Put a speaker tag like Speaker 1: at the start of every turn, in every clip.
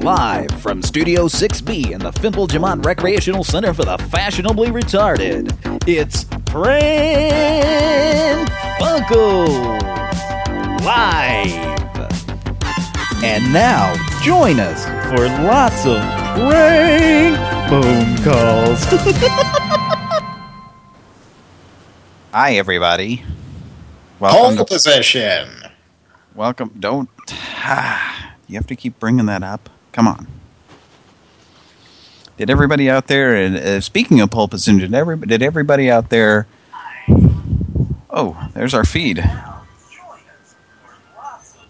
Speaker 1: Live from Studio 6B in the Fimple Jamont Recreational Center for the Fashionably Retarded, it's Pran Funkels Live. And now, join us for lots of prank phone calls.
Speaker 2: Hi, everybody. Welcome.
Speaker 3: Pole
Speaker 2: To,
Speaker 3: position.
Speaker 2: welcome. Don't. you have to keep bringing that up. Come on. Did everybody out there? And uh, speaking of pole position, did, every, did everybody out there? Oh, there's our feed.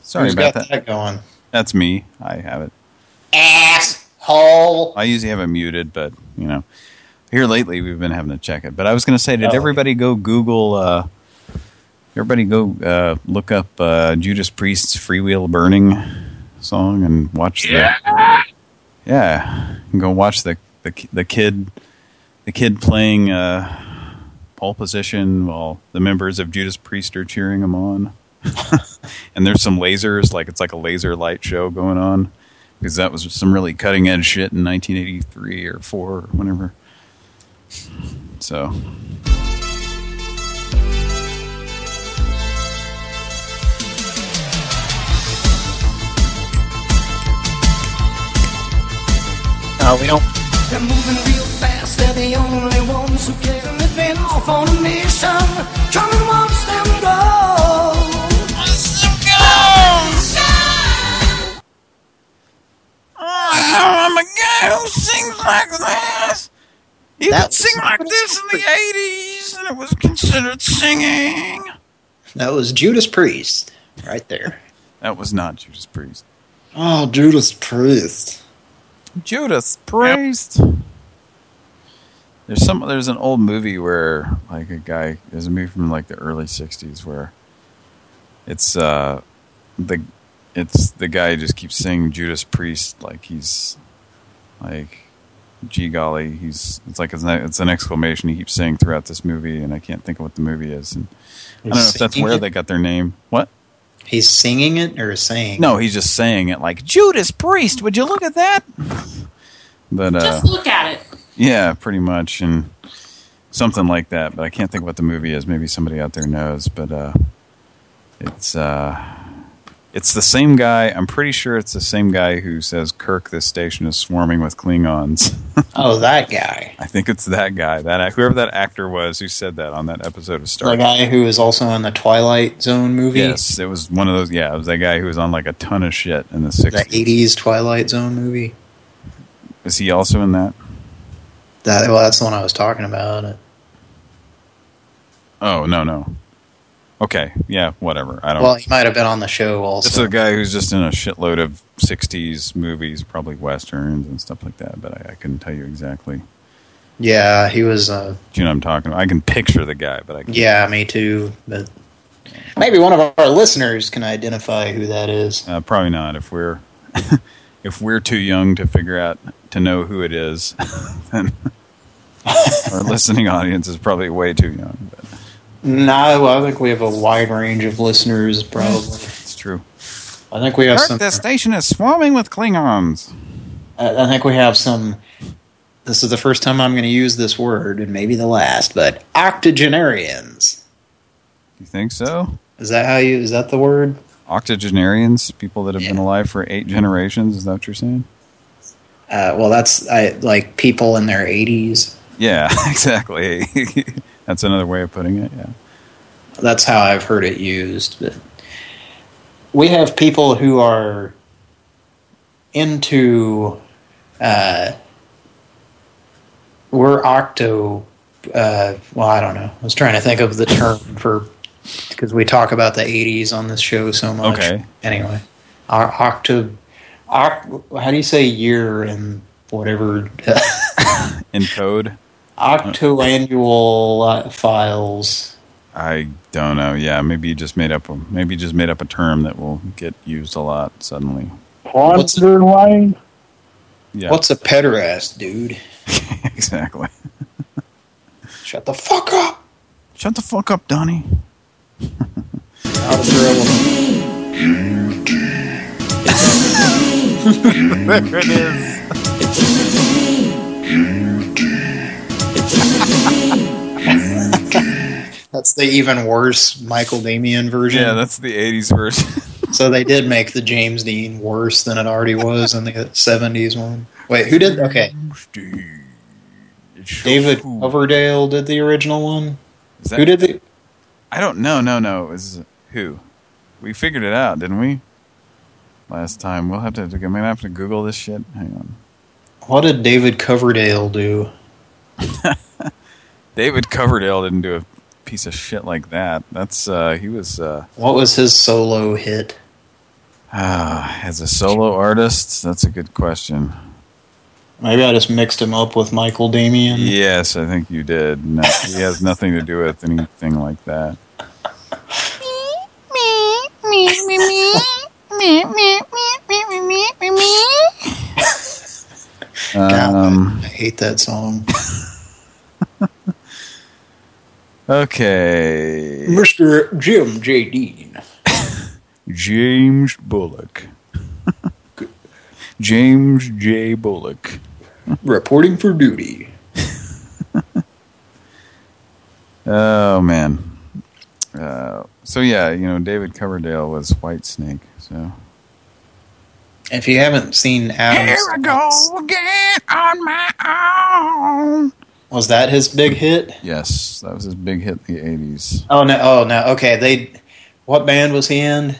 Speaker 2: Sorry
Speaker 3: Who's
Speaker 2: about
Speaker 3: got
Speaker 2: that.
Speaker 3: that going?
Speaker 2: That's me. I have it.
Speaker 3: Asshole.
Speaker 2: I usually have it muted, but you know, here lately we've been having to check it. But I was going to say, did
Speaker 3: Oh.
Speaker 2: everybody go Google? Uh, everybody go uh, look up uh, Judas Priest's "Freewheel Burning" song and watch the. Yeah, and go watch the the the kid, the kid playing uh, pole position while the members of Judas Priest are cheering him on. and there's some lasers, like it's like a laser light show going on because that was some really cutting edge shit in 1983 or four or whenever. So
Speaker 3: No, we don't.
Speaker 4: They're moving real fast, they're the only ones who care. And they've been off on a mission, trying to watch them go.
Speaker 2: I'm a guy who sings like this. You
Speaker 3: That
Speaker 2: could sing like this in the 80s, and it was considered singing.
Speaker 3: That was Judas Priest, right there.
Speaker 2: That was not Judas Priest.
Speaker 3: Oh, Judas Priest.
Speaker 2: Judas Priest. There's some. There's an old movie where like a guy. There's a movie from like the early '60s where it's uh the it's the guy just keeps saying Judas Priest like he's like gee golly he's it's like it's an, it's an exclamation he keeps saying throughout this movie and I can't think of what the movie is and I don't know if that's where they got their name. What?
Speaker 3: He's singing it or saying?
Speaker 2: No, he's just saying it like Judas Priest. Would you look at that? But uh,
Speaker 5: Just look at it.
Speaker 2: Yeah, pretty much, and something like that. But I can't think what the movie is. Maybe somebody out there knows. But uh, it's uh, it's the same guy. I'm pretty sure it's the same guy who says, "Kirk, this station is swarming with Klingons."
Speaker 3: Oh, that guy.
Speaker 2: I think it's that guy. That whoever that actor was who said that on that episode of Star.
Speaker 3: The guy who was also in the Twilight Zone movie.
Speaker 2: Yes, it was one of those. Yeah, it was that guy who was on like a ton of shit in the
Speaker 3: The
Speaker 2: 60s.
Speaker 3: 80s Twilight Zone movie.
Speaker 2: Is he also in that?
Speaker 3: That Well, that's the one I was talking about.
Speaker 2: Oh no no. Okay, yeah, whatever. I don't.
Speaker 3: Well, he might have been on the show also.
Speaker 2: It's a guy who's just in a shitload of '60s movies, probably westerns and stuff like that. But I, I couldn't tell you exactly.
Speaker 3: Yeah, he was... Uh,
Speaker 2: Do you know what I'm talking about? I can picture the guy, but I can,
Speaker 3: yeah, me too. But maybe one of our listeners can identify who that is.
Speaker 2: uh, probably not. If we're if we're too young to figure out to know who it is, then our listening audience is probably way too young. But
Speaker 3: No, I think we have a wide range of listeners, probably.
Speaker 2: it's true.
Speaker 3: I think we have
Speaker 2: Kirk,
Speaker 3: some...
Speaker 2: this station is swarming with Klingons.
Speaker 3: I I think we have some... This is the first time I'm going to use this word, and maybe the last, but octogenarians.
Speaker 2: You think so?
Speaker 3: Is that how you... Is that the word?
Speaker 2: Octogenarians, people that have been alive for eight generations. Is that what you're saying?
Speaker 3: Uh, well, that's I, like people in their 80s.
Speaker 2: Yeah, exactly. That's another way of putting it. Yeah.
Speaker 3: That's how I've heard it used. But we have people who are into. Uh, we're octo. Uh, well, I don't know. I was trying to think of the term for because we talk about the '80s on this show so much.
Speaker 2: Okay.
Speaker 3: Anyway, our octo. Oct, how do you say year in whatever?
Speaker 2: In code,
Speaker 3: octoannual uh, files.
Speaker 2: I don't know. Yeah, maybe you just made up a maybe you just made up a term that will get used a lot suddenly.
Speaker 3: What's-
Speaker 6: Wonder
Speaker 2: Yeah,
Speaker 3: What's a pederast, dude?
Speaker 2: exactly?
Speaker 3: Shut the fuck up.
Speaker 2: Shut the fuck up, Donnie.
Speaker 3: I'll throw
Speaker 2: there it is.
Speaker 3: That's the even worse Michael Damian version.
Speaker 2: Yeah, that's the 80s version.
Speaker 3: so they did make the James Dean worse than it already was in the 70s one. Wait, who did? Okay, David Coverdale did the original one.
Speaker 2: Is that-
Speaker 3: Who did the?
Speaker 2: I don't know. No, no. It was who? We figured it out, didn't we? Last time. We'll have to. I'm gonna have to Google this shit. Hang on.
Speaker 3: What did David Coverdale do?
Speaker 2: David Coverdale didn't do a piece of shit like that. That's uh he was uh
Speaker 3: What was his solo hit?
Speaker 2: ah, as a solo artist. That's a good question.
Speaker 3: Maybe I just mixed him up with Michael Damian.
Speaker 2: Yes, I think you did. No, he has nothing to do with anything like that.
Speaker 3: God,
Speaker 2: Um,
Speaker 3: I hate that song.
Speaker 2: okay.
Speaker 3: Mr. Jim J. Dean.
Speaker 2: James Bullock. James J. Bullock.
Speaker 3: Reporting for duty.
Speaker 2: Oh man. Uh, so yeah, you know, David Coverdale was White Snake. So
Speaker 3: If you haven't seen Adam,
Speaker 2: again on my own.
Speaker 3: Was that his big hit?
Speaker 2: Yes, that was his big hit in the '80s.
Speaker 3: Oh no! Oh no! Okay, they. What band was he in?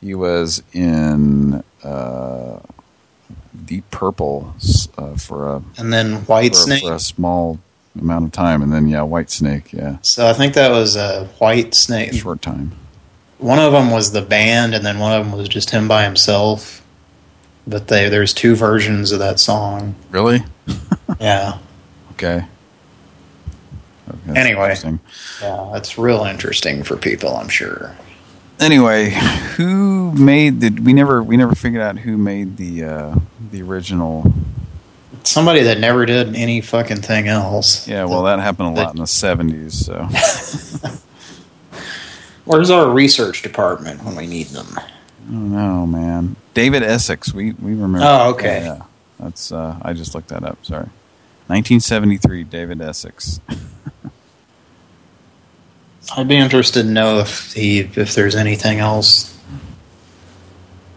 Speaker 2: He was in uh, Deep Purple uh, for a
Speaker 3: And then White
Speaker 2: for,
Speaker 3: Snake.
Speaker 2: for a small amount of time, and then yeah, White Snake, yeah,
Speaker 3: So I think that was uh, White Snake.
Speaker 2: short time.
Speaker 3: One of them was the band, and then one of them was just him by himself. But they there's two versions of that song.
Speaker 2: Really?
Speaker 3: Yeah,
Speaker 2: Okay. That's
Speaker 3: Anyway. yeah, that's real interesting for people, I'm sure.
Speaker 2: Anyway, who made the? We never we never figured out who made the uh, the original.
Speaker 3: Somebody that never did any fucking thing else.
Speaker 2: Yeah, well, that happened a lot in the '70s. So
Speaker 3: Where's our research department when we need them?
Speaker 2: Oh don't man. David Essex, we we remember.
Speaker 3: Oh, okay.
Speaker 2: Yeah, that's. Uh, I just looked that up. Sorry, 1973. David Essex.
Speaker 3: I'd be interested to know if he if there's anything else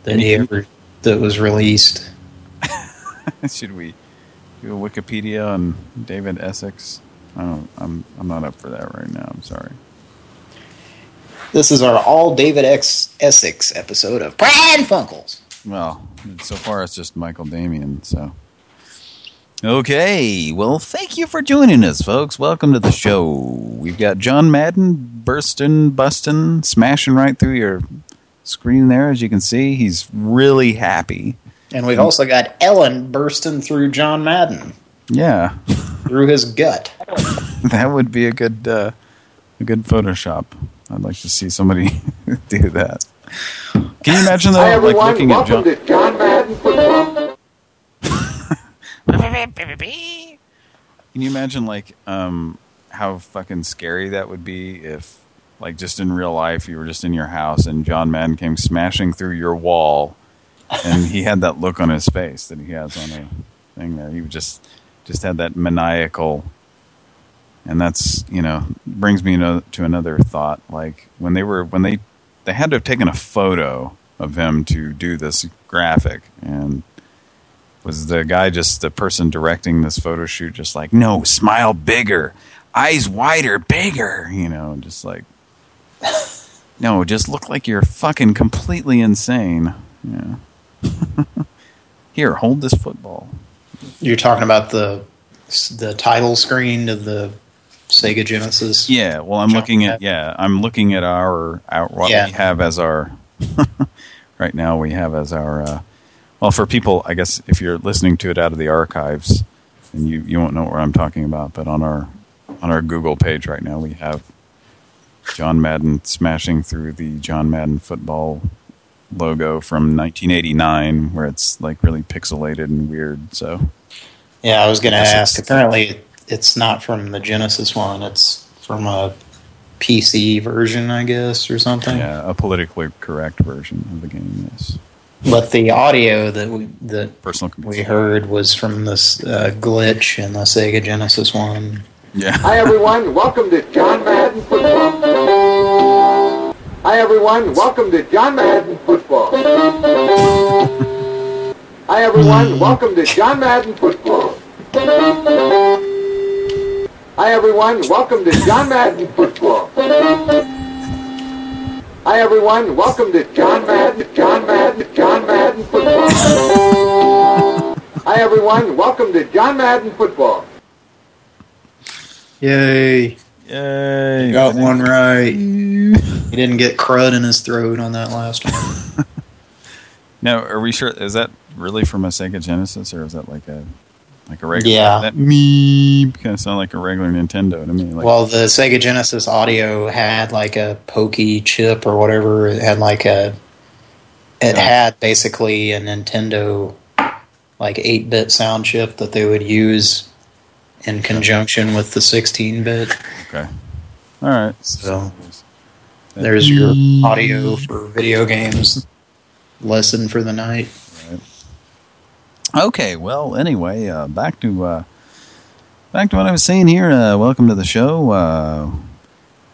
Speaker 3: that he ever that was released.
Speaker 2: Should we do a Wikipedia on David Essex? I don't. I'm I'm not up for that right now. I'm sorry.
Speaker 3: This is our all David X Essex episode of Brad Funkles.
Speaker 2: Well, so far it's just Michael Damian, so. Okay, well, thank you for joining us, folks. Welcome to the show. We've got John Madden bursting, busting, smashing right through your screen there, as you can see. He's really happy.
Speaker 3: And we've also got Ellen bursting through John Madden
Speaker 2: Yeah,
Speaker 3: through his gut.
Speaker 2: that would be a good, uh, a good Photoshop. I'd like to see somebody do that. Can you imagine though,
Speaker 5: Hi
Speaker 2: like looking at
Speaker 5: welcome
Speaker 2: John? Can you imagine like um how fucking scary that would be if like just in real life you were just in your house and John Madden came smashing through your wall and he had that look on his face that he has on a thing there. He just just had that maniacal and that's, you know, brings me to another thought like when they were when they they had to have taken a photo of him to do this graphic and was the guy just the person directing this photo shoot just like no smile bigger eyes wider bigger you know just like no just look like you're fucking completely insane yeah here hold this football
Speaker 3: You're talking about the the title screen of the Sega Genesis.
Speaker 2: yeah well i'm looking at yeah i'm looking at our, our what
Speaker 3: Yeah.
Speaker 2: we have as our right now we have as our uh, well for people i guess if you're listening to it out of the archives and you you won't know what i'm talking about but on our on our google page right now we have john madden smashing through the john madden football logo from 1989 where it's like really pixelated and weird so
Speaker 3: Yeah, I was going to ask. Apparently, it's not from the Genesis one. It's from a PC version, I guess, or something.
Speaker 2: yeah a politically correct version of the game yes
Speaker 3: But the audio that we that
Speaker 2: Personal
Speaker 3: we heard was from this uh, glitch in the Sega Genesis one.
Speaker 2: Yeah.
Speaker 5: Hi everyone, welcome to John Madden Football. Hi everyone, welcome to John Madden Football. Hi everyone, welcome to John Madden Football. Hi everyone, welcome to John Madden Football. Hi everyone, welcome to John Madden, John Madden, John Madden Football. Hi everyone, welcome to John Madden Football.
Speaker 3: Yay!
Speaker 2: Yay.
Speaker 3: Got one right. He didn't get crud in his throat on that last one.
Speaker 2: Now, are we sure? Is that really from a Sega Genesis, or is that like a like a regular?
Speaker 3: Yeah.
Speaker 2: That me kind of sound like a regular Nintendo to me. Like,
Speaker 3: Well, the Sega Genesis audio had like a pokey chip or whatever. It had like a. It
Speaker 2: Yeah.
Speaker 3: had basically a Nintendo like 8-bit sound chip that they would use in conjunction with the 16-bit.
Speaker 2: okay. All right.
Speaker 3: So there's your audio for video games lesson for the night.
Speaker 2: Okay. Well, anyway, uh, back to uh, back to what I was saying here. Uh, welcome to the show. Uh,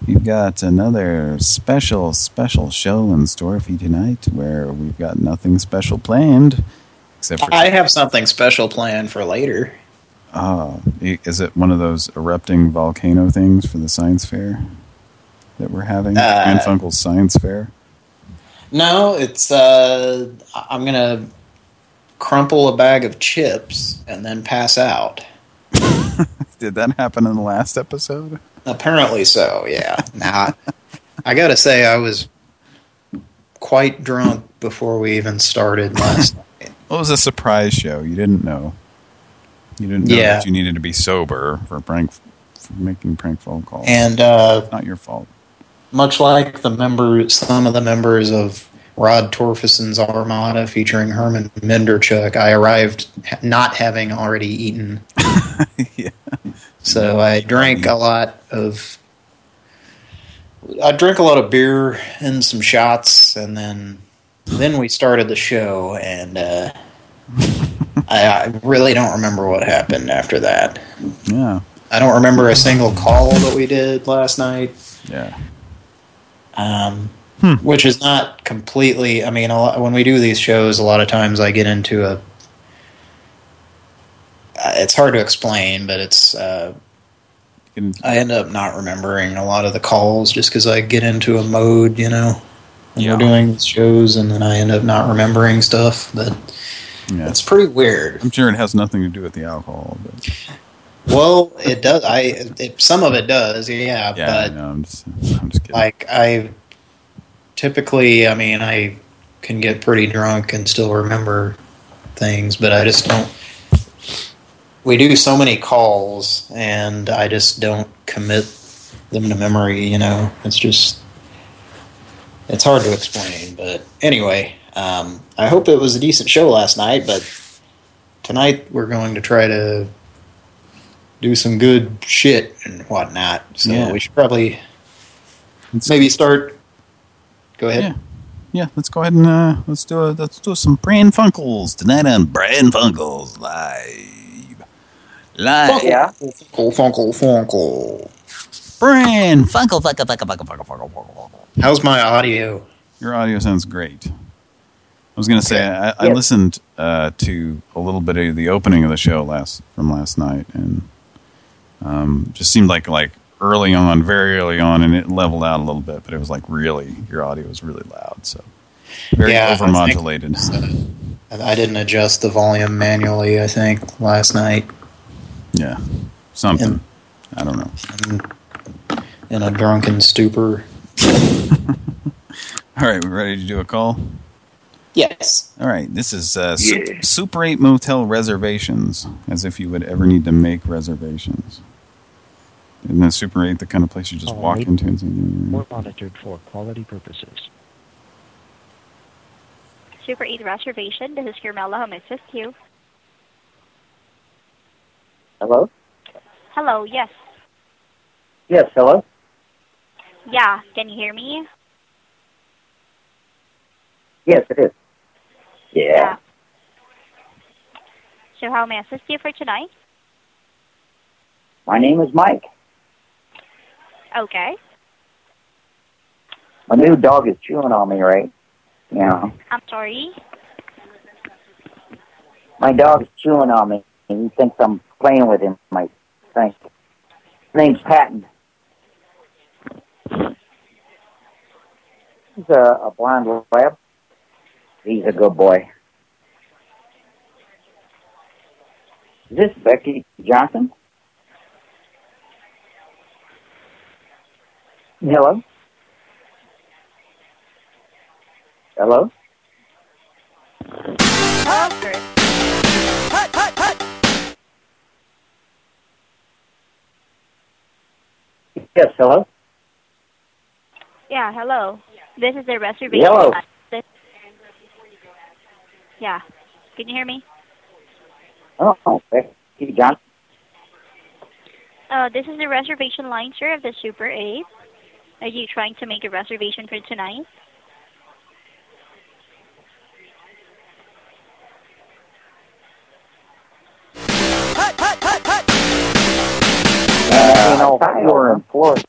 Speaker 2: We've got another special, special show in store for you tonight where we've got nothing special planned. Except for,
Speaker 3: I have something special planned for later.
Speaker 2: Oh, is it one of those erupting volcano things for the science fair that we're having?
Speaker 3: Uh,
Speaker 2: Grand Funkel's science fair?
Speaker 3: No, it's uh I'm gonna crumple a bag of chips and then pass out.
Speaker 2: Did that happen in the last episode?
Speaker 3: Apparently so, yeah. Now I gotta say I was quite drunk before we even started last night.
Speaker 2: Well, it was a surprise show. You didn't know. You didn't know
Speaker 3: Yeah.
Speaker 2: that you needed to be sober for prank for making prank phone calls.
Speaker 3: And uh
Speaker 2: Not your fault.
Speaker 3: much like the members some of the members of Rod Torfulson's Armada featuring Herman Menderchuk, I arrived ha- not having already eaten.
Speaker 2: yeah.
Speaker 3: So I drank a lot of I drank a lot of beer and some shots and then then we started the show and uh I, I really don't remember what happened after that.
Speaker 2: Yeah.
Speaker 3: I don't remember a single call that we did last night.
Speaker 2: Yeah.
Speaker 3: Um which is not completely I mean a lot, when we do these shows a lot of times I get into a uh, it's hard to explain but it's uh I end up not remembering a lot of the calls just because I get into a mode, you know, when
Speaker 2: Yeah.
Speaker 3: we're doing shows, and then I end up not remembering stuff. But
Speaker 2: yeah.
Speaker 3: it's pretty weird.
Speaker 2: I'm sure it has nothing to do with the alcohol, but
Speaker 3: Well, it does. I it, some of it does, yeah.
Speaker 2: yeah,
Speaker 3: but
Speaker 2: know, I'm just I'm just kidding.
Speaker 3: like I typically, I mean, I can get pretty drunk and still remember things, but I just don't. We do so many calls, and I just don't commit them to memory. You know, it's just it's hard to explain. But anyway, um, I hope it was a decent show last night. But tonight we're going to try to do some good shit and whatnot. So
Speaker 2: Yeah.
Speaker 3: we should probably maybe start. Go ahead.
Speaker 2: Yeah. Yeah, let's go ahead and uh, let's do a, let's do some Pran Funkels tonight on Pran Funkels live, live.
Speaker 3: Yeah. Funkle, funkle, funkle.
Speaker 2: Pran Funkel, Funkel, Funkel, Funkel, Funkel, Funkel, Funkel.
Speaker 3: How's my audio?
Speaker 2: Your audio sounds great. I was going to say I, I
Speaker 5: Yes.
Speaker 2: listened uh, to a little bit of the opening of the show last from last night, and um, just seemed like like early on, very early on, and it leveled out a little bit, but it was like really your audio was really loud, so very
Speaker 3: Yeah, I
Speaker 2: overmodulated.
Speaker 3: I didn't adjust the volume manually, I think, last night.
Speaker 2: Yeah, something.
Speaker 3: And-
Speaker 2: I don't know.
Speaker 3: I'm in a drunken stupor.
Speaker 2: All right, we're ready to do a call?
Speaker 3: Yes.
Speaker 2: All right, this is uh, Sup- Super 8 Motel reservations, as if you would ever need to make reservations. Isn't that Super 8 the kind of place you just
Speaker 6: All
Speaker 2: walk into and say,
Speaker 6: or monitored for quality purposes.
Speaker 7: Super 8 reservation. This is Carmela. How may I assist you?
Speaker 5: Hello?
Speaker 7: Hello, yes.
Speaker 5: Yes, hello?
Speaker 7: Yeah, can you hear me?
Speaker 5: Yes, it is.
Speaker 8: Yeah.
Speaker 7: So how may I assist you for tonight?
Speaker 8: My name is Mike.
Speaker 7: Okay.
Speaker 8: My new dog is chewing on me, right? Yeah.
Speaker 7: I'm sorry.
Speaker 8: My dog's chewing on me, and he thinks I'm playing with him. My thing. His name's Patton. He's a, a blonde lab. He's a good boy. Is this Becky Johnson? Hello? Hello? Yes, hello?
Speaker 7: Yeah, hello. This is the reservation.
Speaker 8: Hello.
Speaker 7: Yeah. Can you hear me?
Speaker 8: Oh, Becky Johnson.
Speaker 7: Uh, this is the reservation line, sir, of the Super 8. Are you trying to make a reservation for tonight?
Speaker 8: Uh, you know, you're in Florida.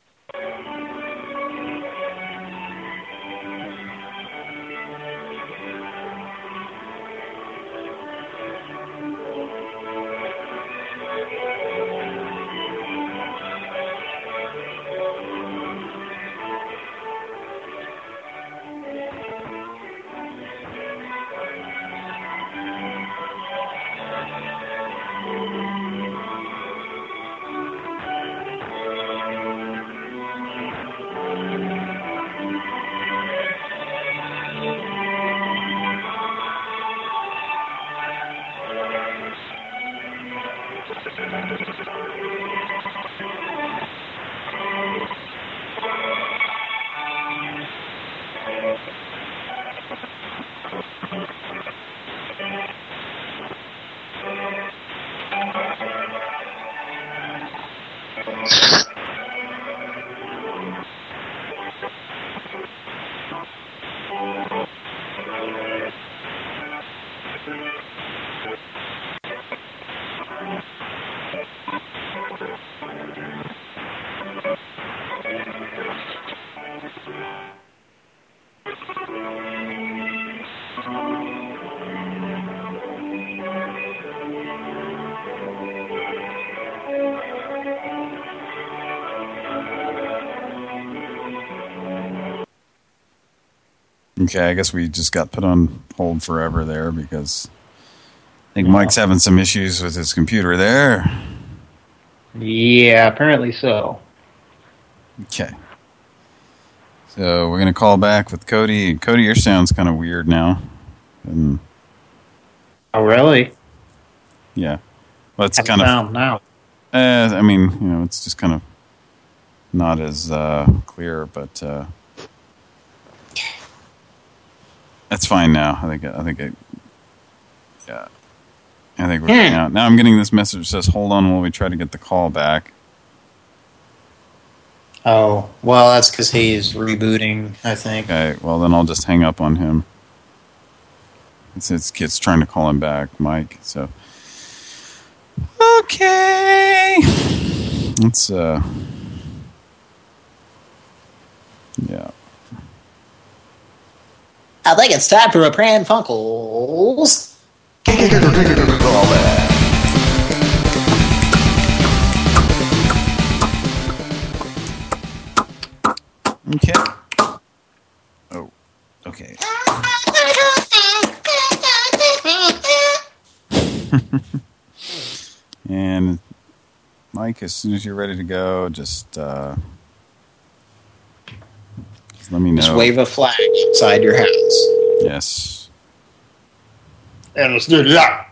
Speaker 2: Okay, I guess we just got put on hold forever there because I think Mike's having some issues with his computer there.
Speaker 3: Yeah, apparently so.
Speaker 2: Okay. So we're going to call back with Cody. Cody, your sound's kind of weird now. And
Speaker 3: Oh, really?
Speaker 2: yeah. Well, it's kind of...
Speaker 3: now?
Speaker 2: Uh, I mean, you know, it's just kind of not as uh, clear, but uh, that's fine now. I think I think it, yeah, I think we're
Speaker 3: Hmm.
Speaker 2: now. Now I'm getting this message that says, "Hold on while we try to get the call back."
Speaker 3: Oh, well, that's because he's rebooting, I think.
Speaker 2: Okay, well then I'll just hang up on him. It's it's kids trying to call him back, Mike. So okay, let's uh, yeah.
Speaker 3: I think it's time for a Pran Funkels.
Speaker 2: Okay. Oh, okay. and Mike, as soon as you're ready to go, just uh, let me know.
Speaker 3: Just wave a flag outside your house.
Speaker 2: Yes.
Speaker 3: And let's do that.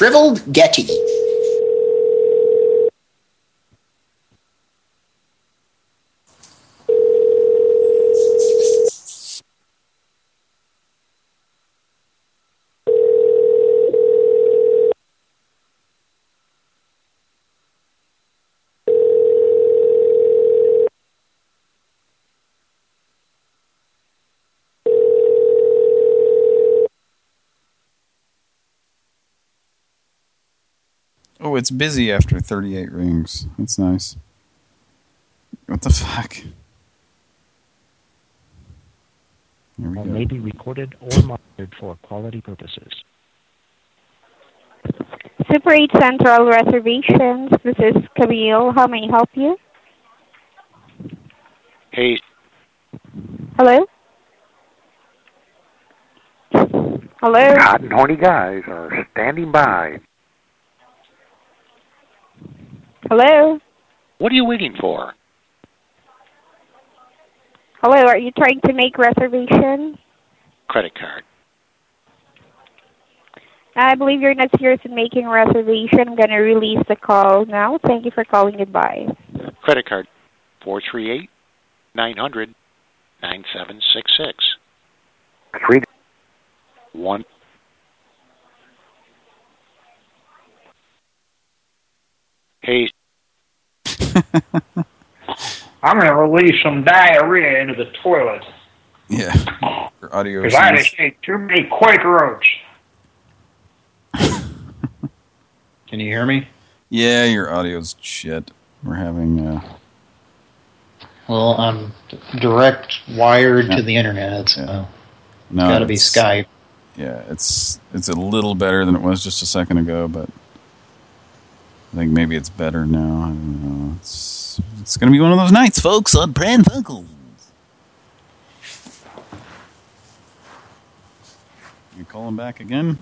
Speaker 3: Shriveled Getty.
Speaker 2: It's busy after 38 rings. That's nice. What the fuck? Here we go.
Speaker 6: may be recorded or monitored for quality purposes.
Speaker 7: Super 8 Central Reservations. This is Camille. How may I help you?
Speaker 9: Hey,
Speaker 7: Hello? Hello?
Speaker 9: hot and horny guys are standing by.
Speaker 7: Hello?
Speaker 9: What are you waiting for?
Speaker 7: Hello, are you trying to make reservation?
Speaker 9: Credit card.
Speaker 7: I believe you're not serious in making a reservation. I'm going to release the call now. Thank you for calling. Goodbye.
Speaker 9: Credit card. Four three eight nine hundred nine seven six six. Three. One. Hey,
Speaker 10: I'm going to release some diarrhea into the toilet
Speaker 2: Yeah. Your audio
Speaker 10: because I
Speaker 2: seems-
Speaker 10: just ate too many Quaker Oats.
Speaker 3: Can you hear me?
Speaker 2: Yeah, your audio's shit. We're having uh
Speaker 3: Well, I'm direct wired
Speaker 2: Yeah.
Speaker 3: to the internet, so
Speaker 2: no,
Speaker 3: it's got to be Skype.
Speaker 2: Yeah, it's it's a little better than it was just a second ago, but I think maybe it's better now. I don't know. It's it's gonna be one of those nights, folks, on Pran Funkels. You call him back again?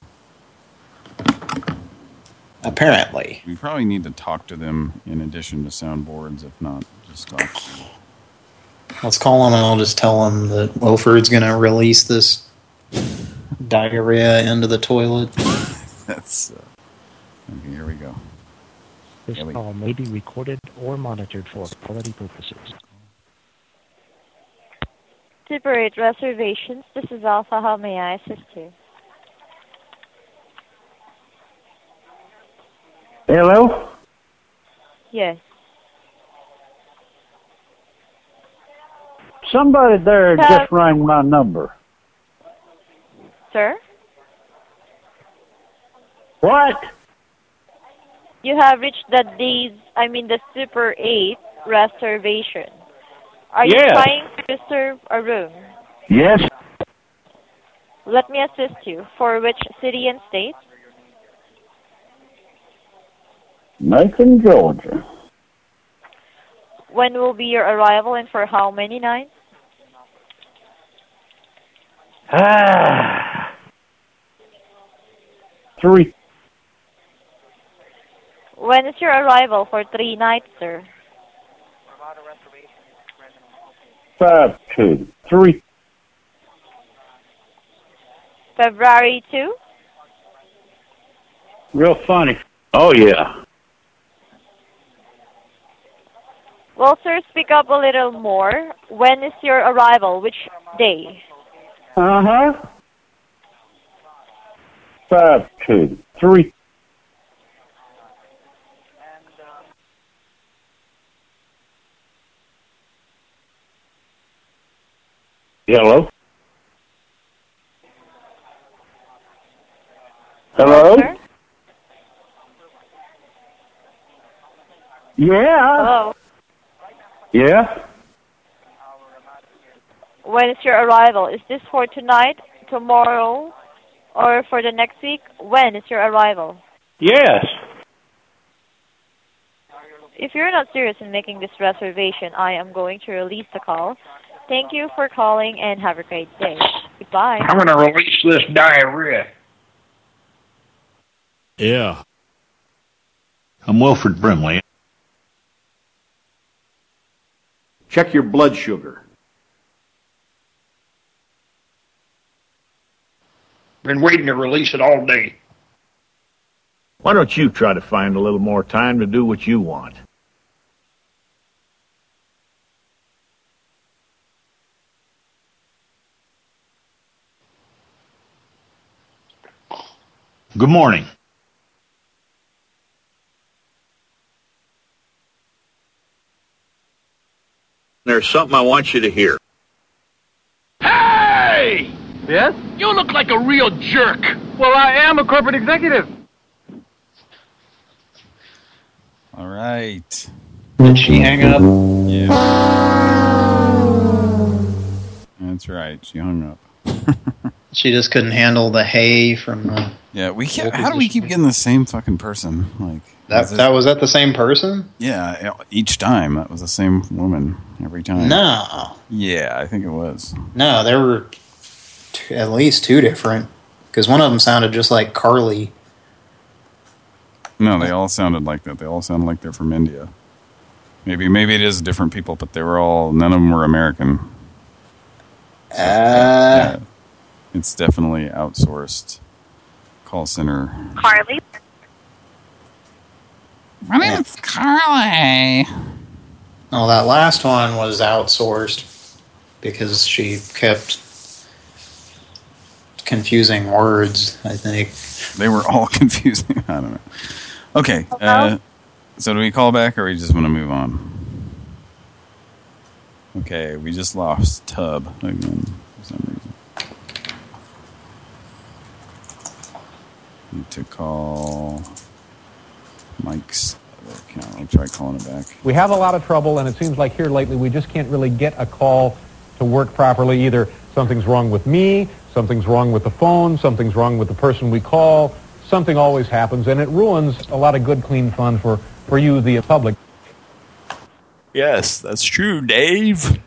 Speaker 3: Apparently.
Speaker 2: We probably need to talk to them in addition to soundboards. If not, just talk. To them.
Speaker 3: Let's call them and I'll just tell them that Wilford's going to release this diarrhea into the toilet.
Speaker 2: That's uh, okay. Here we go.
Speaker 6: This
Speaker 2: we-
Speaker 6: call may be recorded or monitored for quality purposes.
Speaker 7: Super 8 Reservations. This is Alpha. How may I assist you?
Speaker 11: Hello?
Speaker 7: Yes.
Speaker 11: Somebody there
Speaker 7: Uh,
Speaker 11: just rang my number.
Speaker 7: Sir?
Speaker 11: What?
Speaker 7: You have reached the days, I mean the Super 8 reservation. Are you trying to reserve a room?
Speaker 11: Yes.
Speaker 7: Let me assist you. For which city and state?
Speaker 11: Macon, Georgia.
Speaker 7: When will be your arrival and for how many nights?
Speaker 11: Ah. Three.
Speaker 7: When is your arrival for three nights, sir?
Speaker 11: Five, two, three.
Speaker 7: February 2?
Speaker 11: Real funny. Oh, yeah.
Speaker 7: Well, sir, speak up a little more. When is your arrival? Which day?
Speaker 11: Uh-huh. Five, two, three. Hello? Hello?
Speaker 7: Sir?
Speaker 11: Yeah.
Speaker 7: Hello.
Speaker 11: Yeah.
Speaker 7: When is your arrival? Is this for tonight, tomorrow, or for the next week? When is your arrival?
Speaker 11: Yes.
Speaker 7: If you're not serious in making this reservation, I am going to release the call. Thank you for calling and have a great day. Goodbye.
Speaker 10: I'm going to release this diarrhea.
Speaker 12: Yeah. I'm Wilford Brimley.
Speaker 13: Check your blood sugar.
Speaker 10: Been waiting to release it all day.
Speaker 12: Why don't you try to find a little more time to do what you want? Good morning. There's something I want you to hear.
Speaker 14: Hey! Yes? You look like a real jerk. Well, I am a corporate executive.
Speaker 2: All right.
Speaker 3: Did she hang up?
Speaker 2: Yeah. That's right. She hung up.
Speaker 3: She just couldn't handle the hay from the...
Speaker 2: Yeah, we kept, how do we keep getting the same fucking person? Like
Speaker 3: That, that was that the same person?
Speaker 2: Yeah, each time that was the same woman every time.
Speaker 3: No.
Speaker 2: Yeah, I think it was.
Speaker 3: No, there were at least two different. Because one of them sounded just like Carly.
Speaker 2: No, they all sounded like that. They all sounded like they're from India. Maybe maybe it is different people, but they were all none of them were American.
Speaker 3: Uh,
Speaker 2: yeah, it's definitely outsourced call center.
Speaker 7: Carly?
Speaker 2: My name is Carly.
Speaker 3: Oh, that last one was outsourced because she kept confusing words, I think.
Speaker 2: They were all confusing. I don't know. Okay, uh, so do we call back or we just want to move on? Okay, we just lost Tub again for some reason. Need to call Mike's other account. I'll try calling it back.
Speaker 15: We have a lot of trouble, and it seems like here lately we just can't really get a call to work properly. Either something's wrong with me, something's wrong with the phone, something's wrong with the person we call. Something always happens, and it ruins a lot of good, clean fun for, for you, the public.
Speaker 2: Yes, that's true, Dave.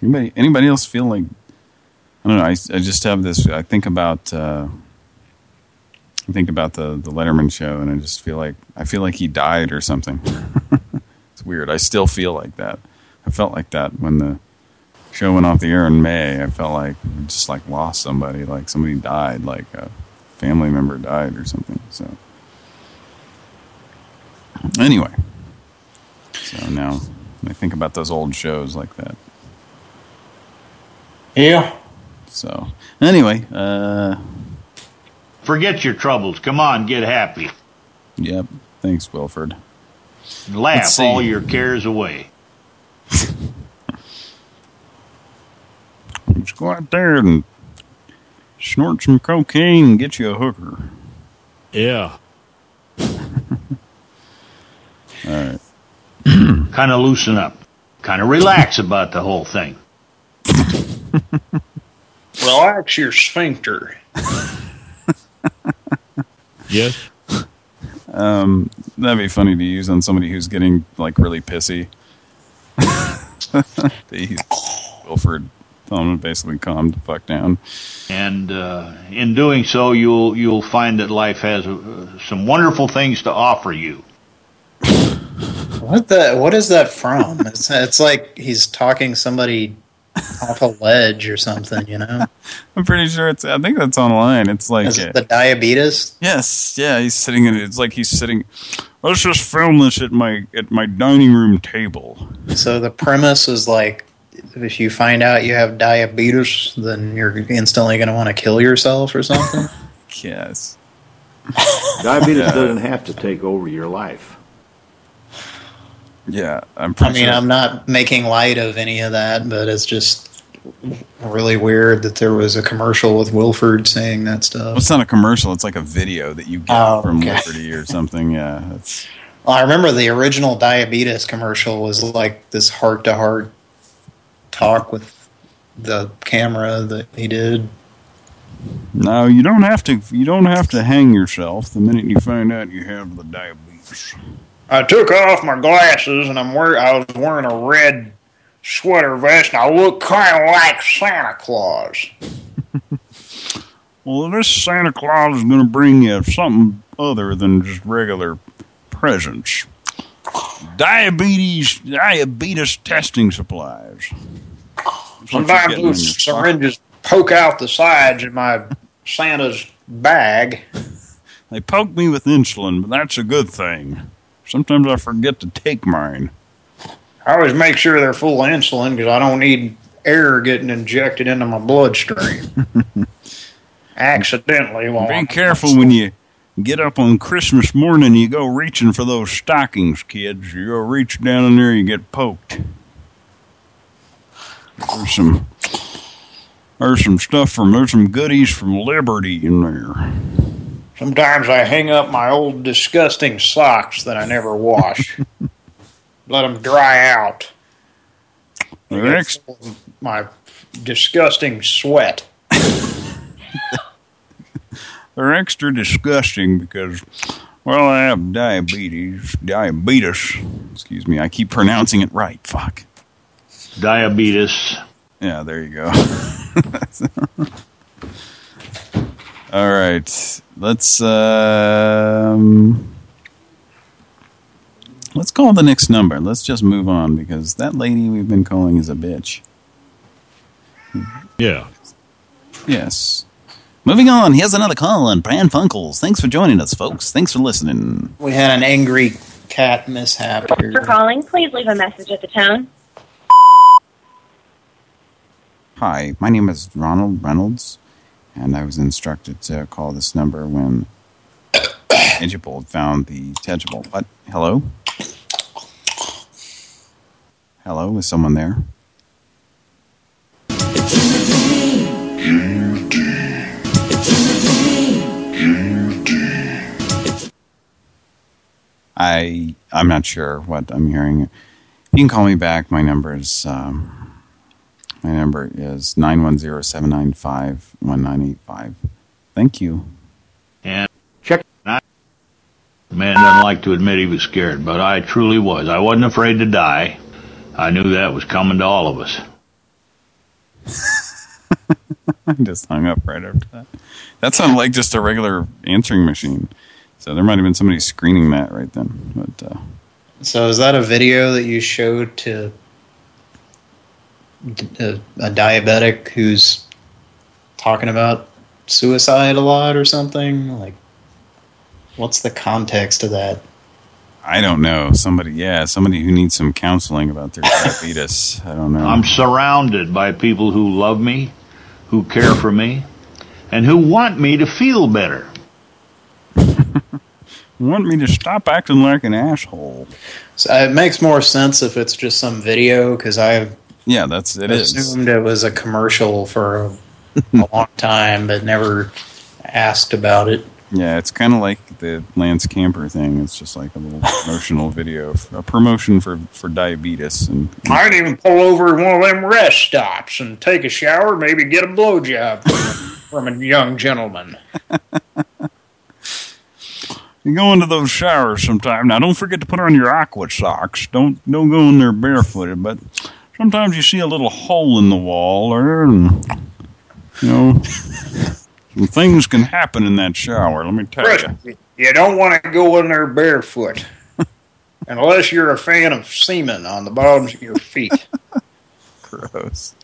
Speaker 2: Anybody, anybody else feel like I don't know? I, I just have this. I think about uh, I think about the the Letterman show, and I just feel like I feel like he died or something. it's weird. I still feel like that. I felt like that when the show went off the air in May. I felt like I just like lost somebody, like somebody died, like a family member died or something. So anyway, so now I think about those old shows like that.
Speaker 3: Yeah.
Speaker 2: So anyway, uh,
Speaker 12: Forget your troubles. Come on, get happy.
Speaker 2: yep. Thanks, Wilford.
Speaker 12: Laugh all your cares away.
Speaker 2: Just go out there and snort some cocaine and get you a hooker.
Speaker 12: Yeah.
Speaker 2: All right.
Speaker 12: kind of loosen up. Kind of relax about the whole thing.
Speaker 16: Relax your sphincter.
Speaker 12: Yes.
Speaker 2: Um, that'd be funny to use on somebody who's getting like really pissy. the Wilford telling him basically calm the fuck down.
Speaker 12: And uh, in doing so, you'll you'll find that life has uh, some wonderful things to offer you.
Speaker 3: What the? What is that from? It's, it's like he's talking somebody off a ledge or something, you know?
Speaker 2: I'm pretty sure it's. I think that's online. It's like
Speaker 3: Is it the diabetes?
Speaker 2: Yes, yeah, he's sitting in. It's like he's sitting. Let's just film this at my at my dining room table.
Speaker 3: So the premise is like, if you find out you have diabetes, then you're instantly going to want to kill yourself or something.
Speaker 2: Yes.
Speaker 17: Diabetes
Speaker 2: Yeah.
Speaker 17: doesn't have to take over your life.
Speaker 2: Yeah, I'm
Speaker 3: I mean,
Speaker 2: sure.
Speaker 3: I'm not making light of any of that, but it's just really weird that there was a commercial with Wilford saying that stuff.
Speaker 2: Well, it's not a commercial. It's like a video that you get
Speaker 3: Oh,
Speaker 2: from
Speaker 3: okay.
Speaker 2: Liberty or something. Yeah,
Speaker 3: Well, I remember the original diabetes commercial was like this heart-to-heart talk with the camera that he did.
Speaker 2: no. You don't have to. You don't have to hang yourself the minute you find out you have the diabetes.
Speaker 16: I took off my glasses and I'm wear I was wearing a red sweater vest and I look kind of like Santa Claus.
Speaker 2: Well, this Santa Claus is going to bring you something other than just regular presents. Diabetes, diabetes testing supplies. That's what you're
Speaker 16: Sometimes those
Speaker 2: pocket.
Speaker 16: syringes poke out the sides in my Santa's bag.
Speaker 2: They poke me with insulin, but that's a good thing. Sometimes I forget to take mine.
Speaker 16: I always make sure they're full of insulin because I don't need air getting injected into my bloodstream. Accidentally. While
Speaker 2: Be careful when you get up on Christmas morning, you go reaching for those stockings, kids. You go reach down in there, you get poked. There's some, there's some stuff from, there's some goodies from Liberty in there.
Speaker 16: Sometimes I hang up my old disgusting socks that I never wash. Let them dry out.
Speaker 2: They're
Speaker 16: My disgusting sweat.
Speaker 2: They're extra disgusting because, well, I have diabetes. Diabetes. Excuse me. I keep pronouncing it right. Fuck.
Speaker 12: Diabetes.
Speaker 2: Yeah, there you go. All right. Let's um Let's call the next number. Let's just move on because that lady we've been calling is a bitch.
Speaker 11: Yeah.
Speaker 2: Yes. Moving on, here's another call on Pran Funkels. Thanks for joining us, folks. Thanks for listening.
Speaker 3: We had an angry cat mishap here.
Speaker 18: For calling, please leave a message at the tone.
Speaker 2: Hi, my name is Ronald Reynolds, and I was instructed to call this number when Edgebold found the Tegible. What? Hello? Hello, is someone there? I I'm not sure what I'm hearing. You can call me back. My number is um, my number is nine one zero seven nine five one nine eight five. Thank you.
Speaker 12: And check. I, man doesn't like to admit he was scared, but I truly was. I wasn't afraid to die. I knew that was coming to all of us.
Speaker 2: I just hung up right after that. That sounded like just a regular answering machine. So there might have been somebody screening that right then. But uh,
Speaker 3: So is that a video that you showed to a, a diabetic who's talking about suicide a lot or something? Like, what's the context of that?
Speaker 2: I don't know. Somebody, yeah, somebody who needs some counseling about their diabetes. I don't know.
Speaker 12: I'm surrounded by people who love me, who care for me, and who want me to feel better.
Speaker 2: want me to stop acting like an asshole.
Speaker 3: So it makes more sense if it's just some video because I
Speaker 2: Yeah, that's it it is.
Speaker 3: assumed it was a commercial for a, a long time, but never asked about it.
Speaker 2: Yeah, it's kind of like the Lance Camper thing. It's just like a little promotional video, a promotion for for diabetes and
Speaker 16: I'd even pull over at one of them rest stops and take a shower, maybe get a blowjob from, from a young gentleman.
Speaker 2: You go into those showers sometime. Now, don't forget to put on your aqua socks. Don't don't go in there barefooted. But sometimes you see a little hole in the wall there, and you know, some things can happen in that shower. Let me tell you.
Speaker 16: You don't want to go in there barefoot. Unless you're a fan of semen on the bottoms of your feet.
Speaker 2: Gross.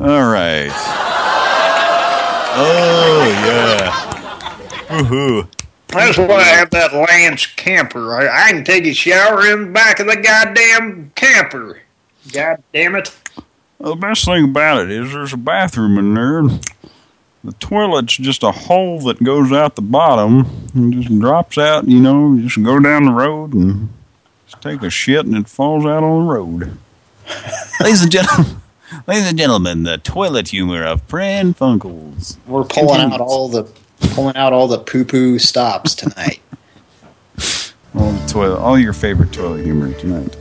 Speaker 2: All right. Oh yeah. Woohoo.
Speaker 16: That's why I have that Lance camper. I, I can take a shower in the back of the goddamn camper. God damn it.
Speaker 2: Well, the best thing about it is there's a bathroom in there. The toilet's just a hole that goes out the bottom and just drops out, you know, you just go down the road and just take a shit and it falls out on the road. ladies and gentlemen, ladies and gentlemen, the toilet humor of Pran Funkels.
Speaker 3: We're pulling out all the pulling out all the poo poo stops tonight.
Speaker 2: all the toilet, all your favorite toilet humor tonight.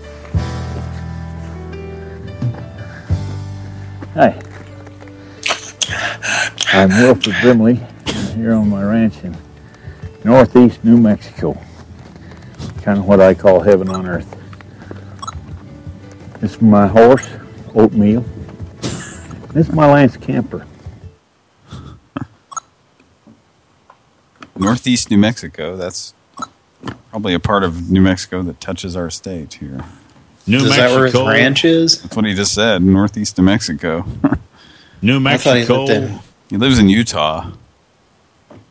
Speaker 19: Hi. I'm Wilford Brimley, here on my ranch in northeast New Mexico. Kind of what I call heaven on earth. This is my horse, Oatmeal. This is my Lance camper.
Speaker 2: Northeast New Mexico, that's probably a part of New Mexico that touches our state here.
Speaker 11: New
Speaker 3: Is that where his
Speaker 11: Mexico.
Speaker 3: ranch is?
Speaker 2: That's what he just said, northeast of Mexico.
Speaker 11: New
Speaker 3: I thought he
Speaker 11: Mexico.
Speaker 3: in-
Speaker 2: He lives in Utah.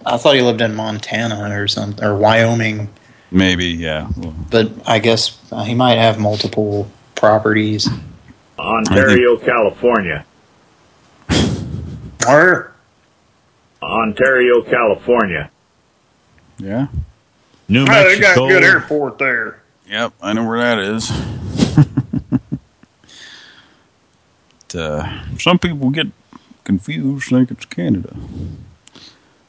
Speaker 3: I thought he lived in Montana or something, or Wyoming.
Speaker 2: Maybe, yeah.
Speaker 3: But I guess uh, he might have multiple properties.
Speaker 17: Ontario, California.
Speaker 3: Where?
Speaker 17: Ontario, California.
Speaker 2: yeah.
Speaker 12: New
Speaker 16: Oh, they got a good airport there.
Speaker 2: Yep, I know where that is. But, uh, some people get confused, think it's Canada.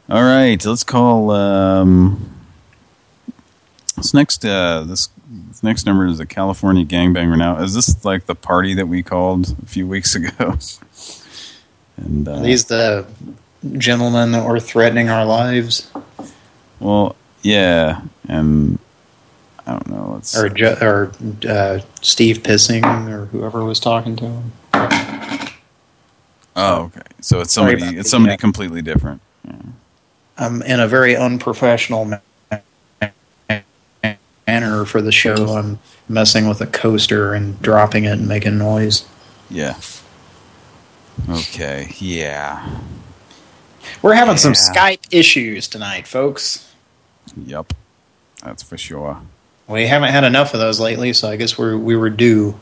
Speaker 2: All right, let's call. Um, this next, uh, this, this next number is the California Gangbanger. Now, is this like the party that we called a few weeks ago? and uh,
Speaker 3: Are these the gentlemen that were threatening our lives?
Speaker 2: well, yeah, and I don't know. It's
Speaker 3: Or, or uh, Steve Pissing, or whoever was talking to him?
Speaker 2: Oh, okay. So it's somebody it's somebody
Speaker 3: yeah.
Speaker 2: completely different.
Speaker 3: I'm um, in a very unprofessional ma- manner for the show. I'm messing with a coaster and dropping it and making noise.
Speaker 2: Yeah. Okay. Yeah.
Speaker 3: We're having some Skype issues tonight, folks.
Speaker 2: Yep. That's for sure.
Speaker 3: We haven't had enough of those lately, so I guess we're we were due.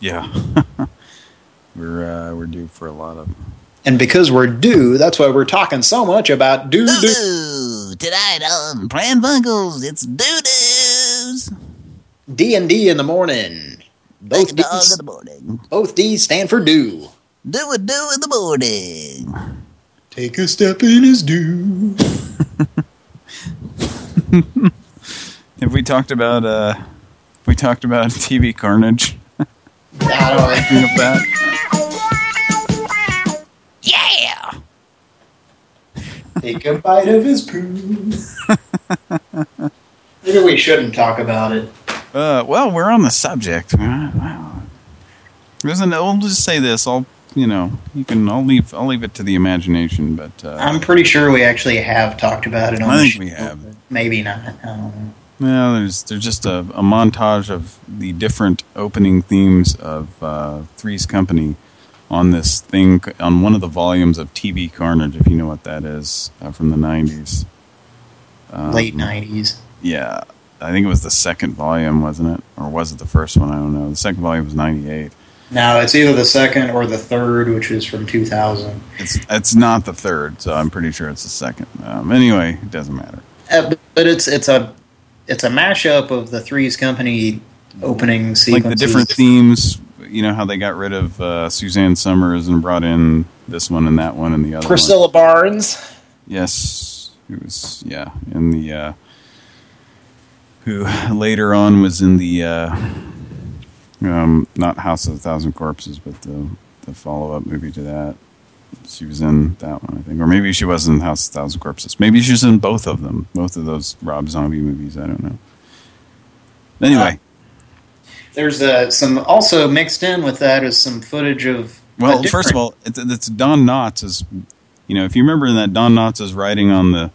Speaker 2: Yeah. we're uh, we're due for a lot of.
Speaker 3: And because we're due, that's why we're talking so much about doo doo.
Speaker 1: Ooh, tonight on Pran Funkels, it's doo-doos.
Speaker 3: D and D in the morning. Both
Speaker 1: Dog in the morning.
Speaker 3: both D's stand for do.
Speaker 1: Do a do in the morning.
Speaker 3: Take a step in his due.
Speaker 2: Have we talked about uh? We talked about TV Carnage.
Speaker 3: I
Speaker 2: Think of that.
Speaker 1: Yeah!
Speaker 3: Take a bite of his poo. Maybe we shouldn't talk about it.
Speaker 2: Uh, well, we're on the subject. Wow. Listen, I'll just say this. I'll, you know, you can. I'll leave. I'll leave it to the imagination. But uh,
Speaker 3: I'm pretty sure we actually have talked about it on
Speaker 2: I
Speaker 3: the
Speaker 2: think
Speaker 3: show,
Speaker 2: we have.
Speaker 3: Maybe not. I don't know.
Speaker 2: Well, there's there's just a, a montage of the different opening themes of uh, Three's Company on this thing on one of the volumes of TV Carnage, if you know what that is uh, from the '90s. Um,
Speaker 3: Late 90s.
Speaker 2: Yeah, I think it was the second volume, wasn't it, or was it the first one? I don't know. The second volume was '98.
Speaker 3: No, it's either the second or the third, which is from 2000.
Speaker 2: It's it's not the third, so I'm pretty sure it's the second. Um, anyway, it doesn't matter.
Speaker 3: Uh, but- but it's it's a it's a mashup of the Three's Company opening sequences.
Speaker 2: like the different themes. You know how they got rid of uh, Suzanne Somers and brought in this one and that one and the other. one.
Speaker 3: Priscilla Barnes.
Speaker 2: Yes, who was yeah in the uh, who later on was in the uh, um, not House of a Thousand Corpses, but the the follow up movie to that. She was in that one, I think, or maybe she was in House of Thousand Corpses. Maybe she was in both of them, both of those Rob Zombie movies. I don't know. Anyway,
Speaker 3: There's uh, some also mixed in with that is some footage of.
Speaker 2: Well, first of all, it's, it's Don Knotts is, you know, if you remember that Don Knotts is riding on the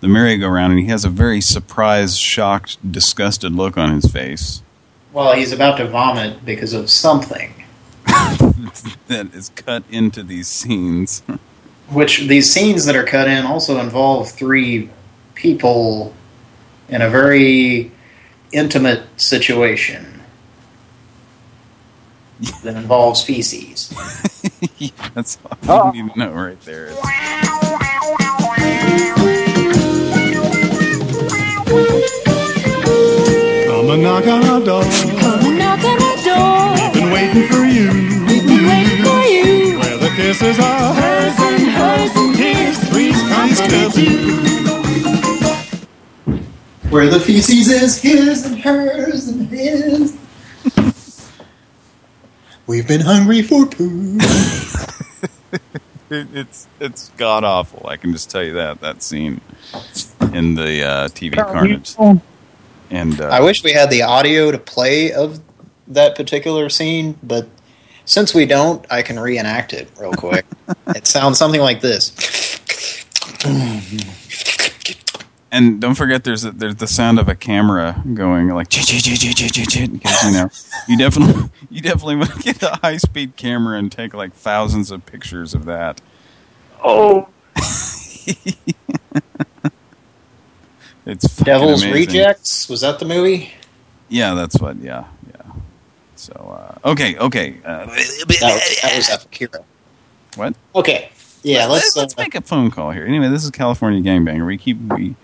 Speaker 2: the merry-go-round and he has a very surprised, shocked, disgusted look on his face
Speaker 3: well, he's about to vomit because of something.
Speaker 2: That is cut into these scenes.
Speaker 3: Which these scenes that are cut in also involve three people in a very intimate situation that involves feces.
Speaker 2: That's all you ah. need to know right there.
Speaker 4: Come and knock on our door. Come and knock on our door. We've been waiting for you. You. is the kisses are hers and hers and his. Please come to you.
Speaker 3: Where the feces is his and hers and his. We've been hungry for poo.
Speaker 2: It, it's it's god awful. I can just tell you that that scene in the uh, TV Carnage. And uh,
Speaker 3: I wish we had the audio to play of that particular scene, but since we don't, I can reenact it real quick. it sounds something like this.
Speaker 2: And don't forget, there's a, there's the sound of a camera going like chit chit chit chit chit chit chit because you know you definitely you definitely want to get a high speed camera and take like thousands of pictures of that.
Speaker 3: Oh.
Speaker 2: It's fucking
Speaker 3: Devil's
Speaker 2: amazing.
Speaker 3: Rejects? Was that the movie?
Speaker 2: Yeah, that's what. Yeah, yeah. So uh, okay, okay. Uh,
Speaker 3: That was, that was Akira.
Speaker 2: what?
Speaker 3: Okay. Yeah, let's,
Speaker 2: let's
Speaker 3: uh,
Speaker 2: make a phone call here. Anyway, this is California Gangbanger. We keep we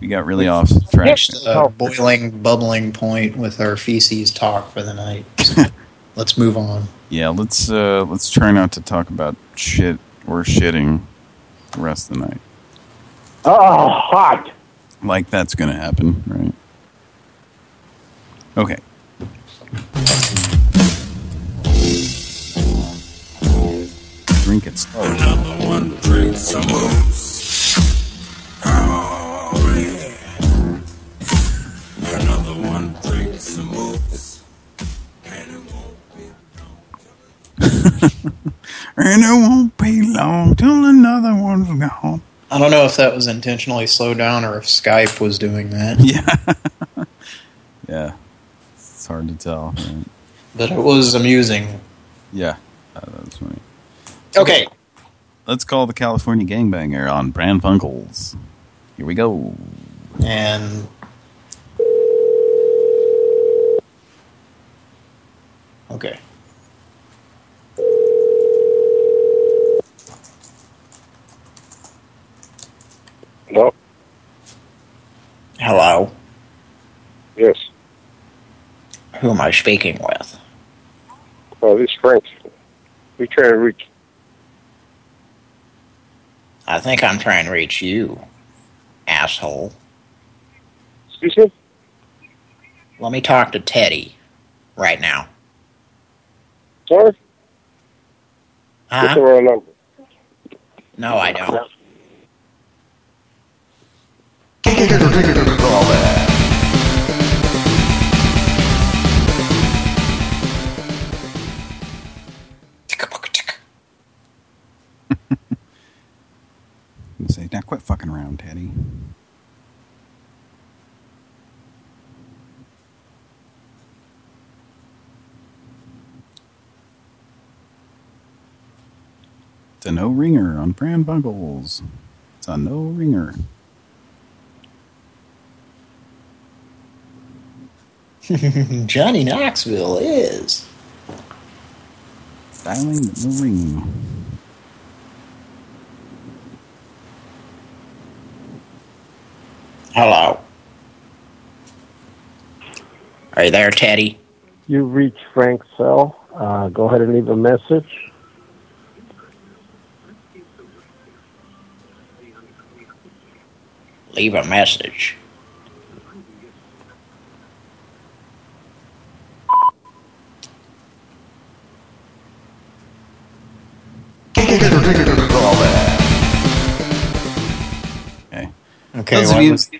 Speaker 2: we got really off track.
Speaker 3: Reached a boiling, bubbling point with our feces talk for the night. So let's move on.
Speaker 2: Yeah, let's uh let's try not to talk about shit or shitting the rest of the night.
Speaker 11: Oh, hot.
Speaker 2: Like that's gonna happen, right? Okay. Drink it slow.
Speaker 4: Another one drink some moose. Oh, yeah. Another one drink some moose.
Speaker 2: And it won't be long till another one's gone.
Speaker 3: I don't know if that was intentionally slowed down or if Skype was doing that.
Speaker 2: Yeah. yeah. It's hard to tell. Right?
Speaker 3: But it was amusing.
Speaker 2: Yeah. Uh, that's funny.
Speaker 3: Okay.
Speaker 2: Let's call the California Gangbanger on Pran Funkels. Here we go.
Speaker 3: And okay.
Speaker 11: No.
Speaker 3: Hello.
Speaker 11: Yes.
Speaker 3: Who am I speaking with?
Speaker 11: Oh, this is Frank. We trying to reach.
Speaker 3: I think I'm trying to reach you, asshole.
Speaker 11: Excuse me?
Speaker 3: Let me talk to Teddy right now.
Speaker 11: Sorry?
Speaker 3: Huh?
Speaker 11: That's the wrong number.
Speaker 3: No, I don't.
Speaker 2: And say, now quit fucking around, Teddy. It's a no ringer on Brand Buggles. It's a no ringer.
Speaker 3: Johnny Knoxville is.
Speaker 2: Dialing no ring.
Speaker 3: Hello. Are you there, Teddy?
Speaker 11: You reach Frank's cell. Uh, go ahead and leave a message.
Speaker 3: Leave a message.
Speaker 2: Okay.
Speaker 3: Okay,
Speaker 2: Those of you-
Speaker 3: was,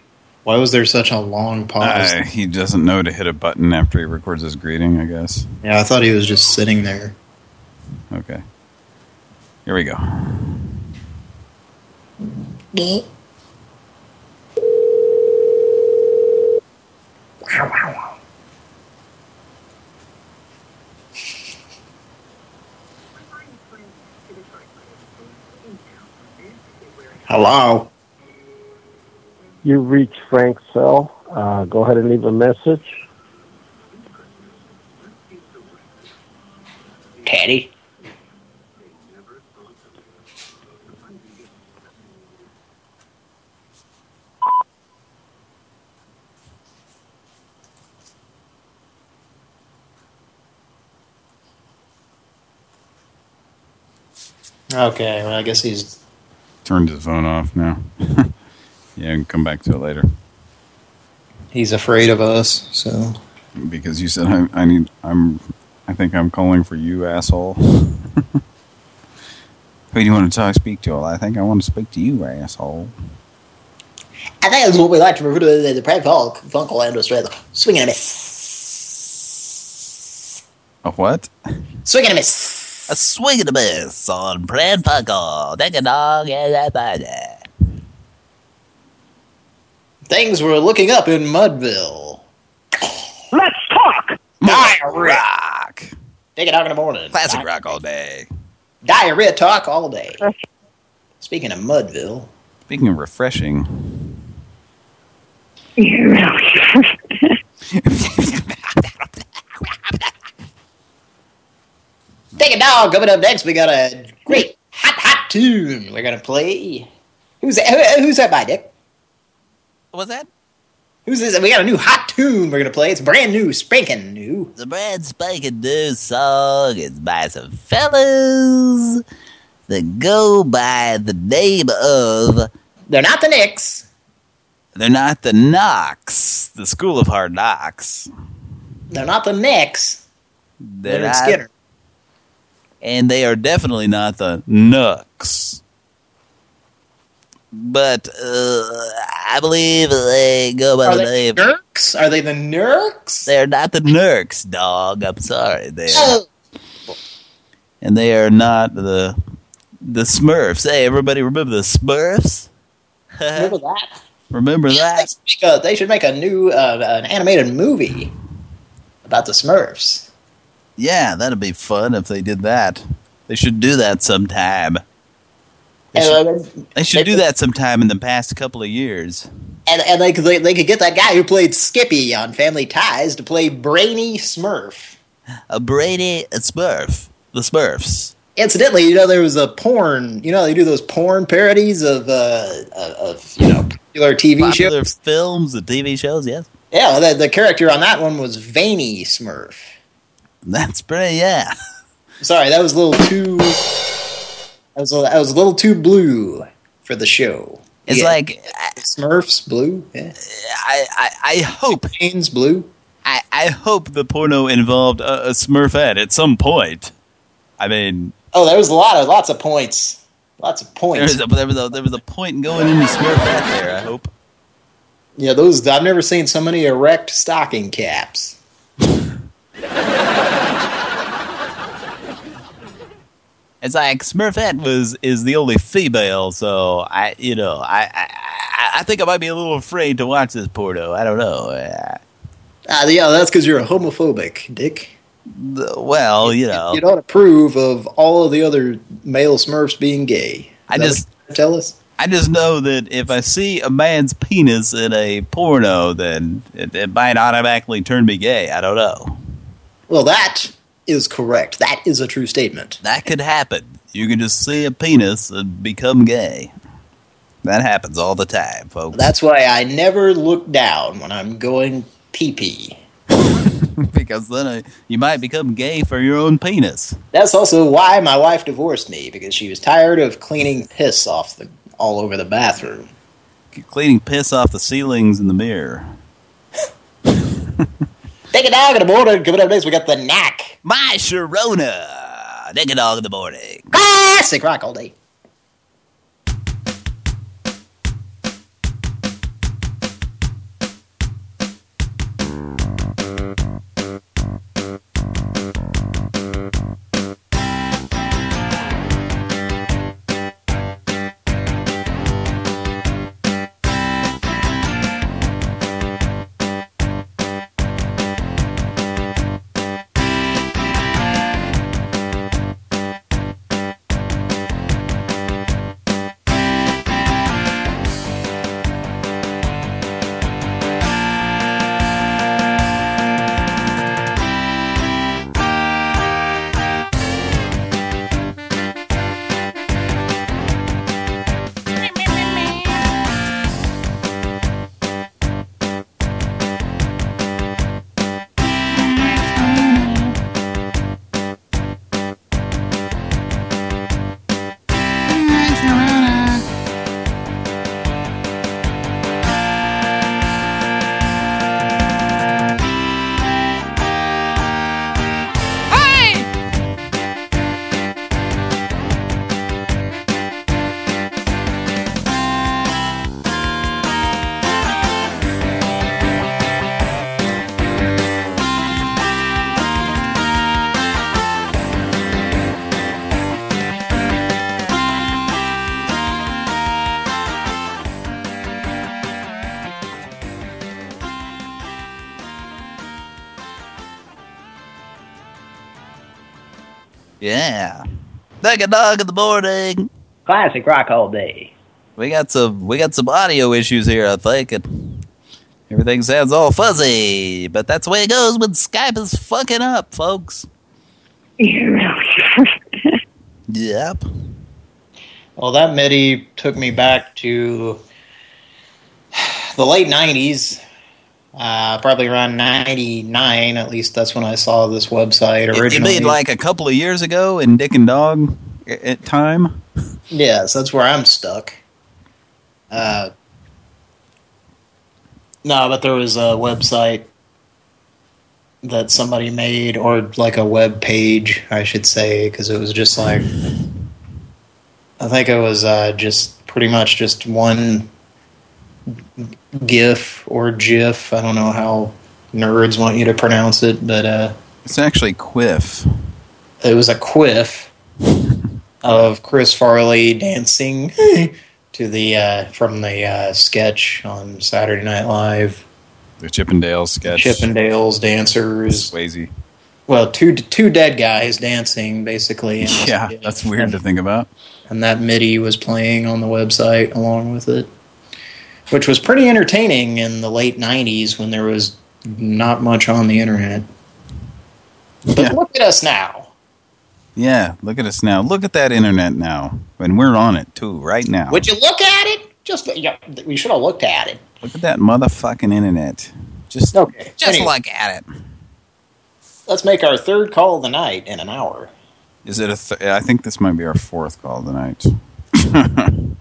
Speaker 3: why was there such a long pause?
Speaker 2: Uh, he doesn't know to hit a button after he records his greeting, I guess.
Speaker 3: yeah, I thought he was just sitting there.
Speaker 2: Okay. Here we go.
Speaker 3: Hello.
Speaker 11: You reach Frank cell. Uh, go ahead and leave a message.
Speaker 3: Teddy? Okay, well, I guess he's
Speaker 2: Turned his phone off now. yeah, and come back to it later.
Speaker 3: he's afraid of us, so
Speaker 2: Because you said I, I need, I'm, I think I'm calling for you, asshole. Who do you want to talk, speak to? Well, I think I want to speak to you, asshole.
Speaker 20: I think that's what we like to refer to as the Prank Funk, Funkle industry. Swinging a miss.
Speaker 2: A what?
Speaker 20: Swinging a miss.
Speaker 1: A swing and a miss on Brand Puckle. Take a dog and a buddy.
Speaker 3: Things were looking up in Mudville.
Speaker 20: Let's talk.
Speaker 3: Diarrhea.
Speaker 2: Rock.
Speaker 3: Take it out in the morning.
Speaker 2: Classic rock all day.
Speaker 3: Diarrhea talk all day. Speaking of Mudville,
Speaker 2: Speaking of refreshing,
Speaker 3: Take a dog. Coming up next, we got a great hot, hot tune we're going to play. Who's that, who, who's that by, Dick?
Speaker 2: What's that?
Speaker 3: Who's this? We got a new hot tune we're going to play. It's brand new, spanking new.
Speaker 2: The brand spanking new song is by some fellas that go by the name of...
Speaker 3: They're not the Knicks.
Speaker 2: They're not the Knocks, the School of Hard Knocks.
Speaker 3: They're not the Knicks.
Speaker 2: They're
Speaker 3: Leonard
Speaker 2: not,
Speaker 3: Skinner.
Speaker 2: And they are definitely not the Nooks. But uh, I believe they go by
Speaker 3: Are
Speaker 2: the
Speaker 3: they
Speaker 2: name...
Speaker 3: Nerks? Are they the Nerks?
Speaker 2: They're not the Nerks, dog. I'm sorry. They're
Speaker 3: Oh.
Speaker 2: and they are not the the Smurfs. Hey, everybody, remember the Smurfs?
Speaker 3: Remember that?
Speaker 2: Remember that?
Speaker 3: They should make a, they should make a new, uh, an animated movie about the Smurfs.
Speaker 2: Yeah, that'd be fun if they did that. They should do that sometime. They
Speaker 3: And,
Speaker 2: should,
Speaker 3: uh,
Speaker 2: they should do that sometime in the past couple of years.
Speaker 3: and, and they, could, they, they could get that guy who played Skippy on Family Ties to play Brainy Smurf.
Speaker 2: A Brady a Smurf. The Smurfs.
Speaker 3: Incidentally, you know, there was a porn, you know, they do those porn parodies of, uh, of, of, you know, popular TV
Speaker 2: Popular
Speaker 3: shows.
Speaker 2: films the TV shows, yes.
Speaker 3: Yeah, the, the character on that one was Veiny Smurf.
Speaker 2: That's pretty, yeah.
Speaker 3: Sorry, that was a little too. That was a, was a little too blue for the show.
Speaker 2: It's
Speaker 3: Yeah.
Speaker 2: like
Speaker 3: Smurfs blue. Yeah.
Speaker 2: I I, I hope
Speaker 3: James blue.
Speaker 2: I I hope the porno involved a, a Smurfette at some point. I mean,
Speaker 3: Oh, there was a lot of lots of points. Lots of
Speaker 2: there
Speaker 3: points.
Speaker 2: was a, there was a, there was a point in going into Smurfette there. I hope.
Speaker 3: Yeah, those I've never seen so many erect stocking caps.
Speaker 2: It's like Smurfette was is the only female, so I you know I I, I think I might be a little afraid to watch this porno. I don't know. Uh,
Speaker 3: Ah, yeah, that's because you're a homophobic, Dick.
Speaker 2: the- well, you know,
Speaker 3: You don't approve of all of the other male Smurfs being gay.
Speaker 2: I
Speaker 3: Is that
Speaker 2: just-
Speaker 3: tell us.
Speaker 2: I just know that if I see a man's penis in a porno, then it, it might automatically turn me gay. I don't know.
Speaker 3: Well, that is correct. That is a true statement.
Speaker 2: That could happen. You can just see a penis and become gay. That happens all the time, folks.
Speaker 3: That's why I never look down when I'm going pee-pee.
Speaker 2: because then uh, you might become gay for your own penis.
Speaker 3: That's also why my wife divorced me, because she was tired of cleaning piss off the all over the bathroom.
Speaker 2: Cleaning piss off the ceilings in the mirror.
Speaker 3: Take a dog in the morning. Coming up next, we got the knack.
Speaker 2: My Sharona. Take a dog in the morning.
Speaker 3: Classic rock all day.
Speaker 2: Yeah. Take a dog in the morning.
Speaker 3: Classic rock all day.
Speaker 2: We got some we got some audio issues here, I think. And
Speaker 21: Everything sounds all fuzzy, but that's the way it goes when Skype is fucking up, folks. Yep.
Speaker 3: Well, that MIDI took me back to the late 90s. Uh, probably around 99, at least that's when I saw this website
Speaker 21: It,
Speaker 3: originally.
Speaker 21: it made like a couple of years ago in Dick and Dog at at time.
Speaker 3: Yes, that's where I'm stuck. Uh, no, but there was a website that somebody made, or like a web page, I should say, because it was just like, I think it was uh, just pretty much just one GIF or GIF. I don't know how nerds want you to pronounce it, but uh,
Speaker 2: It's actually Quiff.
Speaker 3: it was a quiff of Chris Farley dancing to the uh, from the uh, sketch on Saturday Night Live.
Speaker 2: The Chippendale sketch.
Speaker 3: Chippendales dancers.
Speaker 2: Swayze.
Speaker 3: Well, two two dead guys dancing basically.
Speaker 2: Yeah, that's weird to think about.
Speaker 3: And that MIDI was playing on the website along with it, which was pretty entertaining in the late '90s when there was not much on the internet. But look at us now.
Speaker 2: Yeah, look at us now. Look at that internet now. And we're on it, too, right now.
Speaker 20: Would you look at it? Just yeah, we should have looked at it.
Speaker 2: Look at that motherfucking internet. Just,
Speaker 3: okay.
Speaker 20: Just
Speaker 3: Anyway.
Speaker 20: look at it. Let's make our third call of the night in an hour.
Speaker 2: Is it a? Th I think this might be our fourth call of the night.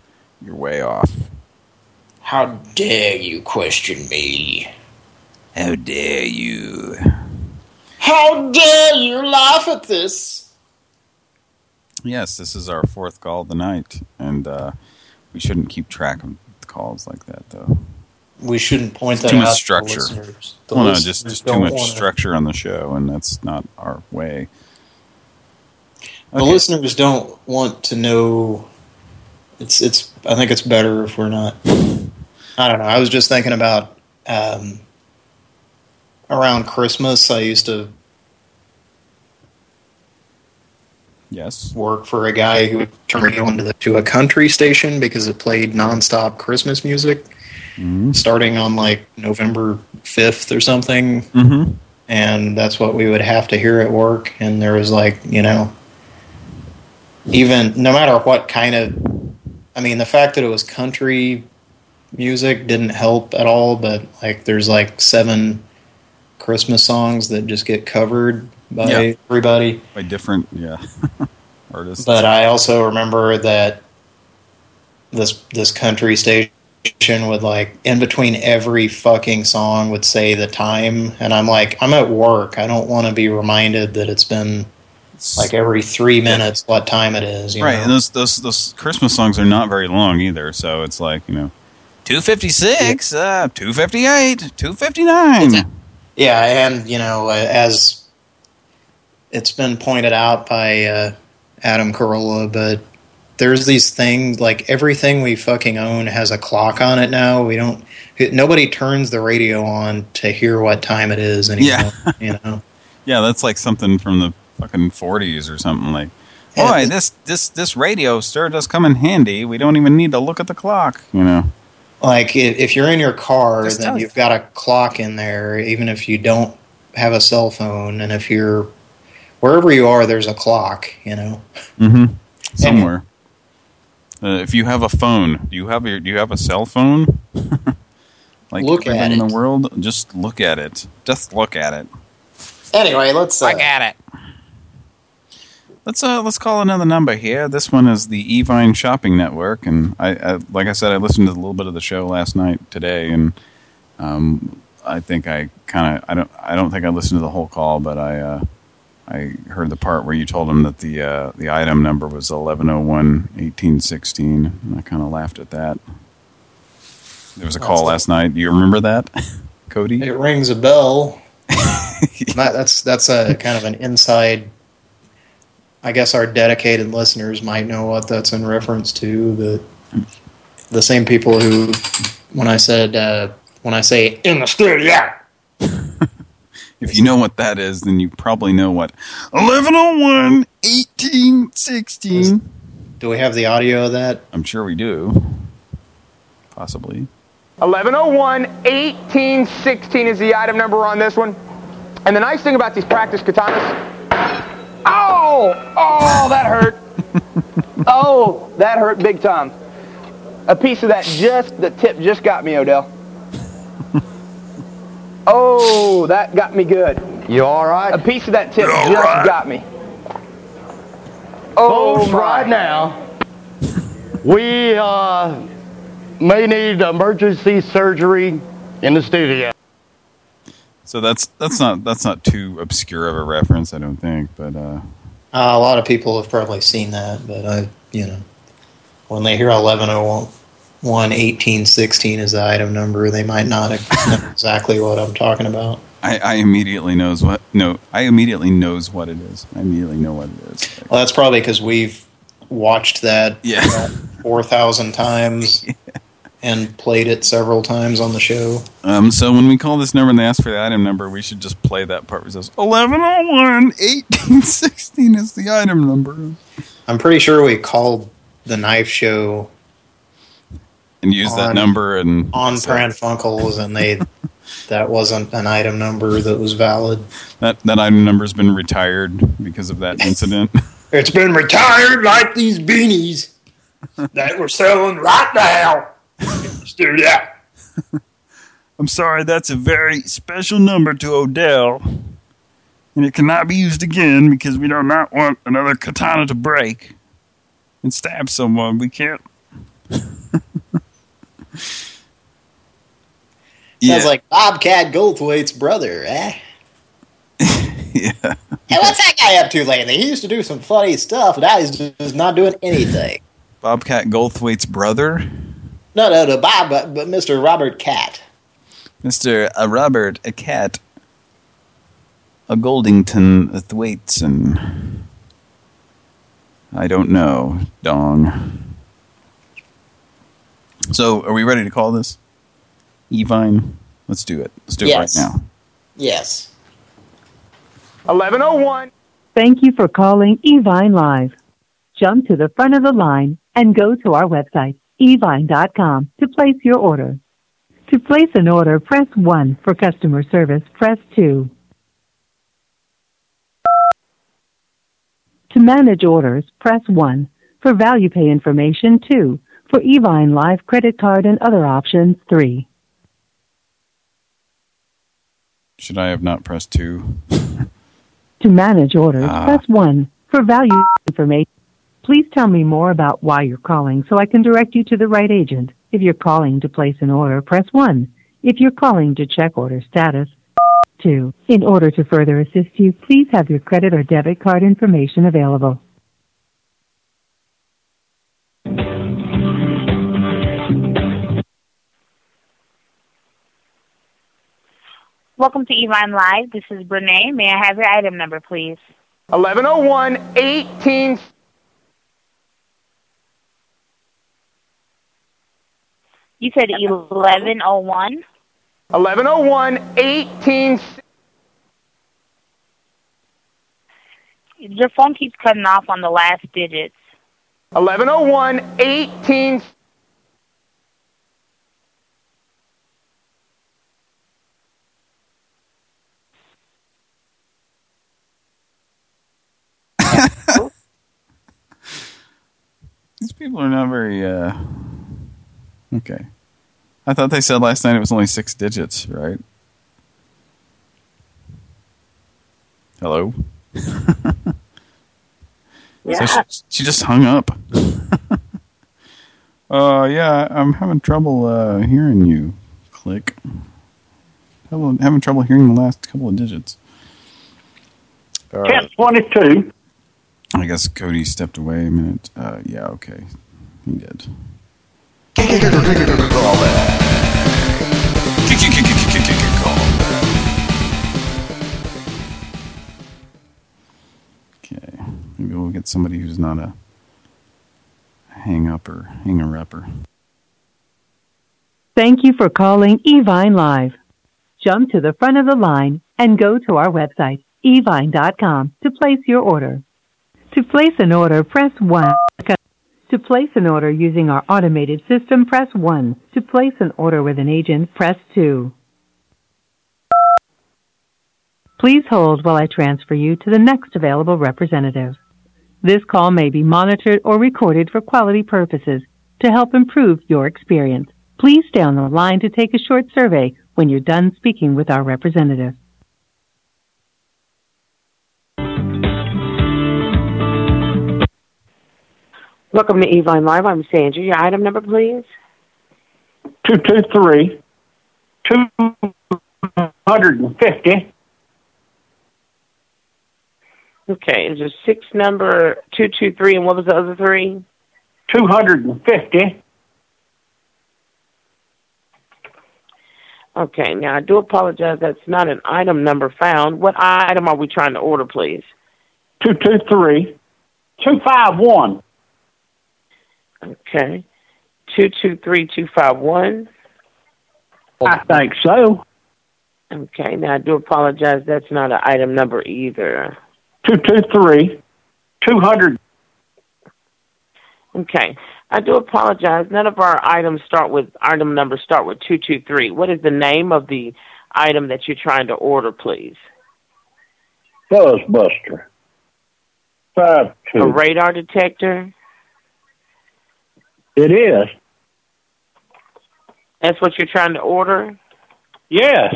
Speaker 2: You're way off.
Speaker 20: How dare you question me?
Speaker 2: How dare you?
Speaker 20: How dare you laugh at this?
Speaker 2: Yes, this is our fourth call of the night, and uh, we shouldn't keep track of calls like that, though.
Speaker 3: We shouldn't point
Speaker 2: It's
Speaker 3: that
Speaker 2: too
Speaker 3: out
Speaker 2: much
Speaker 3: to the
Speaker 2: structure.
Speaker 3: listeners. The
Speaker 2: well, no, just, just too much structure on the show, and that's not our way.
Speaker 3: The listeners don't want to know. It's it's. I think it's better if we're not. I don't know. I was just thinking about um, around Christmas. I used to
Speaker 2: Yes.
Speaker 3: work for a guy who turned me on to, the, to a country station because it played nonstop Christmas music, starting on like November fifth or something.
Speaker 2: Mm-hmm.
Speaker 3: and that's what we would have to hear at work. And there was like, you know, even no matter what kind of, I mean, the fact that it was country music didn't help at all. But like, there's like seven Christmas songs that just get covered by
Speaker 2: Yeah.
Speaker 3: everybody.
Speaker 2: By different, yeah, artists.
Speaker 3: But I also remember that this this country station would like in between every fucking song would say the time, and I'm like, I'm at work. I don't want to be reminded that it's been like every three minutes what time it is. You
Speaker 2: right,
Speaker 3: know?
Speaker 2: and those those those Christmas songs are not very long either, so it's like you know, two fifty six, uh, two fifty eight, two fifty nine.
Speaker 3: Yeah, and you know, uh, as it's been pointed out by uh, Adam Carolla, but there's these things like everything we fucking own has a clock on it now. We don't. Nobody turns the radio on to hear what time it is anymore.
Speaker 2: Yeah.
Speaker 3: you know.
Speaker 2: Yeah, that's like something from the fucking forties or something like. Boy, this this this radio sure does come in handy. We don't even need to look at the clock, you know.
Speaker 3: Like if, if you're in your car,
Speaker 2: Just
Speaker 3: then
Speaker 2: tell you.
Speaker 3: you've got a clock in there, even if you don't have a cell phone, and if you're wherever you are, there's a clock. You know.
Speaker 2: Mm-hmm. Somewhere. Uh, if you have a phone, do you have your do you have a cell phone? like
Speaker 3: Look at
Speaker 2: everything in the world, just look at it. Just look at it.
Speaker 20: Anyway, let's uh,
Speaker 2: at it. Let's uh let's call another number here. This one is the Evine Shopping Network, and I, I like I said, I listened to a little bit of the show last night today, and um, I think I kind of I don't I don't think I listened to the whole call, but I uh, I heard the part where you told him that the uh, the item number was 1101-1816, and I kind of laughed at that. There was a call last night. Do you remember that, Cody?
Speaker 3: It rings a bell. That- that's that's a kind of an inside. I guess our dedicated listeners might know what that's in reference to. The the same people who, when I said uh, when I say in the studio,
Speaker 2: If you know what that is, then you probably know what 1101-1816.
Speaker 3: do we have the audio of that?
Speaker 2: I'm sure we do. Possibly.
Speaker 22: 1101 1816 is the item number on this one. And the nice thing about these practice katanas. Oh! Oh, that hurt. oh, that hurt big time. A piece of that just, the tip just got me, Odell. Oh, that got me good.
Speaker 23: You all right?
Speaker 22: A piece of that tip just got me. Oh,
Speaker 23: Folks,
Speaker 22: my.
Speaker 23: right now, we uh, may need emergency surgery in the studio.
Speaker 2: So that's that's not that's not too obscure of a reference, I don't think. But uh,
Speaker 3: Uh, a lot of people have probably seen that, but I, you know, when they hear 1101, 1816 is the item number, they might not know exactly what I'm talking about.
Speaker 2: I, I immediately knows what no, I immediately knows what it is. I immediately know what it is.
Speaker 3: Well, that's probably because we've watched that
Speaker 2: Yeah.
Speaker 3: about 4,000 times and played it several times on the show.
Speaker 2: Um, so when we call this number and they ask for the item number, we should just play that part where it says 1101 1816 is the item number.
Speaker 3: I'm pretty sure we called the knife show
Speaker 2: And use that number and
Speaker 3: on Pran Funkels, and they that wasn't an item number that was valid.
Speaker 2: that that item number's been retired because of that incident.
Speaker 16: It's been retired like these beanies that we're selling right now. Let's do that.
Speaker 2: I'm sorry, that's a very special number to Odell. And it cannot be used again because we do not want another katana to break and stab someone. We can't.
Speaker 20: Sounds like Bobcat Goldthwait's brother, eh?
Speaker 2: yeah.
Speaker 20: Hey, what's that guy up to lately? He used to do some funny stuff, now he's just not doing anything.
Speaker 2: Bobcat Goldthwait's brother,
Speaker 20: No, no, no, Bob, but, but Mr. Robert Cat.
Speaker 2: Mr. Uh, Robert, a cat, a Goldington Thwaiteson. I don't know, dong. So, are we ready to call this? Evine? Let's do it. Let's do
Speaker 20: Yes.
Speaker 2: it right now.
Speaker 20: Yes.
Speaker 22: 1101.
Speaker 24: Thank you for calling Evine Live. Jump to the front of the line and go to our website, evine.com, to place your order. To place an order, press 1. For customer service, press 2. To manage orders, press 1. For value pay information, 2. For Evine Live credit card and other options, 3.
Speaker 2: Should I have not pressed two?
Speaker 24: To manage orders,
Speaker 2: Ah.
Speaker 24: press 1. For value information, please tell me more about why you're calling so I can direct you to the right agent. If you're calling to place an order, press 1. If you're calling to check order status, 2. In order to further assist you, please have your credit or debit card information available.
Speaker 25: Welcome to Evine Live. This is Brene. May I have your item number, please?
Speaker 22: 1101 18.
Speaker 25: You said 1101?
Speaker 22: 1101 18.
Speaker 25: Your phone keeps cutting off on the last digits.
Speaker 22: 1101 18.
Speaker 2: These people are not very, uh... Okay. I thought they said last night it was only six digits, right? Hello? So she, she just hung up. uh, yeah, I'm having trouble uh, hearing you. Click. Trouble, having trouble hearing the last couple of digits. Uh,
Speaker 23: Cat 22.
Speaker 2: I guess Cody stepped away a minute. Uh, yeah, okay. He did. Okay. Maybe we'll get somebody who's not a hang-upper, hanger-upper.
Speaker 24: Thank you for calling Evine Live. Jump to the front of the line and go to our website, evine.com, to place your order. To place an order, press 1. To place an order using our automated system, press 1. To place an order with an agent, press 2. Please hold while I transfer you to the next available representative. This call may be monitored or recorded for quality purposes to help improve your experience. Please stay on the line to take a short survey when you're done speaking with our representative.
Speaker 26: Welcome to Evine Live. I'm Sandra. Your item number, please.
Speaker 11: Two two three. Two hundred and fifty.
Speaker 26: Okay, is there six number two two three, and what was the other three?
Speaker 11: Two hundred and fifty.
Speaker 26: Okay, now I do apologize. That's not an item number found. What item are we trying to order, please?
Speaker 11: Two two three. Two five one.
Speaker 26: Okay, two two three two five one.
Speaker 11: I think so.
Speaker 26: Okay, now I do apologize. That's not an item number either.
Speaker 11: Two two three. Two hundred.
Speaker 26: Okay, I do apologize. None of our items start with item numbers start with two two three. What is the name of the item that you're trying to order, please?
Speaker 11: Fuzzbuster. Five two.
Speaker 26: A radar detector.
Speaker 11: It is.
Speaker 26: That's what you're trying to order.
Speaker 11: Yes.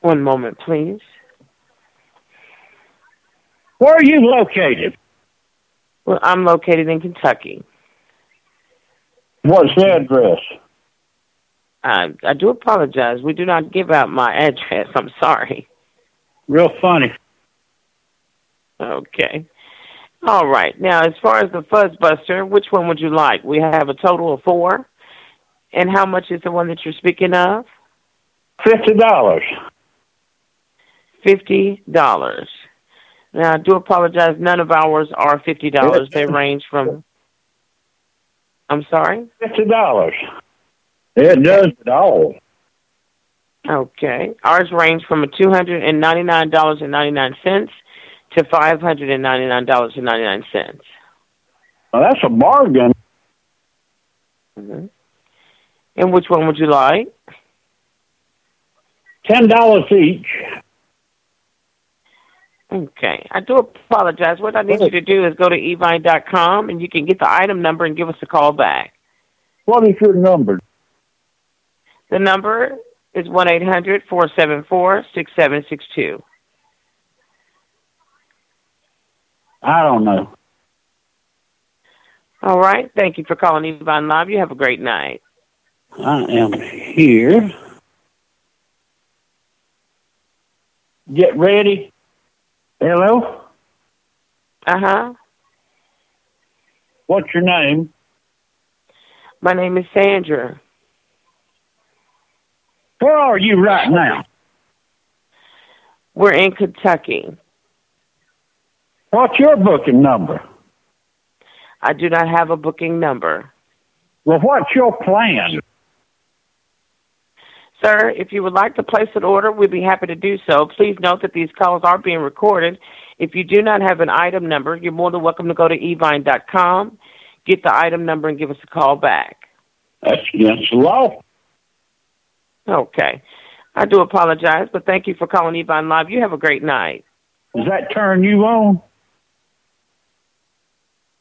Speaker 26: One moment, please.
Speaker 11: Where are you located?
Speaker 26: Well, I'm located in Kentucky.
Speaker 11: What's the address?
Speaker 26: I, I do apologize. We do not give out my address. I'm sorry.
Speaker 11: Real funny.
Speaker 26: Okay. All right. Now, as far as the Fuzzbuster, which one would you like? We have a total of four. And how much is the one that you're speaking of?
Speaker 11: Fifty dollars.
Speaker 26: Fifty dollars. Now, I do apologize. None of ours are fifty dollars. They range from. I'm sorry.
Speaker 11: Fifty dollars. It does it all.
Speaker 26: Okay. Ours range from a two hundred and ninety nine dollars and ninety nine cents to five hundred and ninety nine dollars and ninety nine cents.
Speaker 11: Well, that's a bargain.
Speaker 26: Mm-hmm. And which one would you like?
Speaker 11: Ten dollars each.
Speaker 26: Okay. I do apologize. What I need you to do is go to evine.com and you can get the item number and give us a call back.
Speaker 11: What is your number?
Speaker 26: The number is one eight hundred four seven four six seven six two.
Speaker 11: I don't know.
Speaker 26: All right. Thank you for calling Evine Live. You have a great night.
Speaker 11: I am here. Get ready. Hello?
Speaker 26: Uh huh.
Speaker 11: What's your name?
Speaker 26: My name is Sandra.
Speaker 11: Where are you right now?
Speaker 26: We're in Kentucky.
Speaker 11: What's your booking number?
Speaker 26: I do not have a booking number.
Speaker 11: Well, what's your plan?
Speaker 26: Sir, if you would like to place an order, we'd be happy to do so. Please note that these calls are being recorded. If you do not have an item number, you're more than welcome to go to evine.com, get the item number, and give us a call back.
Speaker 11: That's against the law.
Speaker 26: Okay. I do apologize, but thank you for calling Evine Live. You have a great night.
Speaker 11: Does that turn you on?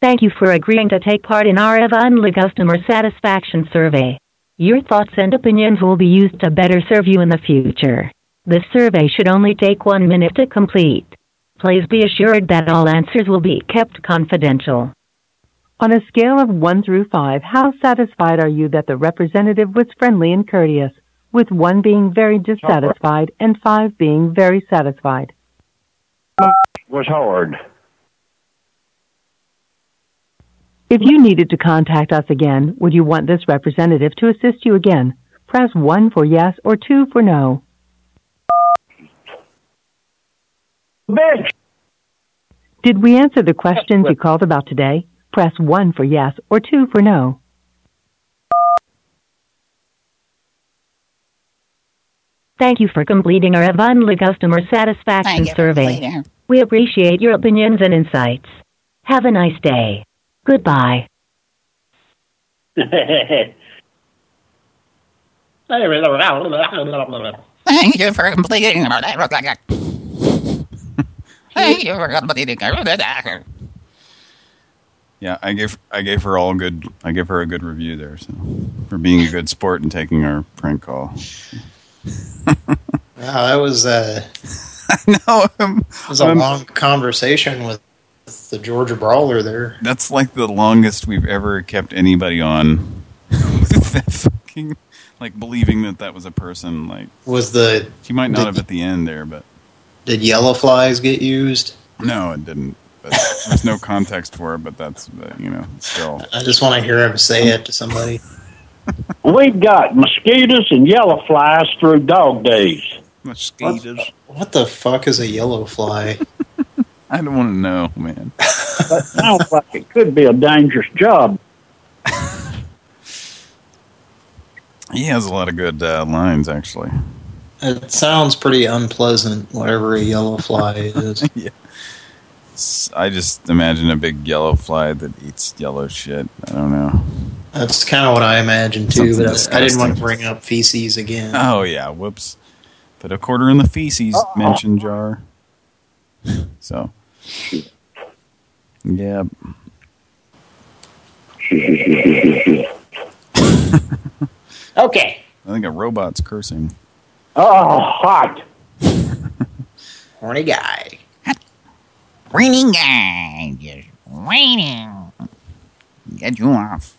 Speaker 24: Thank you for agreeing to take part in our Evine Live Customer Satisfaction Survey. Your thoughts and opinions will be used to better serve you in the future. This survey should only take one minute to complete. Please be assured that all answers will be kept confidential. On a scale of 1 through 5, how satisfied are you that the representative was friendly and courteous, with 1 being very dissatisfied and 5 being very satisfied?
Speaker 11: Was hard.
Speaker 24: If you needed to contact us again, would you want this representative to assist you again? Press 1 for yes or 2 for no.
Speaker 11: Bitch.
Speaker 24: Did we answer the questions you called about today? Press 1 for yes or 2 for no. Thank you for completing our Evine Live customer satisfaction survey. We appreciate your opinions and insights. Have a nice day. Goodbye.
Speaker 21: Thank you for completing Thank you for completing
Speaker 2: Yeah, I gave I gave her all good. I gave her a good review there, so for being a good sport and taking our prank call.
Speaker 3: Wow, that was uh,
Speaker 2: no,
Speaker 3: it was a
Speaker 2: I'm-
Speaker 3: long conversation with the Georgia Brawler there.
Speaker 2: That's like the longest we've ever kept anybody on. With that fucking, like believing that that was a person. Like
Speaker 3: Was the
Speaker 2: she might not
Speaker 3: did-
Speaker 2: have at the end there, but
Speaker 3: did yellow flies get used?
Speaker 2: no, it didn't. But there's no context for it. But that's uh, you know still.
Speaker 3: I just want to hear him say it to somebody.
Speaker 23: We've got mosquitoes and yellow flies through dog days.
Speaker 2: Mosquitoes.
Speaker 3: What the fuck is a yellow fly?
Speaker 2: I don't want to know, man.
Speaker 23: That sounds like it could be a dangerous job.
Speaker 2: He has a lot of good uh, lines, actually.
Speaker 3: It sounds pretty unpleasant, whatever a yellow fly is.
Speaker 2: yeah. S- I just imagine a big yellow fly that eats yellow shit. I don't know.
Speaker 3: That's kind of what I imagined too,
Speaker 2: Something
Speaker 3: but I didn't want to bring up feces again.
Speaker 2: Oh yeah, whoops. Put a quarter in the feces mention jar. So. Yeah.
Speaker 20: Okay.
Speaker 2: I think a robot's cursing.
Speaker 23: Oh, hot.
Speaker 20: Horny guy.
Speaker 21: Raining guy, just raining. Get you off.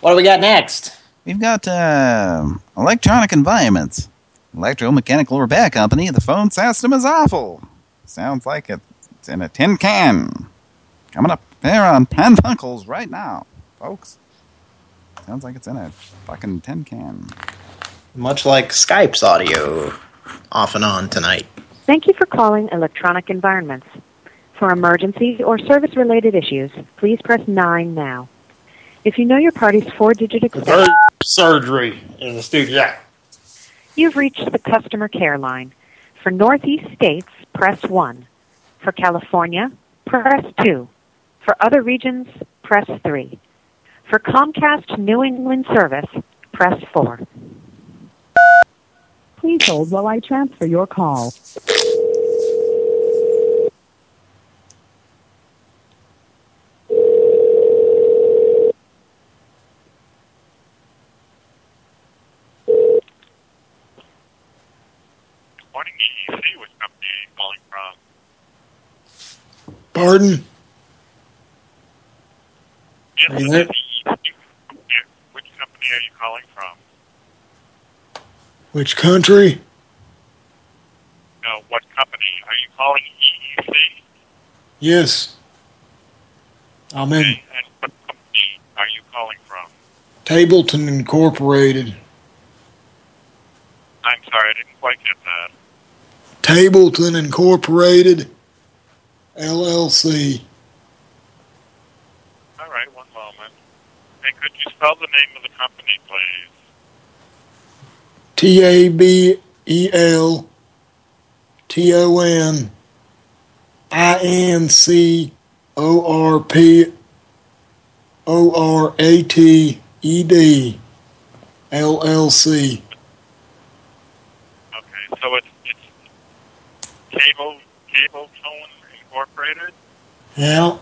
Speaker 20: What do we got next?
Speaker 21: We've got uh, electronic environments. Electromechanical repair company. The phone system is awful. Sounds like it's in a tin can. Coming up there on Pran Funkels right now, folks. Sounds like it's in a fucking tin can.
Speaker 3: Much like Skype's audio off and on tonight.
Speaker 27: Thank you for calling Electronic Environments. For emergency or service-related issues, please press 9 now. If you know your party's four-digit extension,
Speaker 16: surgery in the studio.
Speaker 27: you've reached the customer care line. For Northeast states, press 1. For California, press 2. For other regions, press 3. For Comcast New England service, press 4.
Speaker 24: Please hold while I transfer your call.
Speaker 28: Morning, EEC. Which company are you calling from?
Speaker 16: Pardon?
Speaker 28: Yes,
Speaker 16: Are you
Speaker 28: this
Speaker 16: there?
Speaker 28: is EEC. Yeah, Which company are you calling from?
Speaker 16: Which country?
Speaker 28: No, what company? Are you calling EEC?
Speaker 16: Yes. I'm in
Speaker 28: And what company are you calling from?
Speaker 16: Tableton Incorporated.
Speaker 28: I'm sorry, I didn't quite get that.
Speaker 16: Tableton Incorporated, LLC.
Speaker 28: All right, one moment. And could you spell the name of the company, please?
Speaker 16: T A B E L T O N I N C O R P O R A T E D L L C.
Speaker 28: Okay, so it's it's Cable Cable Tone Incorporated.
Speaker 16: Yeah.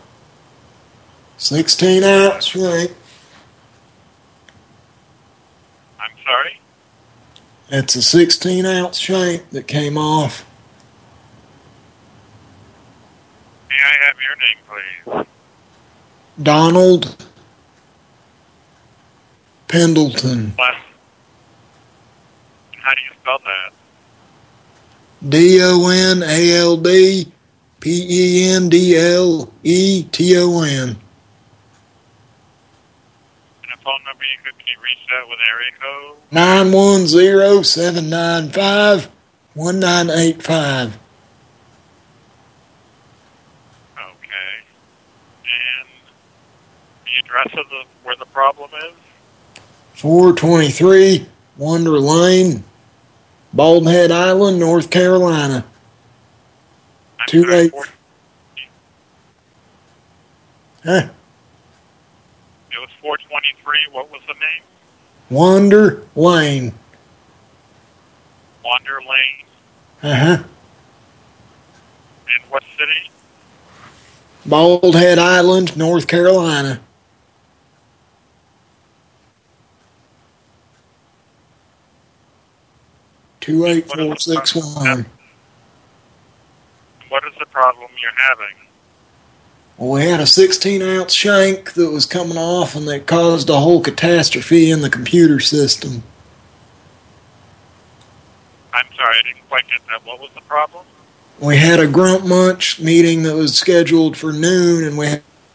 Speaker 16: 16 ounce shrink.
Speaker 28: I'm sorry.
Speaker 16: It's a 16 ounce shank that came off.
Speaker 28: May I have your name, please?
Speaker 16: Donald Pendleton.
Speaker 28: How do you spell that?
Speaker 16: D O N A L D P E N D L E T O N.
Speaker 28: And a phone number you could be reached at with area code?
Speaker 16: Nine one zero seven nine five one nine eight five.
Speaker 28: Okay. And the address of the where the problem is?
Speaker 16: Four twenty three Wonder Lane, Bald Head Island, North Carolina.
Speaker 28: I'm
Speaker 16: Two eight. Huh?
Speaker 28: It was 423. What was the name?
Speaker 16: Wander Lane.
Speaker 28: Wander Lane.
Speaker 16: Uh-huh.
Speaker 28: In what city?
Speaker 16: Bald Head Island, North Carolina. Two eight four six one.
Speaker 28: What is the problem you're having?
Speaker 16: Well, we had a 16 ounce shank that was coming off and that caused a whole catastrophe in the computer system.
Speaker 28: I'm sorry, I didn't quite get that. What was the problem?
Speaker 16: We had a grunt munch meeting that was scheduled for noon and we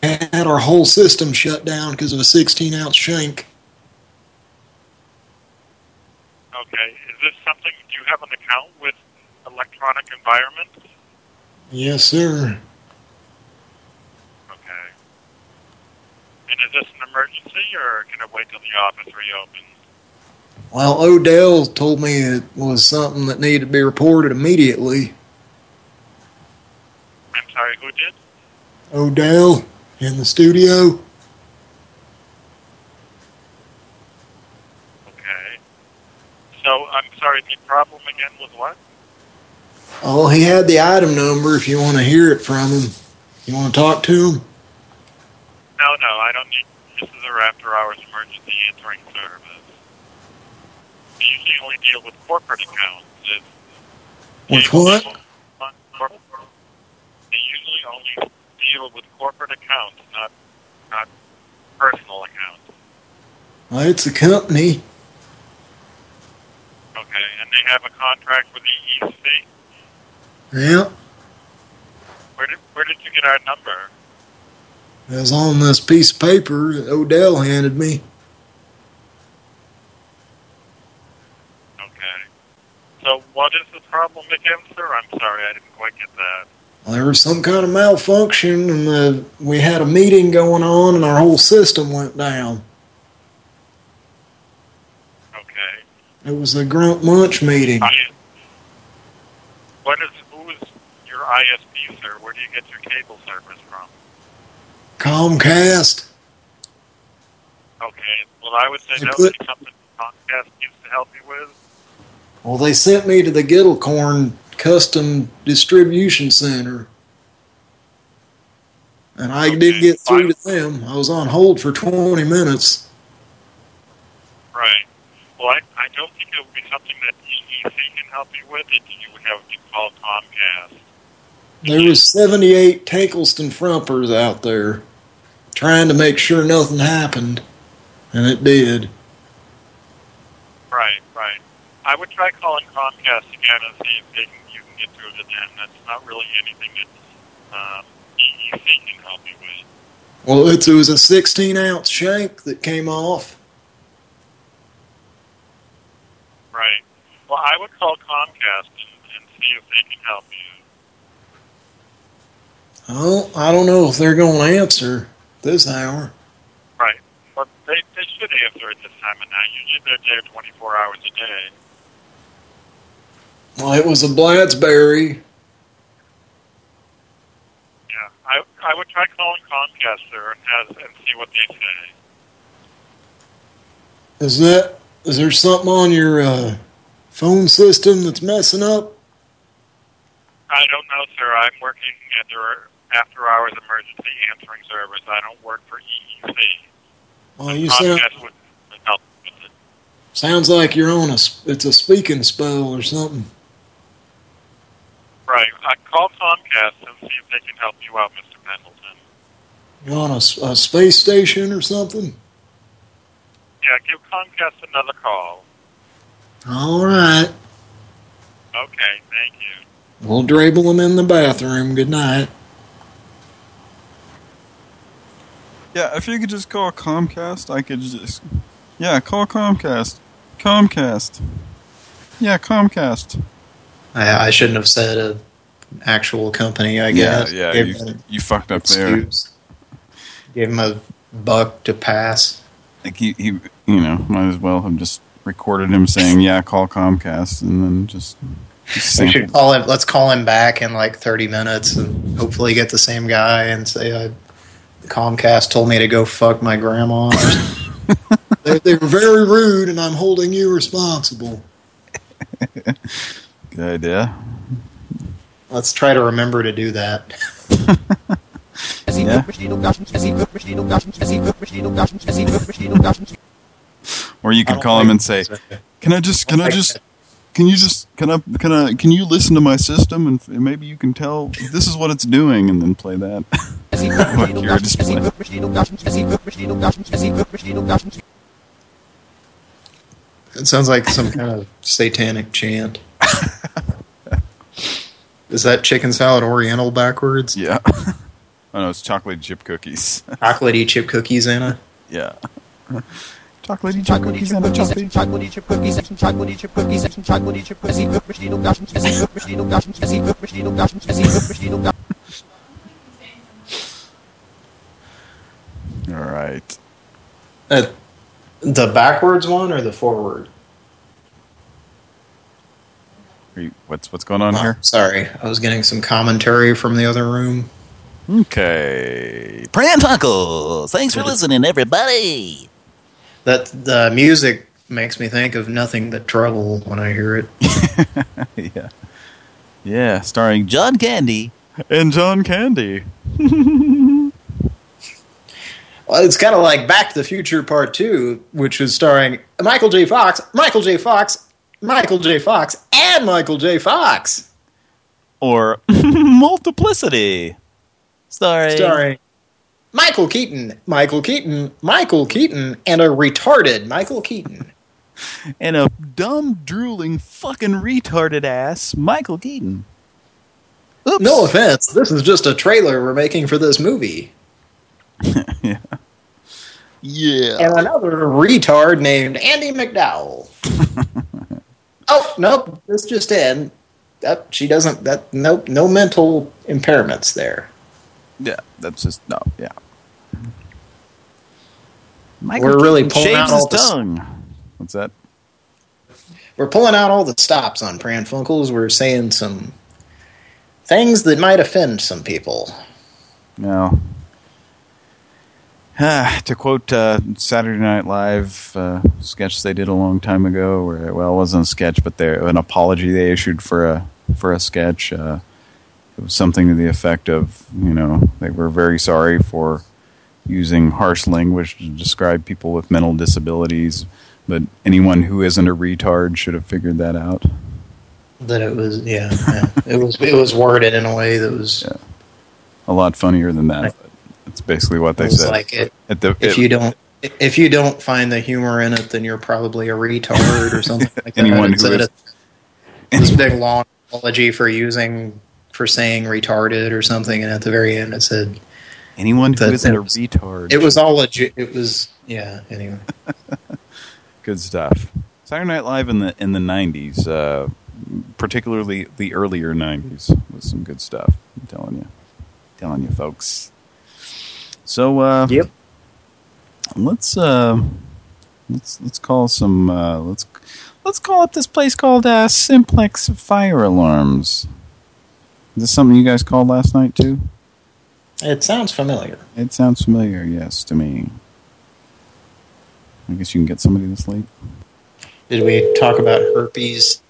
Speaker 16: had our whole system shut down because of a 16 ounce shank.
Speaker 28: Okay, is this something, do you have an account with Electronic Environment?
Speaker 16: Yes, sir.
Speaker 28: Okay. And is this an emergency, or can it wait till the office reopens?
Speaker 16: Well, Odell told me it was something that needed to be reported immediately.
Speaker 28: I'm sorry, who did?
Speaker 16: Odell in the studio.
Speaker 28: Okay. So, I'm sorry, the problem again was what?
Speaker 16: Oh, he had the item number if you want to hear it from him. You want to talk to him?
Speaker 28: No, no, I don't need, this is our after-hours emergency answering service. We usually only deal with corporate accounts. If
Speaker 16: With what?
Speaker 28: They usually only deal with corporate accounts, not not personal accounts.
Speaker 16: Well, it's a company.
Speaker 28: Okay, and they have a contract with the EEC.
Speaker 16: Yeah,
Speaker 28: Where did where did you get our number?
Speaker 16: it was on this piece of paper that Odell handed me.
Speaker 28: Okay. So what is the problem again, sir? I'm sorry, I didn't quite get that.
Speaker 16: There was some kind of malfunction, and uh, we had a meeting going on, and our whole system went down.
Speaker 28: Okay.
Speaker 16: It was a grunt munch meeting.
Speaker 28: I, what is your ISP, sir? Where do you get your cable service from?
Speaker 16: Comcast.
Speaker 28: Okay. Well, I would say
Speaker 16: They
Speaker 28: that would be something Comcast used to help you with.
Speaker 16: Well, they sent me to the Gittlecorn Custom Distribution Center. And I didn't get through to them. I was on hold for 20 minutes.
Speaker 28: Right. Well, I, I don't think it would be something that EEC can help you with. It you would have to call Comcast.
Speaker 16: There was 78 Tankleston Frumpers out there trying to make sure nothing happened. And it did.
Speaker 28: Right, right. I would try calling Comcast again and see if they can, you can get through to them. That's not really anything that um, EEC can help you with.
Speaker 16: Well, it's, it was a 16 ounce shank that came off.
Speaker 28: Right. Well, I would call Comcast and, and see if they can help you.
Speaker 16: Oh, I don't know if they're going to answer this hour.
Speaker 28: Right. But they, they should answer at this time of night. Usually they're there 24 hours a day.
Speaker 16: Well, it was a Bladsberry.
Speaker 28: Yeah. I I would try calling Comcast, sir, and, has, and see what they say.
Speaker 16: Is that is there something on your uh, phone system that's messing up?
Speaker 28: I don't know, sir. I'm working at their after-hours emergency answering service. I don't work for EEC.
Speaker 16: Well, you sound
Speaker 28: Comcast would help with it.
Speaker 16: sounds like you're on a it's a speaking spell or something.
Speaker 28: Right. I call Comcast and see if they can help you out, Mr. Pendleton.
Speaker 16: You on a, a space station or something?
Speaker 28: Yeah, give Comcast another call.
Speaker 16: All right,
Speaker 28: Okay, thank you.
Speaker 16: we'll drabble them in the bathroom. Good night.
Speaker 2: Yeah, if you could just call Comcast, I could just... Yeah, call Comcast. Comcast. Yeah, Comcast.
Speaker 3: I, I shouldn't have said a actual company. I guess.
Speaker 2: yeah,
Speaker 3: Gave
Speaker 2: you, you fucked up there.
Speaker 3: excuse. Gave him a buck to pass.
Speaker 2: Like he, he, you know, might as well have just recorded him saying, "Yeah, call Comcast," and then just
Speaker 3: We should call him. Let's call him back in like 30 minutes and hopefully get the same guy and say uh, Comcast told me to go fuck my grandma.
Speaker 16: They, they were very rude, and I'm holding you responsible.
Speaker 2: Good idea.
Speaker 3: Let's try to remember to do that.
Speaker 2: Yeah. Or you could call him and say, "Can I just? Can I just? Can you just? Can I? Can I? Can you listen to my system and, and maybe you can tell this is what it's doing and then play that." like your display.
Speaker 3: It sounds like some kind of satanic chant. Is that chicken salad oriental backwards?
Speaker 2: Yeah. Oh no, it's chocolate chip cookies.
Speaker 3: Chocolatey chip cookies, Anna?
Speaker 2: Yeah. Chocolatey chip cookies and a chocolate chocolatey chip cookies and chocolatey chip cookies and chocolatey chip cookies. All right.
Speaker 3: Uh, the backwards one or the forward?
Speaker 2: You, what's what's going on here?
Speaker 3: Sorry, I was getting some commentary from the other room.
Speaker 2: Okay.
Speaker 1: Pran Funkels. Thanks for listening, everybody.
Speaker 3: That the music makes me think of nothing but trouble when I hear it.
Speaker 2: yeah. Yeah, starring
Speaker 1: John Candy.
Speaker 2: and John Candy.
Speaker 3: Well, it's kind of like Back to the Future Part 2, which was starring Michael J. Fox, Michael J. Fox, Michael J. Fox, and Michael J. Fox.
Speaker 1: Or Multiplicity. Starring...
Speaker 3: Starring Michael Keaton, Michael Keaton, Michael Keaton, and a retarded Michael Keaton.
Speaker 2: and a dumb, drooling, fucking retarded ass Michael Keaton.
Speaker 3: Oops. No offense, this is just a trailer we're making for this movie.
Speaker 2: yeah. Yeah.
Speaker 3: And another retard named Andie MacDowell. oh, nope, this just in. That she doesn't that nope, no mental impairments there.
Speaker 2: Yeah, that's just no, yeah.
Speaker 3: We're really pulling out all the
Speaker 2: tongue. What's that?
Speaker 3: We're pulling out all the stops on Pran Funkels. We're saying some things that might offend some people.
Speaker 2: No. Ah, to quote uh, Saturday Night Live uh, sketch they did a long time ago, where well, it wasn't a sketch, but they an apology they issued for a for a sketch. Uh, it was something to the effect of, you know, they were very sorry for using harsh language to describe people with mental disabilities, but anyone who isn't a retard should have figured that out.
Speaker 3: That it was, yeah, yeah. it was it was worded in a way that was
Speaker 2: yeah. a lot funnier than that. It's basically what they said.
Speaker 3: like it-
Speaker 2: At the,
Speaker 3: if
Speaker 2: it-
Speaker 3: you don't if you don't find the humor in it, then you're probably a retard or something like that.
Speaker 2: Anyone who is-
Speaker 3: this big long apology for using for saying retarded or something, and at the very end it said
Speaker 2: anyone who isn't a retard.
Speaker 3: It was all legit. It was yeah. Anyway,
Speaker 2: Good stuff. Saturday Night Live in the in the '90s, uh, particularly the earlier '90s, was some good stuff. I'm telling you, telling you, folks. So, uh,
Speaker 3: yep.
Speaker 2: Let's uh, let's let's call some uh, let's let's call up this place called uh, Simplex Fire Alarms. Is this something you guys called last night too?
Speaker 3: It sounds familiar.
Speaker 2: It sounds familiar, yes, to me. I guess you can get somebody this late.
Speaker 3: Did we talk about herpes?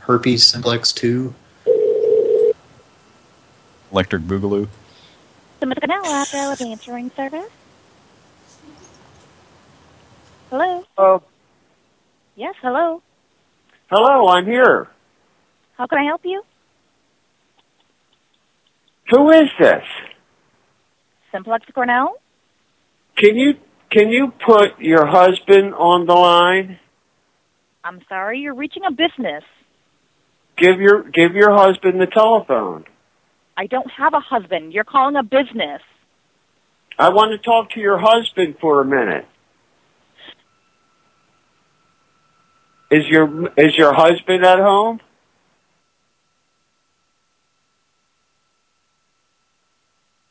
Speaker 3: Herpes simplex two.
Speaker 2: Electric Boogaloo.
Speaker 29: The Canal Opera with answering service. Hello.
Speaker 30: Oh,
Speaker 29: Yes, hello.
Speaker 30: hello, I'm here.
Speaker 29: How can I help you?
Speaker 30: Who is this?
Speaker 29: Simplex Cornell.
Speaker 30: Can you can you put your husband on the line?
Speaker 29: I'm sorry, you're reaching a business.
Speaker 30: Give your give your husband the telephone.
Speaker 29: I don't have a husband. You're calling a business.
Speaker 30: I want to talk to your husband for a minute. Is your is your husband at home?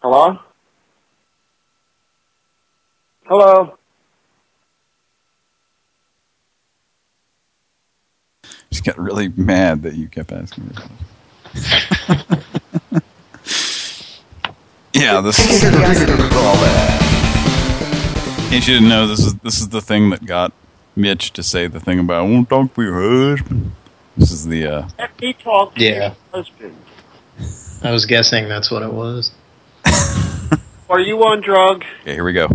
Speaker 30: Hello? Hello?
Speaker 2: Just got really mad that you kept asking her. yeah, this is You should know this is this is the thing that got Mitch to say the thing about I won't talk to your husband. This is the uh
Speaker 30: Let me talk to
Speaker 3: Yeah.
Speaker 30: your husband.
Speaker 3: I was guessing that's what it was.
Speaker 30: Are you on drugs?
Speaker 2: Okay, here we go.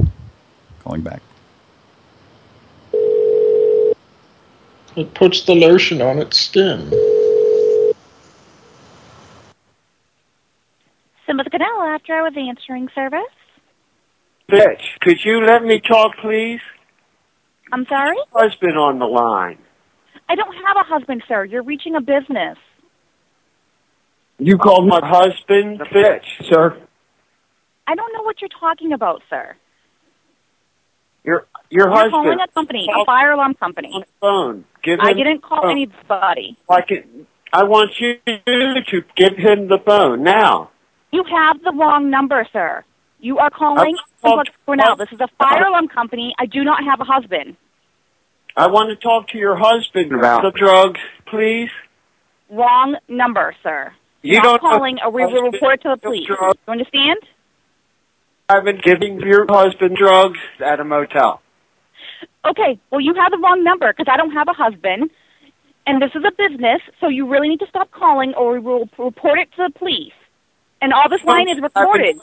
Speaker 2: Calling back.
Speaker 3: It puts the lotion on its skin.
Speaker 31: Simba the Canal after I was answering service.
Speaker 30: Bitch, could you let me talk, please?
Speaker 31: I'm sorry?
Speaker 30: Husband on the line.
Speaker 31: I don't have a husband, sir. You're reaching a business.
Speaker 30: You called my husband a bitch, sir.
Speaker 31: I don't know what you're talking about, sir.
Speaker 30: Your your
Speaker 31: You're
Speaker 30: husband.
Speaker 31: calling a company, a fire alarm company.
Speaker 30: phone. Give him
Speaker 31: I didn't call
Speaker 30: phone.
Speaker 31: anybody.
Speaker 30: Like it, I want you to give him the phone now.
Speaker 31: You have the wrong number, sir. You are calling
Speaker 30: I'm
Speaker 31: Cornell. This is a fire alarm company. I do not have a husband.
Speaker 30: I want to talk to your husband about the drugs, please.
Speaker 31: Wrong number, sir.
Speaker 30: You
Speaker 31: not
Speaker 30: don't
Speaker 31: calling or we will report to the police. You understand?
Speaker 30: I've been giving your husband drugs at a motel.
Speaker 31: Okay, well, you have the wrong number because I don't have a husband, and this is a business, so you really need to stop calling or we will report it to the police. And all this line is recorded.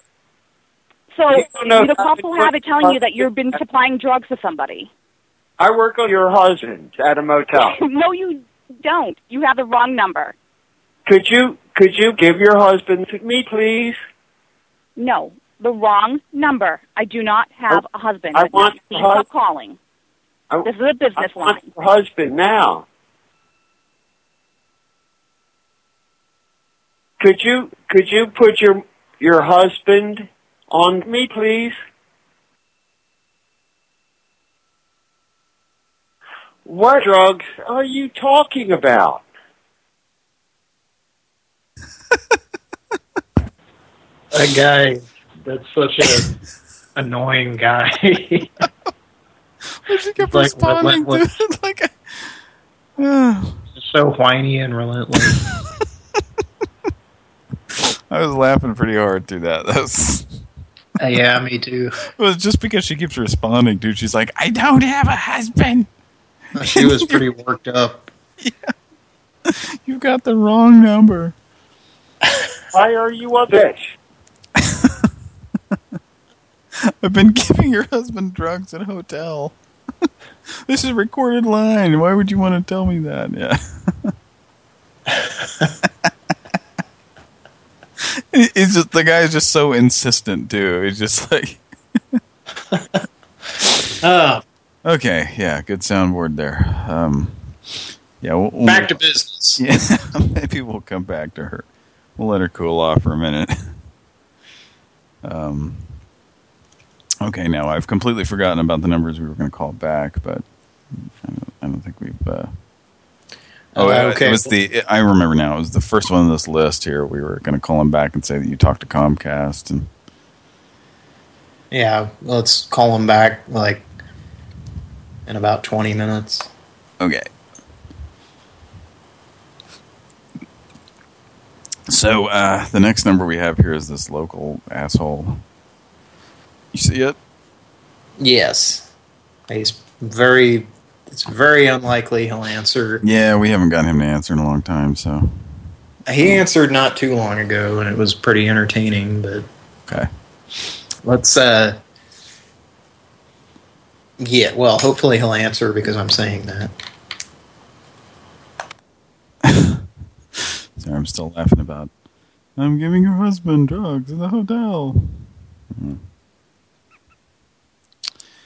Speaker 31: So the cops will have it telling you that you've been supplying drugs to somebody.
Speaker 30: I work on your husband at a motel.
Speaker 31: no, you don't. You have the wrong number.
Speaker 30: Could you could you give your husband to me, please?
Speaker 31: No, the wrong number. I do not have a husband.
Speaker 30: I want
Speaker 31: Please
Speaker 30: your
Speaker 31: stop calling.
Speaker 30: I,
Speaker 31: This is a business
Speaker 30: I want
Speaker 31: line.
Speaker 30: your husband now. Could you could you put your your husband on me, please? What drugs are you talking about?
Speaker 3: That guy, that's such a annoying guy.
Speaker 2: She kept
Speaker 3: like
Speaker 2: responding to
Speaker 3: relentless.
Speaker 2: it like a,
Speaker 3: so whiny and relentless.
Speaker 2: I was laughing pretty hard through that. That's
Speaker 3: Uh, yeah, me too.
Speaker 2: It was just because she keeps responding, dude. She's like, I don't have a husband.
Speaker 3: She was pretty worked up. Yeah.
Speaker 2: You've got the wrong number.
Speaker 30: Why are you a bitch?
Speaker 2: I've been giving your husband drugs at a hotel. this is a recorded line. Why would you want to tell me that? Yeah. He's just the guy's just so insistent too. He's just like
Speaker 3: Oh,
Speaker 2: Okay, yeah, good soundboard there. Um yeah, we'll, we'll-
Speaker 3: back to business.
Speaker 2: Yeah, maybe we'll come back to her. We'll let her cool off for a minute. Um, okay, now I've completely forgotten about the numbers we were going to call back, but I don't, I don't think we've. Uh... Oh,
Speaker 3: Uh, okay.
Speaker 2: It was the. I remember now. It was the first one on this list here. We were going to call him back and say that you talked to Comcast, and
Speaker 3: Yeah, let's call him back like in about 20 minutes.
Speaker 2: okay. So uh, the next number we have here is this local asshole. You see it?
Speaker 3: Yes. He's very, it's very unlikely he'll answer.
Speaker 2: Yeah, we haven't gotten him to answer in a long time, so.
Speaker 3: He answered not too long ago, and it was pretty entertaining, but...
Speaker 2: Okay.
Speaker 3: Let's, uh... Yeah, well, hopefully he'll answer because I'm saying that.
Speaker 2: Sorry, I'm still laughing about. I'm giving your husband drugs in the hotel. Hmm.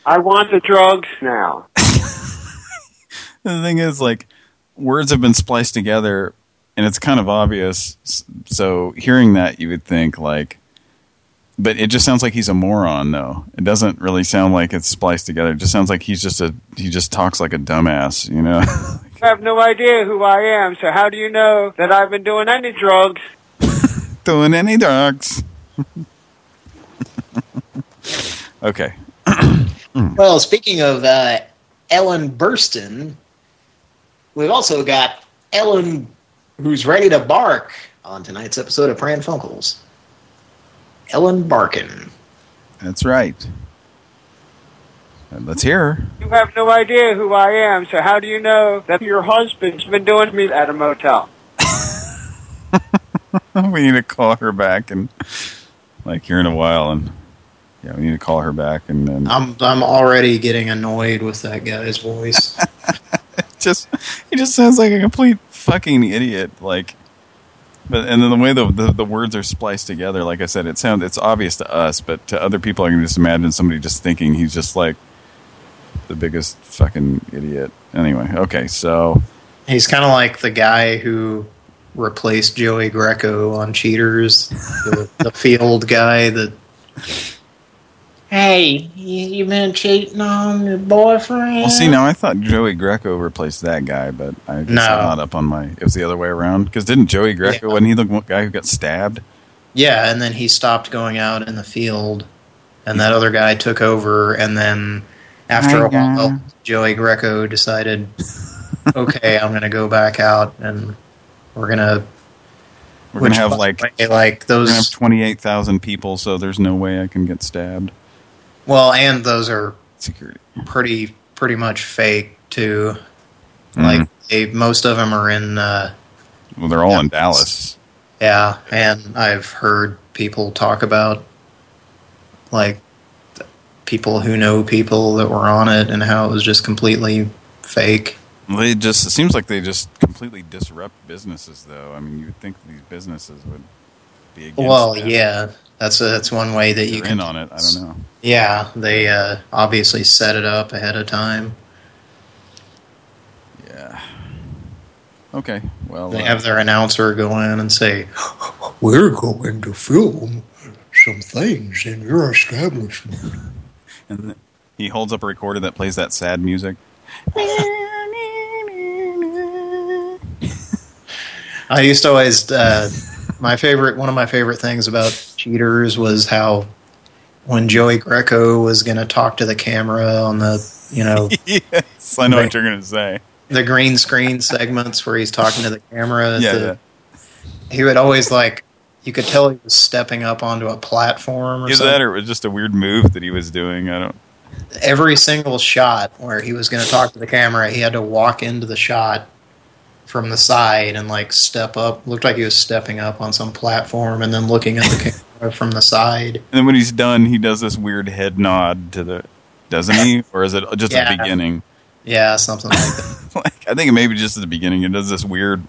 Speaker 30: I want the drugs now.
Speaker 2: The thing is, like, words have been spliced together, and it's kind of obvious. So hearing that, you would think, like, but it just sounds like he's a moron, though. It doesn't really sound like it's spliced together. It just sounds like he's just a he just talks like a dumbass, you know.
Speaker 30: I have no idea who I am, so how do you know that I've been doing any drugs?
Speaker 2: Doing any drugs. okay.
Speaker 32: Well, speaking of uh, Ellen Burstyn, we've also got
Speaker 3: Ellen, who's ready to bark on tonight's episode of Pran Funkels. Ellen Barkin.
Speaker 2: That's right. And Let's hear her.
Speaker 30: You have no idea who I am, so how do you know that your husband's been doing me at a motel?
Speaker 2: we need to call her back and like here in a while and yeah, we need to call her back and then
Speaker 3: I'm I'm already getting annoyed with that guy's voice.
Speaker 2: just he just sounds like a complete fucking idiot like but and then the way the, the the words are spliced together like I said it sounds it's obvious to us but to other people I can just imagine somebody just thinking he's just like the biggest fucking idiot anyway okay so
Speaker 3: He's kind of like the guy who replaced Joey Greco on Cheaters, the, the field guy that. Hey, you, you been cheating on your boyfriend?
Speaker 2: Well, see, now I thought Joey Greco replaced that guy, but I just
Speaker 3: No.
Speaker 2: not up on my. It was the other way around because didn't Joey Greco? Wasn't he the guy who got stabbed?
Speaker 3: Yeah, and then he stopped going out in the field, and that other guy took over, and then after
Speaker 2: Hi,
Speaker 3: a while,
Speaker 2: guy.
Speaker 3: Joey Greco decided, okay, I'm going to go back out, and we're going to...
Speaker 2: We're gonna have like
Speaker 3: like those...
Speaker 2: twenty eight thousand people, so there's no way I can get stabbed.
Speaker 3: Well, and those are
Speaker 2: security
Speaker 3: pretty pretty much fake too.
Speaker 2: Mm-hmm.
Speaker 3: Like they, most of them are in. Uh,
Speaker 2: Well, they're all in Dallas.
Speaker 3: yeah, and I've heard people talk about like people who know people that were on it and how it was just completely fake.
Speaker 2: They just it seems like they just completely disrupt businesses, though. I mean, you would think these businesses would be against.
Speaker 3: well,
Speaker 2: that.
Speaker 3: yeah, that's a, that's one way that you
Speaker 2: They're
Speaker 3: can.
Speaker 2: in on it. I don't know.
Speaker 3: Yeah, they uh, obviously set it up ahead of time.
Speaker 2: Yeah. Okay. Well,
Speaker 3: They
Speaker 2: uh,
Speaker 3: have their announcer go in and say, "We're going to film some things in your establishment."
Speaker 2: and he holds up a recorder that plays that sad music.
Speaker 3: I used to always, uh, my favorite, one of my favorite things about Cheaters was how when Joey Greco was going to talk to the camera on the, you know,
Speaker 2: yes, I know what you're gonna say.
Speaker 3: the green screen segments where he's talking to the camera.
Speaker 2: Yeah,
Speaker 3: the- He would always like, you could tell he was stepping up onto a platform or
Speaker 2: Is
Speaker 3: something.
Speaker 2: that or it was just a weird move that he was doing? I don't.
Speaker 3: Every single shot where he was going to talk to the camera, he had to walk into the shot from the side and like step up. Looked like he was stepping up on some platform and then looking at the camera from the side.
Speaker 2: And then when he's done, he does this weird head nod to the, doesn't he? Or is it just
Speaker 3: Yeah.
Speaker 2: the beginning?
Speaker 3: Yeah, something like that.
Speaker 2: like I think maybe just at the beginning, it does this weird,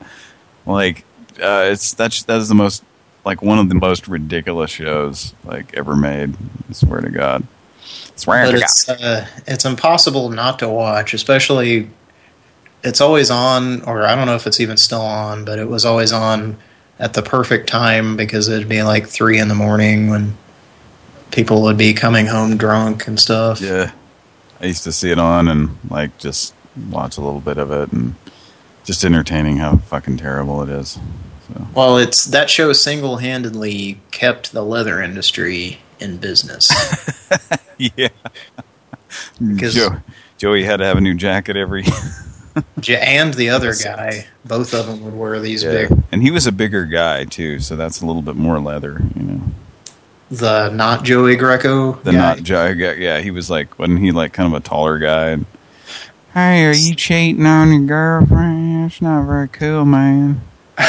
Speaker 2: like uh, it's that's that is the most like one of the most ridiculous shows like ever made. I swear to God. Swear
Speaker 3: but
Speaker 2: to God.
Speaker 3: it's uh, it's impossible not to watch, especially it's always on, or I don't know if it's even still on, but it was always on at the perfect time because it'd be like three in the morning when people would be coming home drunk and stuff.
Speaker 2: Yeah, I used to see it on and like just watch a little bit of it and just entertaining how fucking terrible it is.
Speaker 3: Well, it's that show single-handedly kept the leather industry in business.
Speaker 2: yeah.
Speaker 3: Because-
Speaker 2: Joe, Joey had to have a new jacket every.
Speaker 3: J- and the other guy, both of them would wear these
Speaker 2: Yeah.
Speaker 3: big,
Speaker 2: And he was a bigger guy too, so that's a little bit more leather, you know.
Speaker 3: the not Joey Greco
Speaker 2: The
Speaker 3: guy.
Speaker 2: not Joey guy. Yeah, he was like, wasn't he like kind of a taller guy? And, hey, are you cheating on your girlfriend? It's not very cool, man.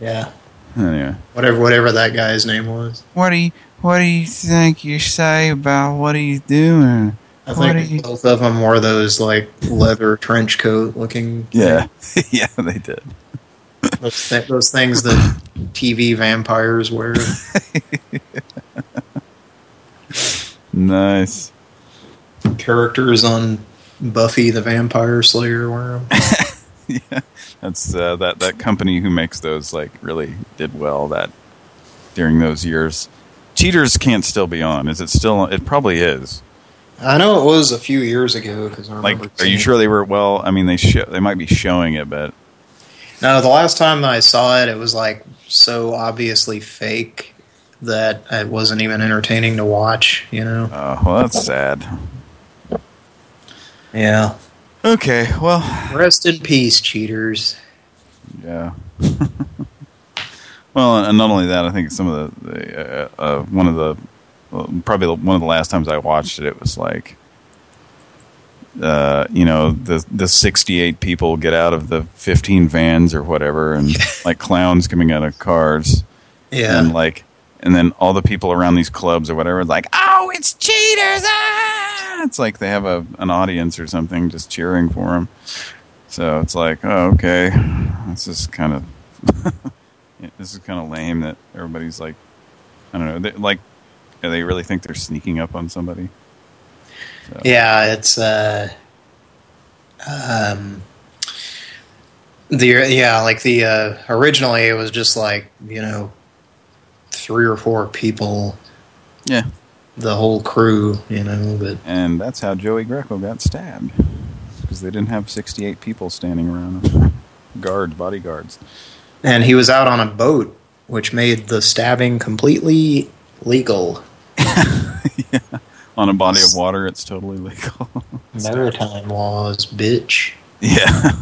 Speaker 3: Yeah,
Speaker 2: Anyway,
Speaker 3: whatever, whatever that guy's name was.
Speaker 2: what do you what do you think you say about what he's doing?
Speaker 3: I think
Speaker 2: you-
Speaker 3: both of them wore those like leather trench coat looking.
Speaker 2: Yeah, yeah, they did.
Speaker 3: those, th those things that TV vampires wear.
Speaker 2: Nice.
Speaker 3: Characters on Buffy the Vampire Slayer wear them.
Speaker 2: yeah, that's uh, that that company who makes those like really did well that during those years. Cheaters can't still be on. Is it still? It probably is.
Speaker 3: I know it was a few years ago because I remember.
Speaker 2: Like, are you sure they were? Well, I mean, they show they might be showing it, but
Speaker 3: No, the last time I saw it, it was like so obviously fake that it wasn't even entertaining to watch. You know?
Speaker 2: oh, well, that's sad.
Speaker 3: Yeah.
Speaker 2: Okay, well.
Speaker 3: Rest in peace, cheaters.
Speaker 2: Yeah. well, and not only that, I think some of the, the uh, uh, one of the probably one of the last times I watched it, it was like, uh, you know, the the 68 people get out of the 15 vans or whatever, and like clowns coming out of cars.
Speaker 3: Yeah.
Speaker 2: And like, and then all the people around these clubs or whatever, like, oh, it's cheaters! Ah! It's like they have a an audience or something just cheering for them. So it's like, oh, okay, this is kind of this is kind of lame that everybody's like, I don't know, like, do they really think they're sneaking up on somebody? So,
Speaker 3: Yeah, it's uh, um, the yeah, like the uh, originally it was just like you know three or four people.
Speaker 2: Yeah.
Speaker 3: The whole crew, you know, but
Speaker 2: And that's how Joey Greco got stabbed. Because they didn't have 68 people standing around him. Guards, bodyguards.
Speaker 3: and he was out on a boat, which made the stabbing completely legal.
Speaker 2: On a body of water, it's totally legal.
Speaker 3: Maritime laws, bitch.
Speaker 2: yeah.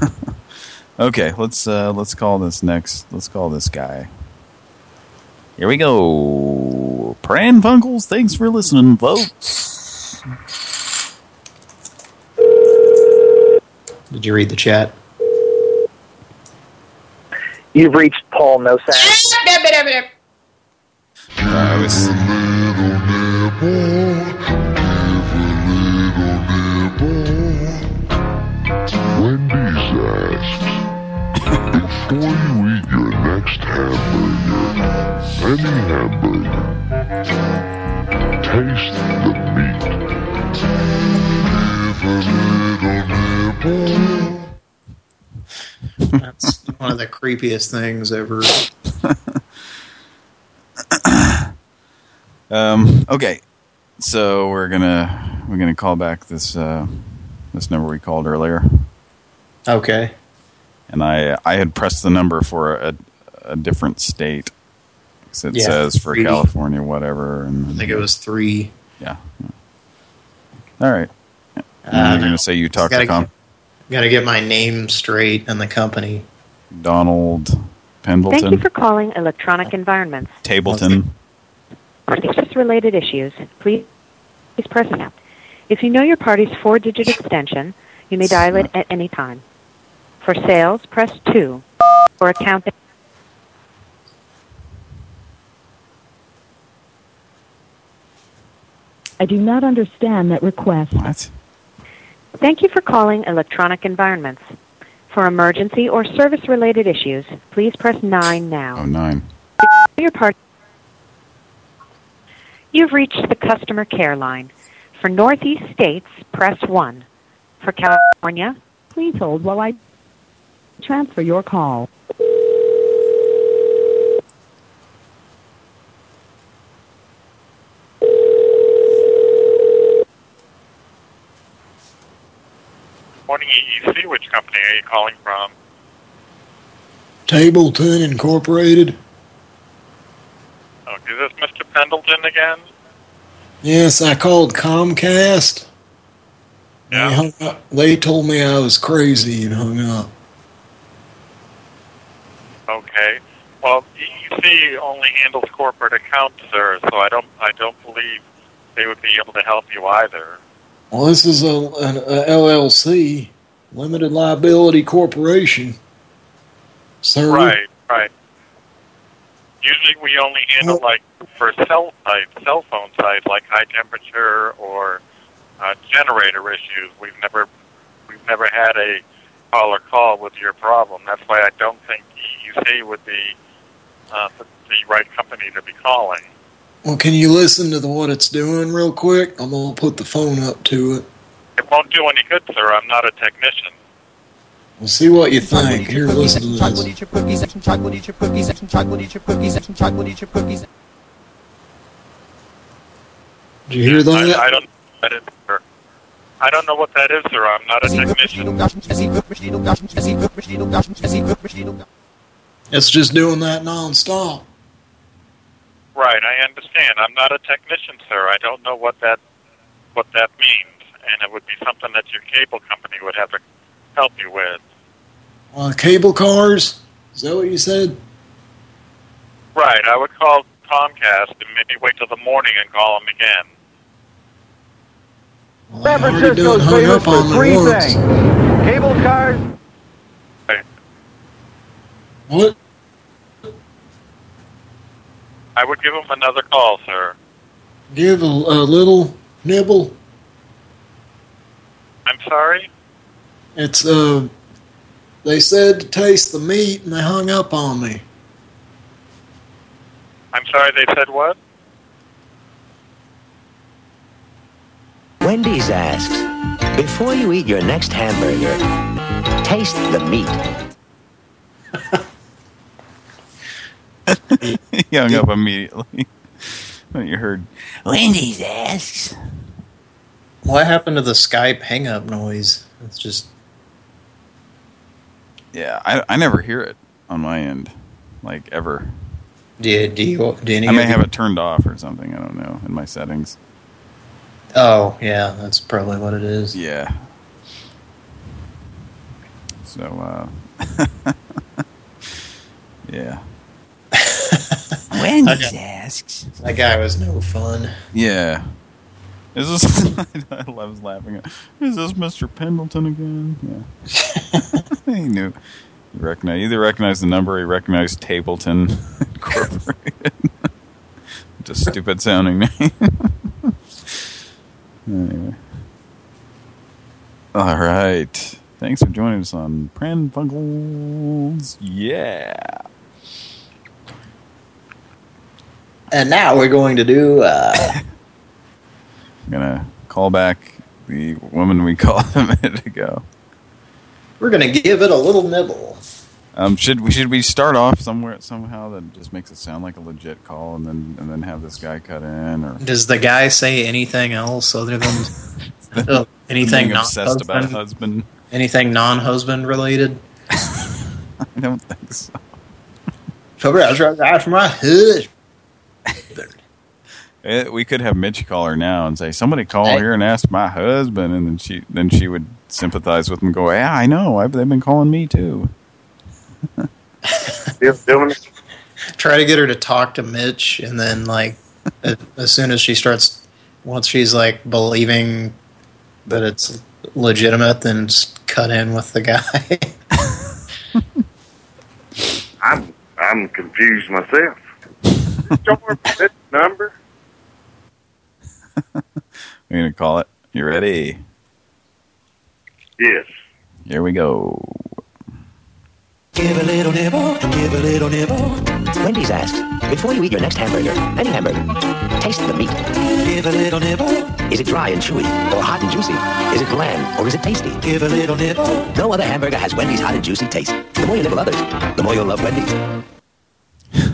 Speaker 2: okay, let's uh, let's call this next. Let's call this guy. Here we go. Pran Funkels, thanks for listening, folks.
Speaker 3: Did you read the chat?
Speaker 33: You've reached Paul No Sound.
Speaker 2: I was
Speaker 4: Wendy's asked, before you eat your next hamburger, any hamburger, taste the meat. Give a little nibble.
Speaker 3: That's one of the creepiest things ever.
Speaker 2: Um, okay, so we're gonna we're gonna call back this uh, this number we called earlier,
Speaker 3: Okay.
Speaker 2: and I I had pressed the number for a a different state. 'Cause it
Speaker 3: Yeah,
Speaker 2: says for
Speaker 3: three.
Speaker 2: California, whatever. And
Speaker 3: I think it was three.
Speaker 2: Yeah. All right. And
Speaker 3: Uh,
Speaker 2: you're gonna say you talked to
Speaker 3: gotta,
Speaker 2: Com
Speaker 3: gotta get my name straight and the company.
Speaker 2: Donald Pendleton,
Speaker 27: Thank you for calling Electronic Environments.
Speaker 2: Tableton.
Speaker 27: For service-related issues, please, please press now. If you know your party's four-digit extension, you may dial it at any time. For sales, press 2. For accounting,
Speaker 24: I do not understand that request.
Speaker 2: What?
Speaker 27: Thank you for calling Electronic Environments. For emergency or service-related issues, please press 9 now.
Speaker 2: Oh, nine.
Speaker 27: Your part. You've reached the customer care line. For Northeast states, press 1. For California,
Speaker 24: Please hold while I transfer your call.
Speaker 28: Morning EEC, which company are you calling from?
Speaker 16: Tableton Incorporated.
Speaker 28: Oh, is this Mr. Pendleton again?
Speaker 16: Yes, I called Comcast.
Speaker 28: Yeah.
Speaker 16: They, up. they told me I was crazy and hung up.
Speaker 28: Okay. Well, EEC only handles corporate accounts, sir, so I don't I don't believe they would be able to help you either.
Speaker 16: Well, this is a, an a LLC, Limited Liability Corporation. Sir,
Speaker 28: Right, right. Usually we only handle like for cell sites, cell phone sites like high temperature or uh, generator issues. We've never we've never had a caller call with your problem. That's why I don't think EEC would be uh, the, the right company to be calling.
Speaker 16: Well, can you listen to the, what it's doing real quick? I'm gonna put the phone up to it.
Speaker 28: It won't do any good, sir. I'm not a technician.
Speaker 16: We'll see what you think. Here, listen to this. Did you hear that?
Speaker 28: I, I don't know what that is, sir. I don't know what that is, sir. I'm not a technician.
Speaker 16: It's just doing that nonstop.
Speaker 28: Right, I understand. I'm not a technician, sir. I don't know what that what that means. and it would be something that your cable company would have to help you with.
Speaker 16: On cable cars? Is that what you said?
Speaker 28: Right. I would call Comcast and maybe wait till the morning and call them again.
Speaker 16: San Francisco's famous for three things.
Speaker 22: Cable cars.
Speaker 16: What?
Speaker 28: I would give them another call, sir.
Speaker 16: Give a, a little nibble.
Speaker 28: I'm sorry?
Speaker 16: It's, uh, they said to taste the meat and they hung up on me.
Speaker 28: I'm sorry, they said what?
Speaker 34: Wendy's asks, before you eat your next hamburger, taste the meat.
Speaker 2: he hung up immediately when you heard Wendy's asks.
Speaker 3: What happened to the Skype hang-up noise? It's just...
Speaker 2: Yeah, I I never hear it on my end, like ever.
Speaker 3: Do, do you... Do any
Speaker 2: I may have it turned off or something. I don't know in my settings.
Speaker 3: Oh, yeah, that's probably what it is.
Speaker 2: Yeah. So, uh, yeah.
Speaker 3: Wendy's
Speaker 2: Wendy's
Speaker 3: asks. That guy was no fun.
Speaker 2: Yeah. Is this? I was laughing. At, is this Mr. Pendleton again? Yeah. he knew. He recognized either recognized the number. He recognized Tableton Incorporated. Just stupid sounding name. anyway. All right. Thanks for joining us on Pran Funkels. Yeah.
Speaker 3: And now we're going to do... Uh,
Speaker 2: I'm gonna call back the woman we called a minute ago.
Speaker 3: we're going to give it a little nibble.
Speaker 2: Um, should we should we start off somewhere somehow that just makes it sound like a legit call, and then and then have this guy cut in, or
Speaker 3: Does the guy say anything else other than uh, anything
Speaker 2: obsessed about
Speaker 3: non-husband?
Speaker 2: husband?
Speaker 3: Anything non-husband related?
Speaker 2: I don't think so.
Speaker 3: So that's right from my husband.
Speaker 2: Eh, we could have Mitch call her now and say, "Somebody call
Speaker 3: Hey.
Speaker 2: here and ask my husband," and then she then she would sympathize with him, and go, "Yeah, I know. I've, they've been calling me too."
Speaker 3: Try to get her to talk to Mitch, and then like as soon as she starts, once she's like believing that it's legitimate, then just cut in with the guy.
Speaker 17: I'm I'm confused myself. George, this number?
Speaker 2: We're gonna call it. You ready?
Speaker 17: Yes.
Speaker 2: Here we go.
Speaker 34: Give a little nibble, give a little nibble. Wendy's asks, before you eat your next hamburger, any hamburger, taste the meat. Give a little nibble. Is it dry and chewy, or hot and juicy? Is it bland, or is it tasty? Give a little nibble. No other hamburger has Wendy's hot and juicy taste. The more you nibble others, the more you'll love Wendy's.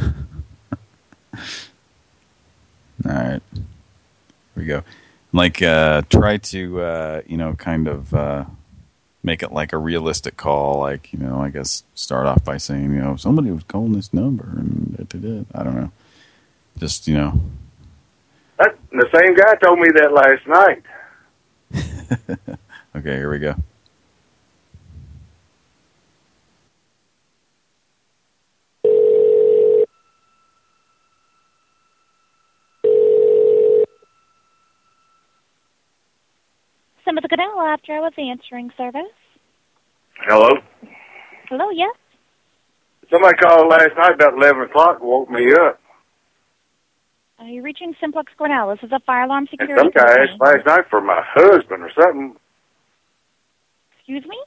Speaker 2: All right. Here we go. Like, uh, try to, uh, you know, kind of uh, make it like a realistic call. Like, you know, I guess start off by saying, you know, somebody was calling this number and da, da. I don't know. Just, you know.
Speaker 17: That, the same guy told me that last night.
Speaker 2: Okay, here we go.
Speaker 29: Some of the Canal after I was answering service.
Speaker 17: Hello?
Speaker 29: Hello, yes?
Speaker 17: Somebody called last night about 11 o'clock and woke me up.
Speaker 29: Are you reaching SimplexGrinnell? This is a fire alarm
Speaker 17: And
Speaker 29: security
Speaker 17: some guy asked last night for my husband or something.
Speaker 29: Excuse me?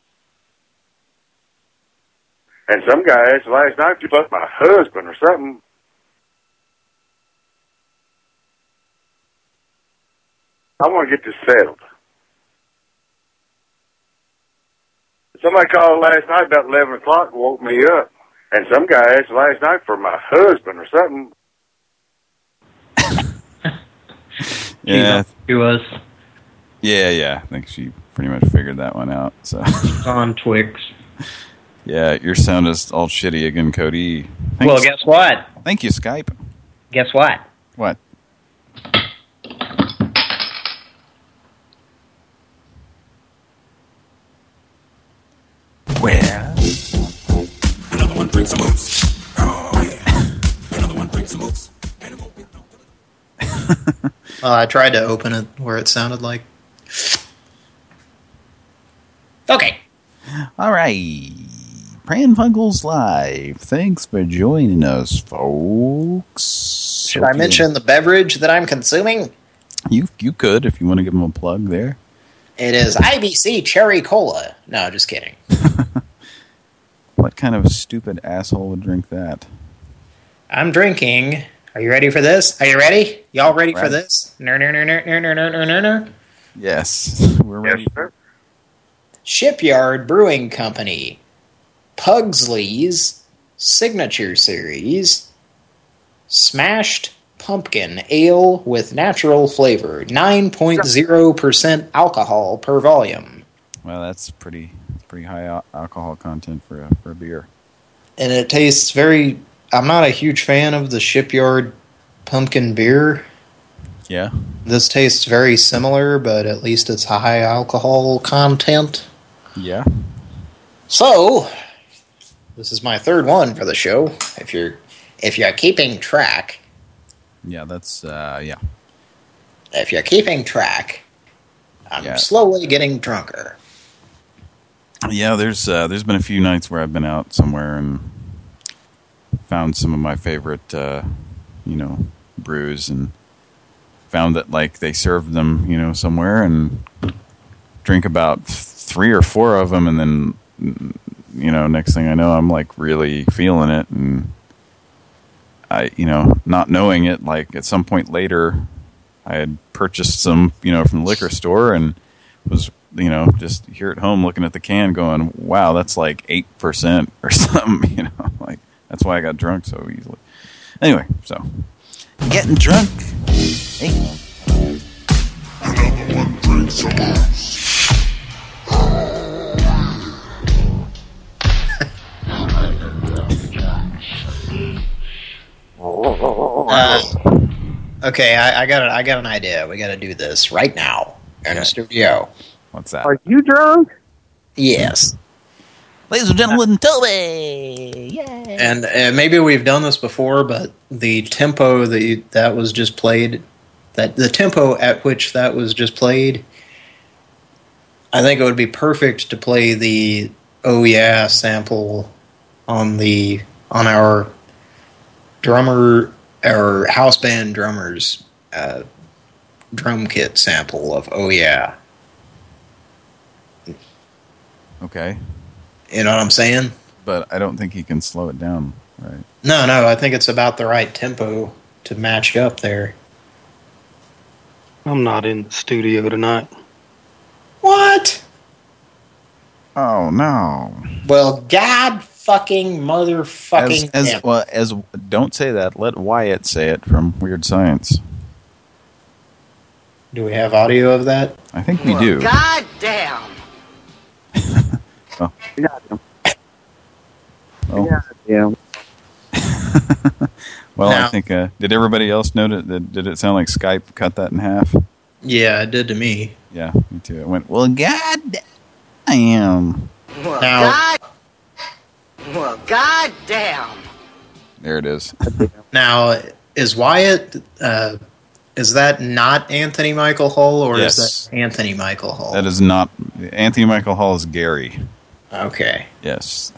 Speaker 17: And some guy asked last night about my husband or something. I want to get this settled. Somebody called last night about 11 o'clock and woke me up. And some guy asked last night for my husband or something.
Speaker 2: Yeah.
Speaker 3: He was
Speaker 2: Yeah, yeah. I think she pretty much figured that one out. So
Speaker 3: on Twix.
Speaker 2: Yeah, your sound is all shitty again, Cody.
Speaker 3: Well, guess what?
Speaker 2: Thank you, Skype.
Speaker 3: Guess what?
Speaker 2: What?
Speaker 3: Well, I tried to open it where it sounded like.
Speaker 20: Okay.
Speaker 2: All right. Pran Funkels Live. Thanks for joining us, folks.
Speaker 20: Should I mention the beverage that I'm consuming?
Speaker 2: You you could if you want to give them a plug there.
Speaker 20: It is IBC Cherry Cola. No, just kidding.
Speaker 2: What kind of stupid asshole would drink that?
Speaker 20: I'm drinking. Are you ready for this? Are you ready? Y'all ready for this? No, no, no, no, no, no, no, no, no, no.
Speaker 2: Yes, we're ready.
Speaker 20: Shipyard Brewing Company. Pugsley's Signature Series. Smashed Pumpkin Ale with natural flavor. 9.0% alcohol per volume.
Speaker 2: Well, that's pretty pretty high alcohol content for a for a beer.
Speaker 3: And it tastes very... I'm not a huge fan of the Shipyard pumpkin beer.
Speaker 2: Yeah.
Speaker 3: This tastes very similar, but at least it's high alcohol content.
Speaker 2: Yeah.
Speaker 20: So, this is my third one for the show. If you're if you're keeping track,
Speaker 2: Yeah, that's uh yeah.
Speaker 20: if you're keeping track, I'm
Speaker 2: Yeah.
Speaker 20: slowly getting drunker.
Speaker 2: Yeah, there's uh, there's been a few nights where I've been out somewhere and found some of my favorite uh, you know brews and found that like they served them you know somewhere and drink about three or four of them and then mm, you know next thing I know I'm like really feeling it and I you know not knowing it like at some point later I had purchased some you know from the liquor store and was you know just here at home looking at the can going wow that's like 8% or something you know like that's why I got drunk so easily anyway so getting drunk hey
Speaker 4: Bring some moves.
Speaker 20: Uh, okay, I, I got a, I got an idea. We got to do this right now in a studio.
Speaker 2: What's that?
Speaker 11: Are you drunk?
Speaker 20: Yes.
Speaker 1: Ladies and gentlemen, Toby! Yay!
Speaker 3: And uh, maybe we've done this before, but the tempo that you, that was just played, that the tempo at which that was just played, I think it would be perfect to play the "Oh Yeah" sample on the on our drummer our house band drummers uh, drum kit sample of "Oh Yeah."
Speaker 2: okay
Speaker 3: You know what I'm saying?
Speaker 2: but I don't think he can slow it down right
Speaker 3: No, no, I think it's about the right tempo to match up there.
Speaker 11: I'm not in the studio tonight.
Speaker 3: What?
Speaker 2: oh no
Speaker 20: Well, God fucking motherfucking
Speaker 2: as, as well as don't say that let Wyatt say it from Weird Science
Speaker 3: Do we have audio of that?
Speaker 2: I think we do
Speaker 20: God damn.
Speaker 2: Oh.
Speaker 11: Yeah.
Speaker 2: Oh.
Speaker 11: Yeah.
Speaker 2: Well, I think, uh, did everybody else note it? Did, did it sound like Skype cut that in half?
Speaker 3: Yeah, it did to me.
Speaker 2: Yeah, me too. It went, well, god damn.
Speaker 20: Well,
Speaker 3: Now-
Speaker 20: God. Well, God damn.
Speaker 2: There it is.
Speaker 3: Now, is Wyatt, uh, is that not Anthony Michael Hall, or
Speaker 2: Yes.
Speaker 3: is that Anthony Michael Hall?
Speaker 2: That is not, Anthony Michael Hall is Gary.
Speaker 3: Okay.
Speaker 2: Yes.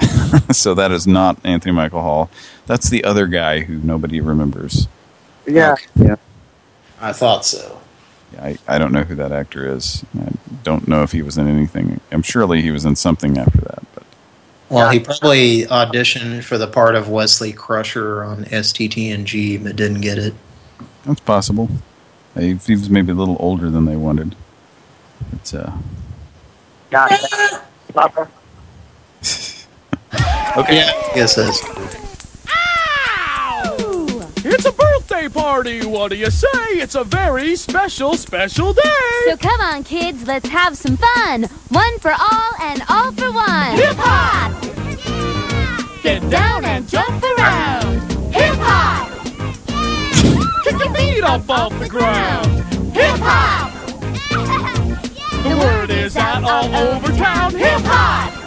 Speaker 2: so that is not Anthony Michael Hall. That's the other guy who nobody remembers.
Speaker 11: Yeah. Yeah.
Speaker 3: I thought so.
Speaker 2: I, I don't know who that actor is. I don't know if he was in anything. I'm surely he was in something after that. But
Speaker 3: Well, he probably auditioned for the part of Wesley Crusher on STTNG, but didn't get it.
Speaker 2: That's possible. He, he was maybe a little older than they wanted. But, uh,
Speaker 3: Okay. Yeah, yes, it is.
Speaker 35: It's a birthday party. What do you say? It's a very special, special day.
Speaker 36: So come on, kids, let's have some fun. One for all and all for one. Hip hop! Get down and jump around. Hip hop!
Speaker 35: Kick your feet up off the ground.
Speaker 36: Hip hop!
Speaker 35: The word is out all over town. Hip hop!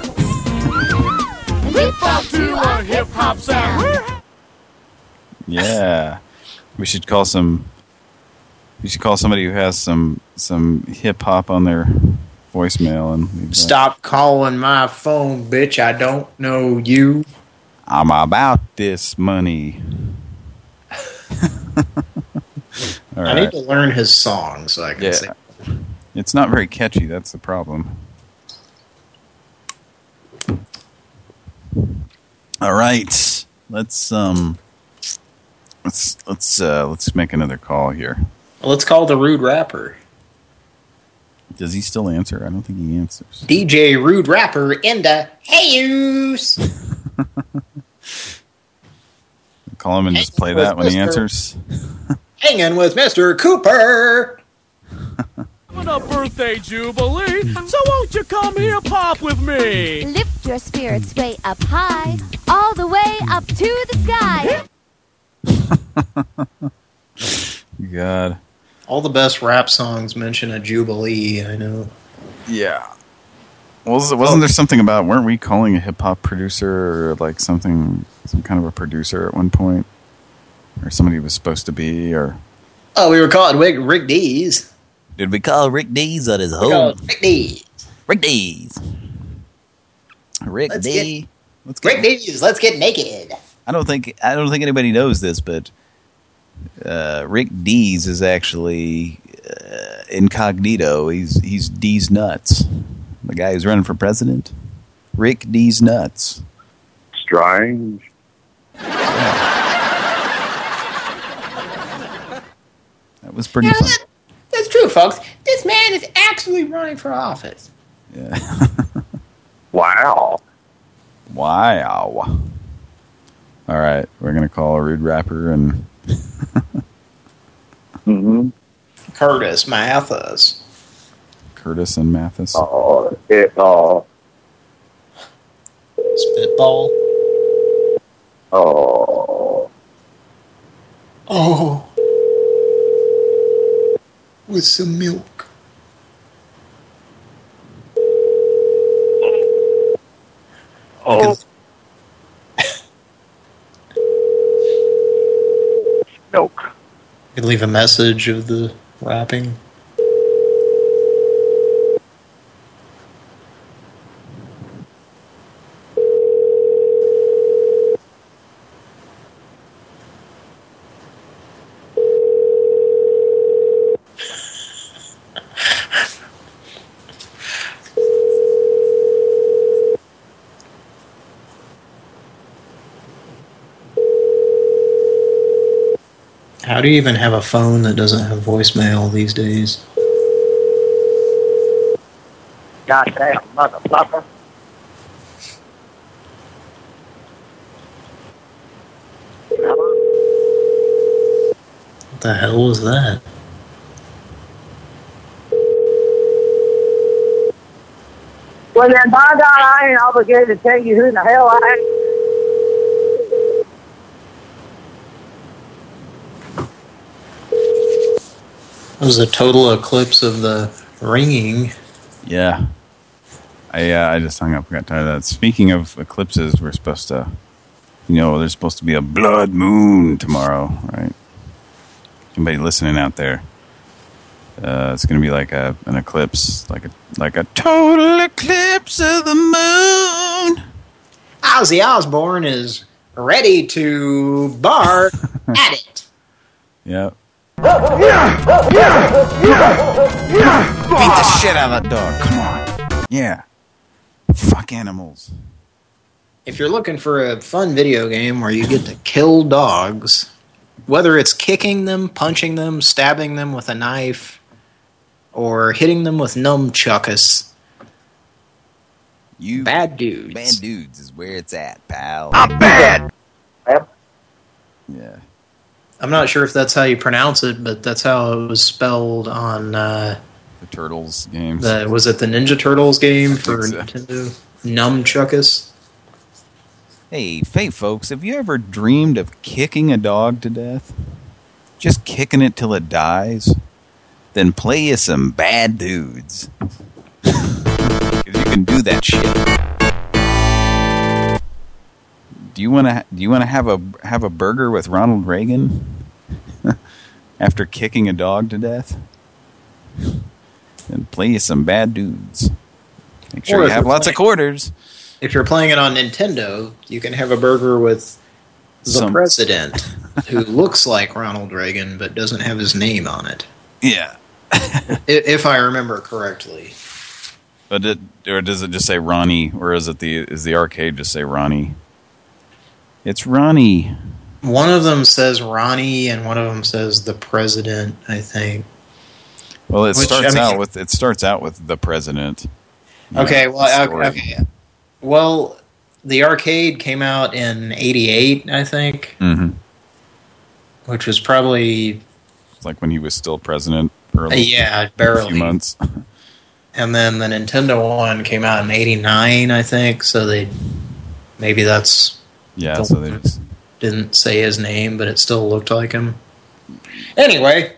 Speaker 36: Leap for
Speaker 35: out to a hip hop sound.
Speaker 2: Yeah. We should call some we should call somebody who has some some hip hop on their voicemail and leave that.
Speaker 3: Stop calling my phone, bitch. I don't know you.
Speaker 2: I'm about this money. All
Speaker 3: I need to learn his song so I can
Speaker 2: Yeah.
Speaker 3: sing.
Speaker 2: It's not very catchy, that's the problem. All right. Let's um let's let's uh let's make another call here.
Speaker 3: Let's call the rude rapper.
Speaker 2: Does he still answer? I don't think he answers.
Speaker 3: DJ Rude Rapper in the Hey-Use.
Speaker 2: Call him and just play that when he answers.
Speaker 3: Hanging with Mr. Cooper.
Speaker 35: Having a birthday jubilee, so won't you come here pop with me?
Speaker 36: Lift your spirits way up high, all the way up to the sky.
Speaker 2: God.
Speaker 3: All the best rap songs mention a jubilee, I know.
Speaker 2: Yeah. Was wasn't there something about weren't we calling a hip hop producer or like something some kind of a producer at one point? Or somebody was supposed to be or
Speaker 3: Oh, we were calling Rick, Rick Dees.
Speaker 1: Did we call Rick Dees at his
Speaker 3: We
Speaker 1: home?
Speaker 3: Rick Dees.
Speaker 1: Rick Dees. Rick
Speaker 3: Let's
Speaker 1: D.
Speaker 3: get- Rick Dees, let's get naked.
Speaker 2: I don't think I don't think anybody knows this, but uh, Rick Dees is actually uh, incognito. He's he's D's nuts. The guy who's running for president. Rick Dees nuts.
Speaker 17: Strange.
Speaker 2: That was pretty
Speaker 3: Yeah,
Speaker 2: fun.
Speaker 3: That- that's true, folks. This man is actually running for office.
Speaker 2: Yeah.
Speaker 17: wow.
Speaker 2: Wow. All right, we're gonna call a rude rapper and
Speaker 17: Mm-hmm.
Speaker 3: Curtis Mathes.
Speaker 2: Curtis and Mathes.
Speaker 17: Oh, it, uh,
Speaker 3: Spitball.
Speaker 17: oh,
Speaker 3: Oh. With some milk.
Speaker 17: oh. Milk.
Speaker 3: You could leave a message of the rapping. How do you even have a phone that doesn't have voicemail these days?
Speaker 33: Goddamn motherfucker.
Speaker 3: What the hell was that?
Speaker 33: Well, then, by God, I ain't obligated to tell you who the hell I am.
Speaker 3: Was a total eclipse of the ringing.
Speaker 2: Yeah. I uh, I just hung up. Got tired of that. Speaking of eclipses, we're supposed to, you know, there's supposed to be a blood moon tomorrow, right? Anybody listening out there? Uh, it's going to be like a an eclipse, like a like a total eclipse of the moon.
Speaker 3: Ozzy Osbourne is ready to bar at it.
Speaker 2: Yep.
Speaker 21: Beat the shit out of that dog. Come on.
Speaker 2: Yeah. Fuck animals.
Speaker 3: If you're looking for a fun video game where you get to kill dogs, whether it's kicking them, punching them, stabbing them with a knife, or hitting them with nunchuckus,
Speaker 2: you
Speaker 3: bad dudes.
Speaker 2: Bad dudes is where it's at, pal.
Speaker 3: I'm bad.
Speaker 2: Yeah.
Speaker 3: I'm not sure if that's how you pronounce it, but that's how it was spelled on. Uh,
Speaker 2: The Turtles games.
Speaker 3: the was it the Ninja Turtles game for
Speaker 2: so.
Speaker 3: Nintendo? Numchuckus.
Speaker 2: Hey, hey, folks, have you ever dreamed of kicking a dog to death? Just kicking it till it dies? Then play you some bad dudes. You can do that shit. Do you want to do you want to have a have a burger with Ronald Reagan after kicking a dog to death? And play some bad dudes. Make sure
Speaker 3: Or
Speaker 2: you have lots of quarters.
Speaker 3: If you're playing it on Nintendo, you can have a burger with the
Speaker 2: Some-
Speaker 3: president, who looks like Ronald Reagan but doesn't have his name on it.
Speaker 2: Yeah.
Speaker 3: If I remember correctly.
Speaker 2: But it, or does it just say Ronnie, or is it the is the arcade just say Ronnie? It's Ronnie.
Speaker 3: One of them says Ronnie, and one of them says the president. I think.
Speaker 2: Well, it
Speaker 3: Which,
Speaker 2: starts
Speaker 3: I mean-
Speaker 2: out with it starts out with the president.
Speaker 3: Okay,
Speaker 2: know,
Speaker 3: well, okay. Well, the arcade came out in '88, I think,
Speaker 2: Mhm.
Speaker 3: which was probably
Speaker 2: like when he was still president little-
Speaker 3: yeah,
Speaker 2: a
Speaker 3: barely.
Speaker 2: few months.
Speaker 3: And then the Nintendo one came out in '89, I think. So they maybe that's
Speaker 2: Yeah,
Speaker 3: the
Speaker 2: so they just
Speaker 3: didn't say his name, but it still looked like him. Anyway,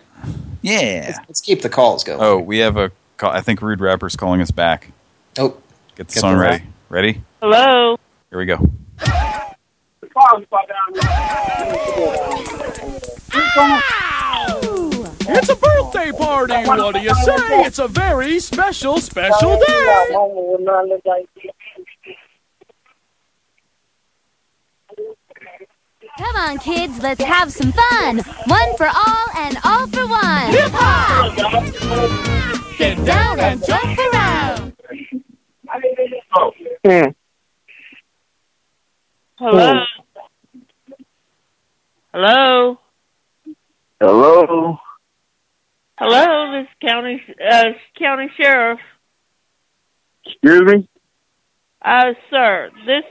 Speaker 2: yeah.
Speaker 3: Let's, let's keep the calls going.
Speaker 2: Oh, we have a call. I think Rude Rapper's calling us back.
Speaker 3: Oh,
Speaker 2: get the
Speaker 3: get
Speaker 2: song
Speaker 3: the
Speaker 2: ready. Ready?
Speaker 37: Hello.
Speaker 2: Here we go.
Speaker 38: It's a birthday party. What do you say? It's a very special, special day.
Speaker 36: Come on, kids, let's have some fun. One for all and all for one. Hip hop! Get down and jump around.
Speaker 37: Hello. Hello.
Speaker 23: Hello.
Speaker 37: Hello. This is county uh, county sheriff.
Speaker 23: Excuse me?
Speaker 37: Uh, sir, this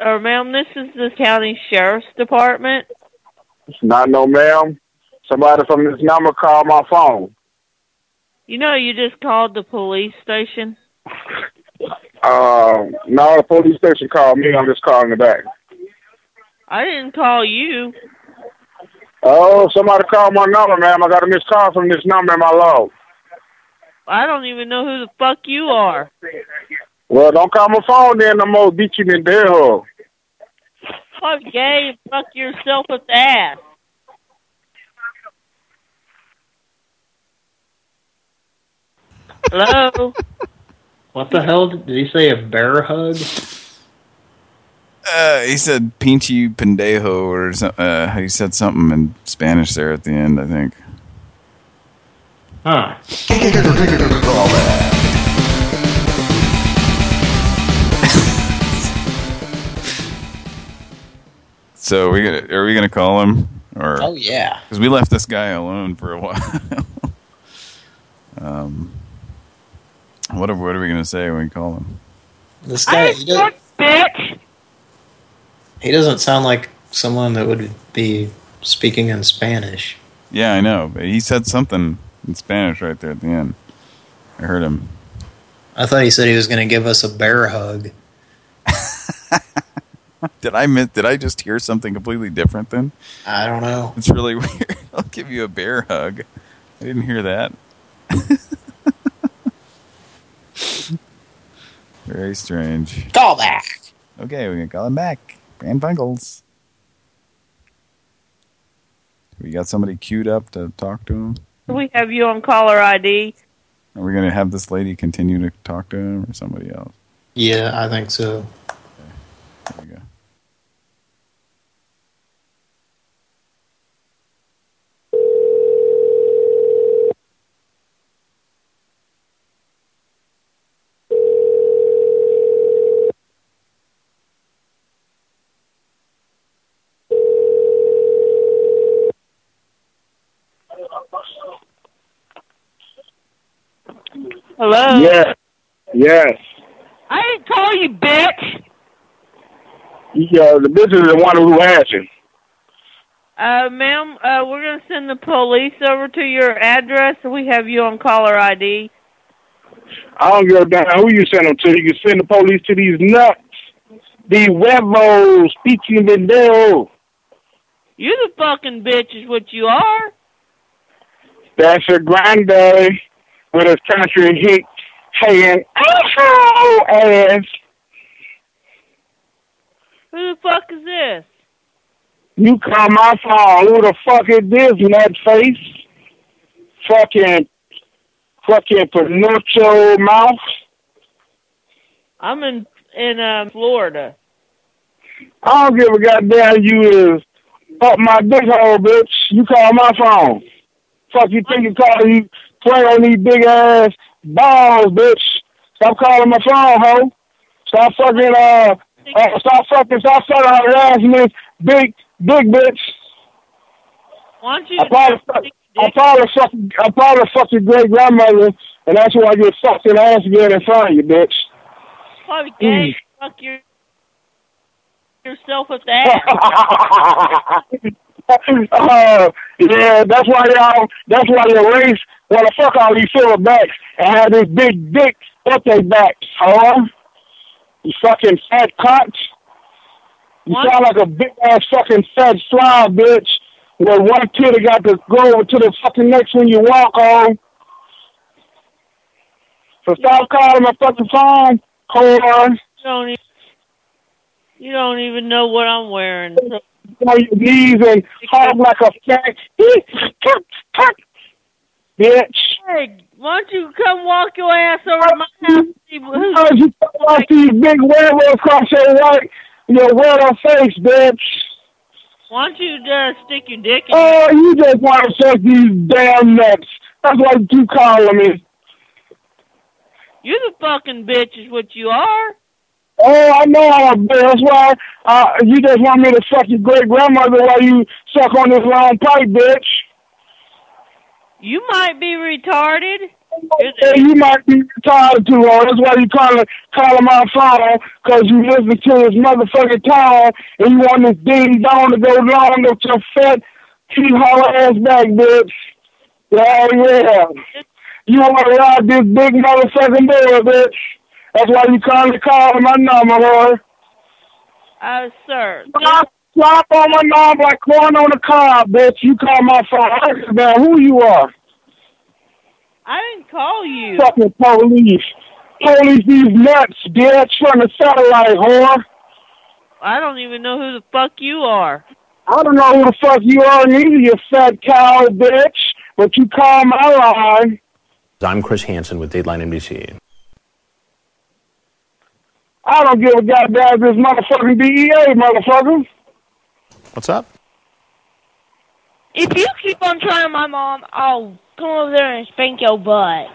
Speaker 37: or ma'am, this is the county sheriff's department.
Speaker 23: It's not no ma'am. Somebody from this number called my phone.
Speaker 37: You know, you just called the police station.
Speaker 23: Uh, no, the police station called me. I'm just calling it back.
Speaker 37: I didn't call you.
Speaker 23: Oh, somebody called my number, ma'am. I got a missed call from this number in my log.
Speaker 37: I don't even know who the fuck you are.
Speaker 23: Well, don't call my phone then no more. Beat you in the hole.
Speaker 37: Fuck gay and fuck yourself with the ass. Hello.
Speaker 3: What the hell did, did he say? A bear hug?
Speaker 2: Uh, he said "pinche pendejo" or something. Uh, he said something in Spanish there at the end. I think.
Speaker 3: Huh.
Speaker 2: So we gonna are we gonna call him or?
Speaker 3: Oh, yeah.
Speaker 2: Because we left this guy alone for a while. um, what are what are we gonna say when we call him?
Speaker 3: This guy, he, does,
Speaker 37: bitch.
Speaker 3: he doesn't sound like someone that would be speaking in Spanish.
Speaker 2: Yeah, I know, but he said something in Spanish right there at the end. I heard him.
Speaker 3: I thought he said he was going to give us a bear hug.
Speaker 2: Did I miss, Did I just hear something completely different then?
Speaker 3: I don't know.
Speaker 2: It's really weird. I'll give you a bear hug. I didn't hear that. Very strange.
Speaker 3: Call back.
Speaker 2: Okay, we can call him back. Pran Funkels. We got somebody queued up to talk to him.
Speaker 37: We have you on caller ID.
Speaker 2: Are we going to have this lady continue to talk to him or somebody else?
Speaker 3: Yeah, I think so.
Speaker 2: There we go.
Speaker 37: Hello.
Speaker 23: Yes. Yes.
Speaker 37: I didn't call you, bitch.
Speaker 23: Yeah, the bitch is the one who answered.
Speaker 37: Uh, ma'am, uh, we're gonna send the police over to your address. We have you on caller ID.
Speaker 23: I don't give a damn who you send them to. You can send the police to these nuts. These huevos, speaking pendejo.
Speaker 37: You the fucking bitch is what you are.
Speaker 23: That's your granddaddy with his country hit saying, asshole ass.
Speaker 37: Who the fuck is this?
Speaker 23: You call my phone. Who the fuck is this, nut face? Fucking, fucking Pinocchio mouth.
Speaker 37: I'm in in um, Florida.
Speaker 23: I don't give a goddamn you is up my dick hole, bitch. You call my phone. Fuck you think you calling you play on these big ass balls, bitch. Stop calling my phone, ho. Stop fucking uh, uh stop fucking stop fucking harassing this big big bitch.
Speaker 37: Why don't you?
Speaker 23: I probably fuck- I probably fuck I probably your great grandmother and that's why I get fucked in the ass again in front of you, bitch.
Speaker 37: Probably
Speaker 23: Mm.
Speaker 37: Fuck your yourself with the ass.
Speaker 23: uh, yeah, that's why y'all. That's why your race want to fuck all these silverbacks and have this big dick up their backs, huh? You fucking fat cunt. You sound like a big ass fucking fat slob, bitch. Where one kid got to go over to the fucking next when you walk on. So stop calling my fucking phone. Hold on.
Speaker 37: You don't, you don't even know what I'm wearing.
Speaker 23: On your knees and hog like a fat bitch.
Speaker 37: Hey, why don't you come walk your ass over to my house? who-
Speaker 23: Because you like these big werewolves across your white, your weirdo face, bitch.
Speaker 37: Why don't you uh, stick your dick in?
Speaker 23: Oh, you just want to suck these damn nuts. That's what you calling me.
Speaker 37: You're the fucking bitch, is what you are.
Speaker 23: Oh, I know I'm a bitch. That's why uh, you just want me to suck your great grandmother while you suck on this long pipe, bitch.
Speaker 37: You might be retarded.
Speaker 23: Hey, you might be retarded too long. That's why you calling calling my phone because you listen to this motherfucking tone and you want this ding dong to go along with your fat teeth hollow ass back, bitch. Yeah, yeah. You want to ride this big motherfucking boy, bitch. That's why you calling calling my number, boy.
Speaker 37: Uh, sir.
Speaker 23: Slap on my knob like corn on the cob, bitch. You call my phone. I don't know who you are.
Speaker 37: I didn't call you.
Speaker 23: Fucking police. Police, these nuts, bitch, from the satellite, whore.
Speaker 37: I don't even know who the fuck you are.
Speaker 23: I don't know who the fuck you are, neither, you fat cow, bitch. But you call my line.
Speaker 39: I'm Chris Hansen with Dateline NBC.
Speaker 23: I don't give a goddamn this motherfucking DEA, motherfucker.
Speaker 39: What's up?
Speaker 37: If you keep on trying my mom, I'll come over there and spank your butt.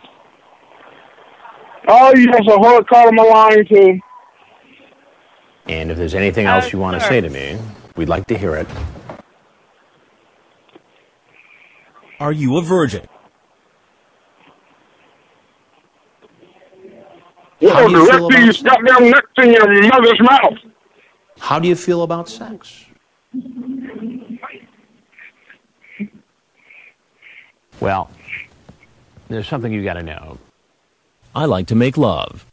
Speaker 23: Oh, you just a whore calling my line, too.
Speaker 39: And if there's anything else you want to say to me, we'd like to hear it.
Speaker 40: Are you a virgin?
Speaker 39: How
Speaker 23: Yo,
Speaker 39: do you feel
Speaker 23: direct these goddamn nuts in your mother's mouth.
Speaker 39: How do you feel about sex? Well, there's something you got to know.
Speaker 40: I like to make love.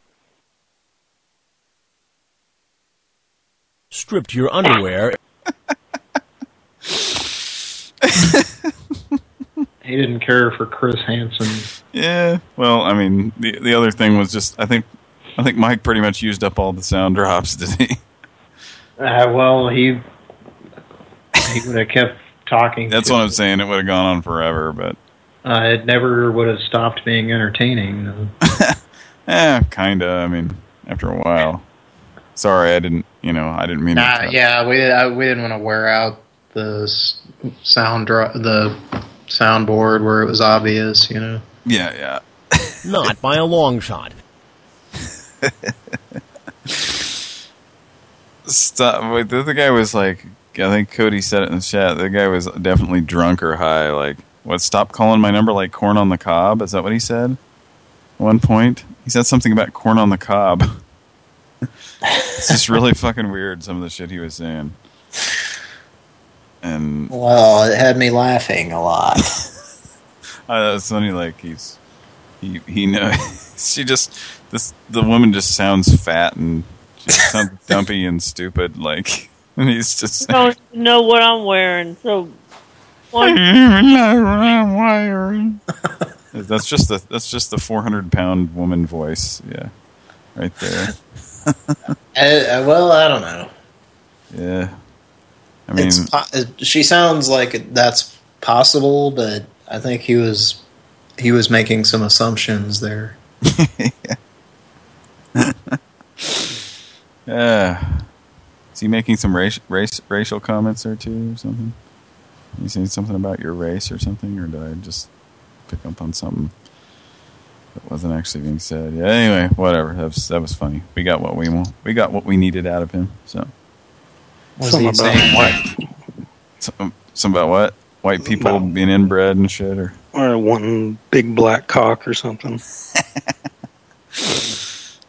Speaker 40: Stripped your underwear.
Speaker 3: He didn't care for Chris Hansen.
Speaker 2: Yeah. Well, I mean, the the other thing was just I think I think Mike pretty much used up all the sound drops, did he?
Speaker 3: Uh, well, he he would have kept talking.
Speaker 2: That's
Speaker 3: to-
Speaker 2: what I'm saying. It would have gone on forever, but
Speaker 3: Uh, it never would have stopped being entertaining.
Speaker 2: eh, kinda. I mean, after a while. Sorry, I didn't. You know, I didn't mean
Speaker 3: Nah,
Speaker 2: to.
Speaker 3: yeah, we uh, we didn't want to wear out the sound the soundboard where it was obvious, you know.
Speaker 2: Yeah, yeah.
Speaker 40: Not by a long shot.
Speaker 2: Stop. Wait, the other guy was like, I think Cody said it in the chat. The guy was definitely drunk or high. Like, what? Stop calling my number like corn on the cob. Is that what he said? At one point, he said something about corn on the cob. it's just really fucking weird. Some of the shit he was saying. And
Speaker 3: Well, it had me laughing a lot.
Speaker 2: uh, it's funny. Like he's he he knows. she just this the woman just sounds fat and she just sounds dumpy and stupid. Like and he's just.
Speaker 37: You don't even know what I'm wearing, so.
Speaker 2: That's just the that's just the 400 pound woman voice. Yeah, right there.
Speaker 3: Uh, uh, well, I don't know.
Speaker 2: Yeah. I mean,
Speaker 3: it's she sounds like that's possible, but I think he was he was making some assumptions there.
Speaker 2: Yeah. Is he making some race, race, racial comments there too, or something? You saying something about your race or something, or did I just pick up on something that wasn't actually being said? Yeah. Anyway, whatever. That was that was funny. We got what we want. We got what we needed out of him. So.
Speaker 3: Was he saying
Speaker 2: what? Some, some about what? White people being inbred and shit, or
Speaker 41: Or wanting big black cock or something.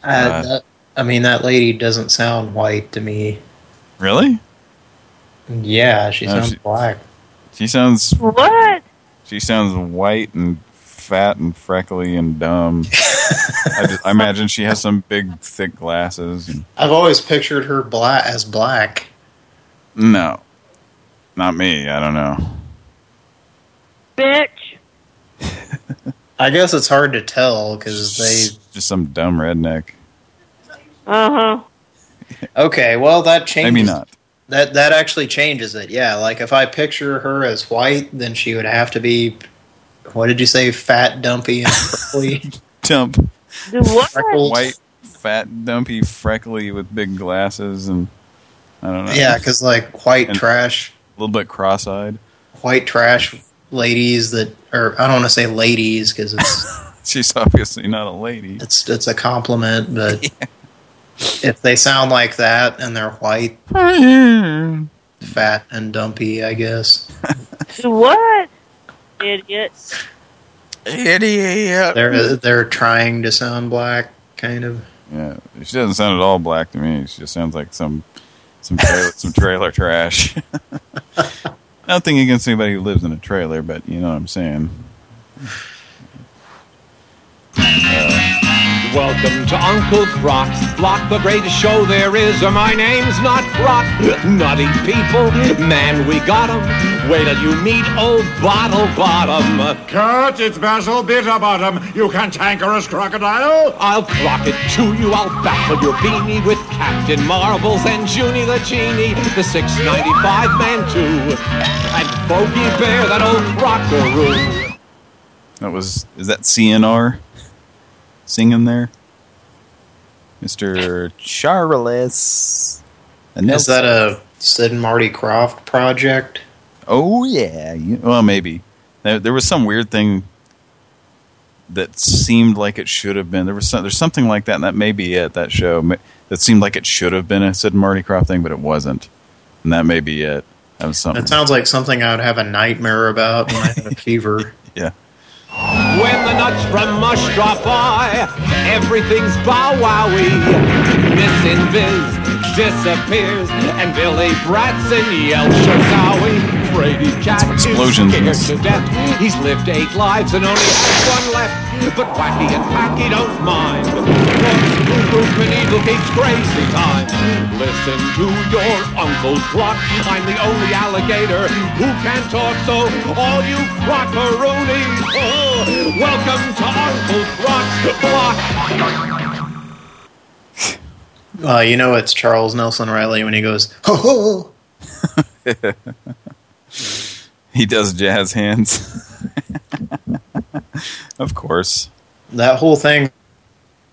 Speaker 3: Uh, that, I mean, that lady doesn't sound white to me.
Speaker 2: Really?
Speaker 3: Yeah, she
Speaker 2: No,
Speaker 3: sounds
Speaker 2: she-
Speaker 3: black.
Speaker 2: She sounds
Speaker 37: What?
Speaker 2: She sounds white and fat and freckly and dumb. I, just, I imagine she has some big, thick glasses. And,
Speaker 3: I've always pictured her black as black.
Speaker 2: no, not me. I don't know.
Speaker 37: Bitch.
Speaker 3: I guess it's hard to tell because they.
Speaker 2: Just some dumb redneck.
Speaker 37: Uh huh.
Speaker 3: Okay, well that changes.
Speaker 2: Maybe not.
Speaker 3: That that actually changes it. Yeah, like if I picture her as white, then she would have to be. What did you say? Fat, dumpy, and freckly.
Speaker 2: Dump.
Speaker 3: Freckles.
Speaker 2: White, fat, dumpy, freckly with big glasses and I don't know.
Speaker 3: Yeah, because like white
Speaker 2: And
Speaker 3: trash,
Speaker 2: a little bit cross-eyed.
Speaker 3: white trash ladies that, or I don't want to say ladies because it's
Speaker 2: She's obviously not a lady.
Speaker 3: it's it's a compliment, but if they sound like that and they're white, mm-hmm. fat and dumpy, I guess
Speaker 37: What? Idiots.
Speaker 2: Idiot.
Speaker 3: they're they're trying to sound black, kind of.
Speaker 2: Yeah, she doesn't sound at all black to me. She just sounds like some some trailer, some trailer trash. Nothing against anybody who lives in a trailer, but you know what I'm saying.
Speaker 35: Uh, Welcome to Uncle Croc's Block, the greatest show there is. or My name's not Croc. Nutty people, man, we got 'em. Wait till you meet old Bottle Bottom.
Speaker 42: Kurt, it's Basil Bitterbottom. You cantankerous crocodile.
Speaker 35: I'll crock it to you. I'll baffle your beanie with Captain Marbles and Junie the Genie, the 695 man too, and Bogey Bear, that old crockaroo.
Speaker 2: That was is that CNR singing there, Mister Charles?
Speaker 3: Is that a Sid and Marty Krofft project?
Speaker 2: Oh yeah, well maybe. There, there was some weird thing that seemed like it should have been. There was some, there's something like that, and that may be it. That show that seemed like it should have been a Sid and Marty Krofft thing, but it wasn't, and that may be it. That was something.
Speaker 3: That sounds like something I would have a nightmare about when I had a fever.
Speaker 2: yeah.
Speaker 35: When the nuts from Mush drop by, everything's bow wowie. Miss Invis disappears, and Billy Bratson yells shazowie. Fraidy Cat is scared to death. He's lived eight lives and only has one left. But Wacky and Packy don't mind. Roof Eagle keeps crazy time. Listen to your Uncle Croc. I'm the only alligator who can talk, so all you crockaroonies, oh, welcome to Uncle Croc's Block.
Speaker 3: Uh, you know it's Charles Nelson Reilly when he goes, ho ho.
Speaker 2: He does jazz hands. of course.
Speaker 3: That whole thing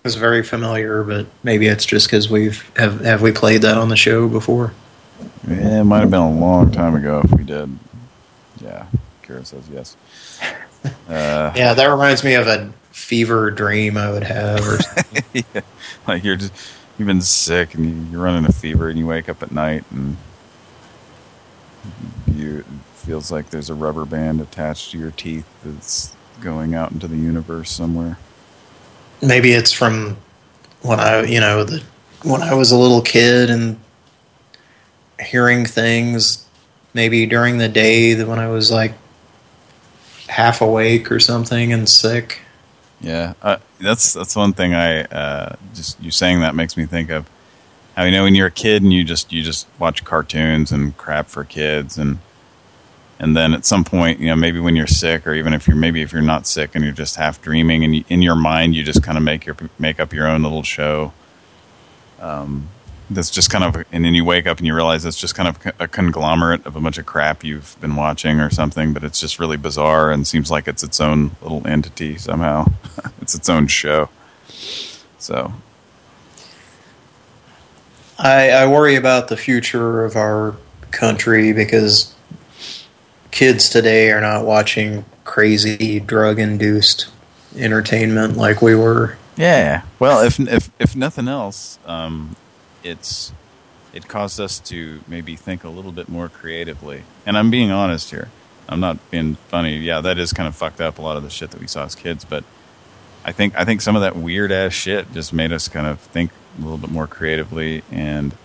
Speaker 3: is very familiar, but maybe it's just because we've have have we played that on the show before?
Speaker 2: Yeah, it might have been a long time ago if we did. Yeah, Kara says yes. Uh,
Speaker 3: Yeah, that reminds me of a fever dream I would have. Or something.
Speaker 2: yeah, like you're just you've been sick and you, you're running a fever and you wake up at night and you it feels like there's a rubber band attached to your teeth that's going out into the universe somewhere.
Speaker 3: maybe it's from when I, you know, the when I was a little kid and hearing things. Maybe during the day that when I was like half awake or something and sick.
Speaker 2: Yeah, uh, that's that's one thing I uh, just you saying that makes me think of how you know when you're a kid and you just you just watch cartoons and crap for kids and and then at some point you know maybe when you're sick or even if you're maybe if you're not sick and you're just half dreaming and you, in your mind you just kind of make your make up your own little show. Um, that's just kind of, and then you wake up and you realize it's just kind of a conglomerate of a bunch of crap you've been watching or something, but it's just really bizarre and seems like it's its own little entity somehow. it's its own show. So,
Speaker 3: I, I worry about the future of our country because kids today are not watching crazy drug-induced entertainment like we were.
Speaker 2: Yeah. Well, if if if nothing else, um, it's it caused us to maybe think a little bit more creatively. And I'm being honest here. I'm not being funny. Yeah, that is kind of fucked up a lot of the shit that we saw as kids, but I think I think some of that weird ass shit just made us kind of think a little bit more creatively and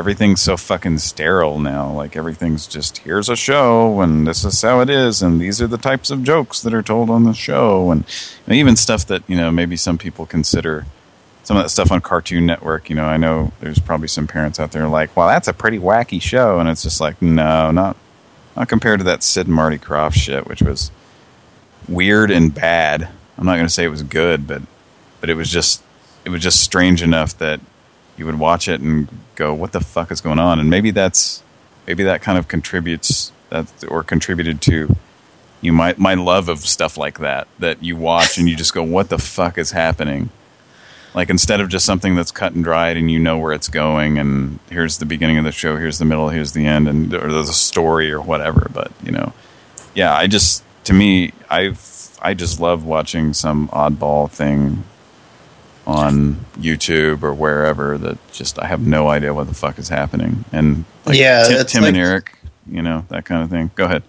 Speaker 2: everything's so fucking sterile now. Like everything's just here's a show and this is how it is and these are the types of jokes that are told on the show and, even stuff that you know maybe some people consider some of that stuff on Cartoon Network. You know, I know there's probably some parents out there like, well, that's a pretty wacky show, and it's just like, no, not not compared to that Sid and Marty Krofft shit, which was weird and bad. I'm not going to say it was good, but but it was just it was just strange enough that you would watch it and go, "What the fuck is going on?" And maybe that's maybe that kind of contributes that or contributed to you might my love of stuff like that that you watch and you just go, "What the fuck is happening?" Like instead of just something that's cut and dried and you know where it's going and here's the beginning of the show, here's the middle, here's the end, and or there's a story or whatever. But you know, yeah, I just to me, I've I just love watching some oddball thing on YouTube or wherever that just I have no idea what the fuck is happening. And like
Speaker 3: Yeah,
Speaker 2: Tim,
Speaker 3: it's
Speaker 2: Tim and Eric, you know, that kind of thing. Go ahead.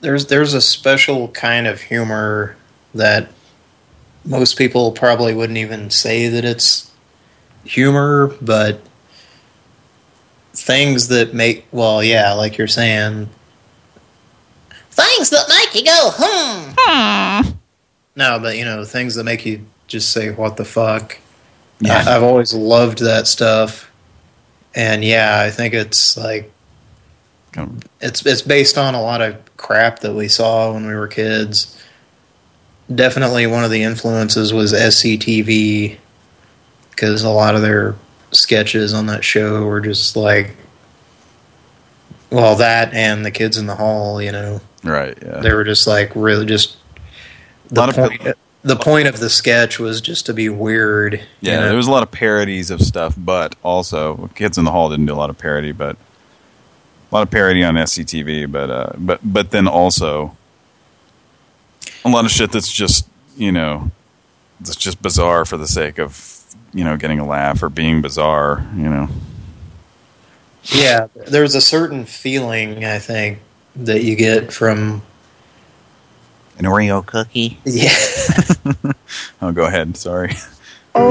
Speaker 3: There's there's a special kind of humor that most people probably wouldn't even say that it's humor, but things that make well, yeah, like you're saying, things that make you go hmm. No, but you know, things that make you just say what the fuck.
Speaker 2: Yeah.
Speaker 3: I, I've always loved that stuff, and yeah, I think it's like it's it's based on a lot of crap that we saw when we were kids. Definitely one of the influences was SCTV because a lot of their sketches on that show were just like well that and the kids in the hall, you know.
Speaker 2: Right, yeah.
Speaker 3: They were just like really just the
Speaker 2: Lot of
Speaker 3: point the point of the sketch was just to be weird. you
Speaker 2: Yeah,
Speaker 3: know?
Speaker 2: there was a lot of parodies of stuff, but also Kids in the Hall didn't do a lot of parody, but a lot of parody on SCTV, but uh, but but then also a lot of shit that's just you know that's just bizarre for the sake of you know getting a laugh or being bizarre, you know.
Speaker 3: Yeah, there's a certain feeling I think that you get from
Speaker 21: An Oreo cookie?
Speaker 3: Yeah.
Speaker 2: oh, go ahead. Sorry.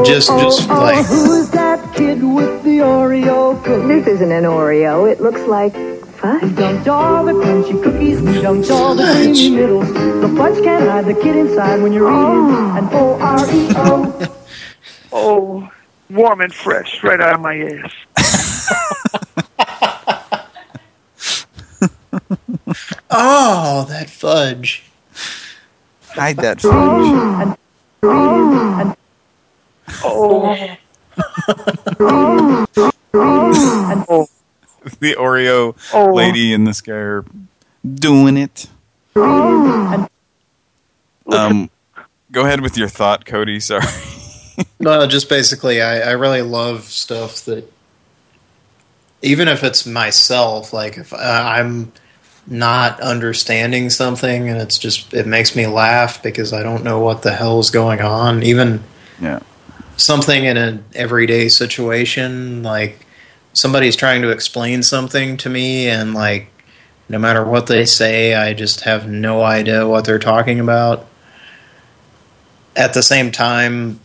Speaker 3: just just oh, like
Speaker 43: Who's that kid with the Oreo cookie? This isn't an Oreo. It looks like fudge. We dumped all the crunchy cookies. We dumped all the creamy middles. The fudge can't hide the kid inside when you're oh. eating an O-R-E-O.
Speaker 23: Oh, warm and fresh, right out of my ass.
Speaker 3: oh that fudge.
Speaker 21: Hide that
Speaker 43: fudge.
Speaker 23: Oh.
Speaker 43: oh.
Speaker 2: the Oreo
Speaker 23: Oh.
Speaker 2: lady and this guy are doing it. Um, go ahead with your thought, Cody. Sorry.
Speaker 3: No, just basically, I, I really love stuff that, even if it's myself, like if I, I'm not understanding something and it's just, it makes me laugh because I don't know what the hell's going on. Even
Speaker 2: yeah.
Speaker 3: something in an everyday situation, like somebody's trying to explain something to me and like, no matter what they say, I just have no idea what they're talking about. At the same time,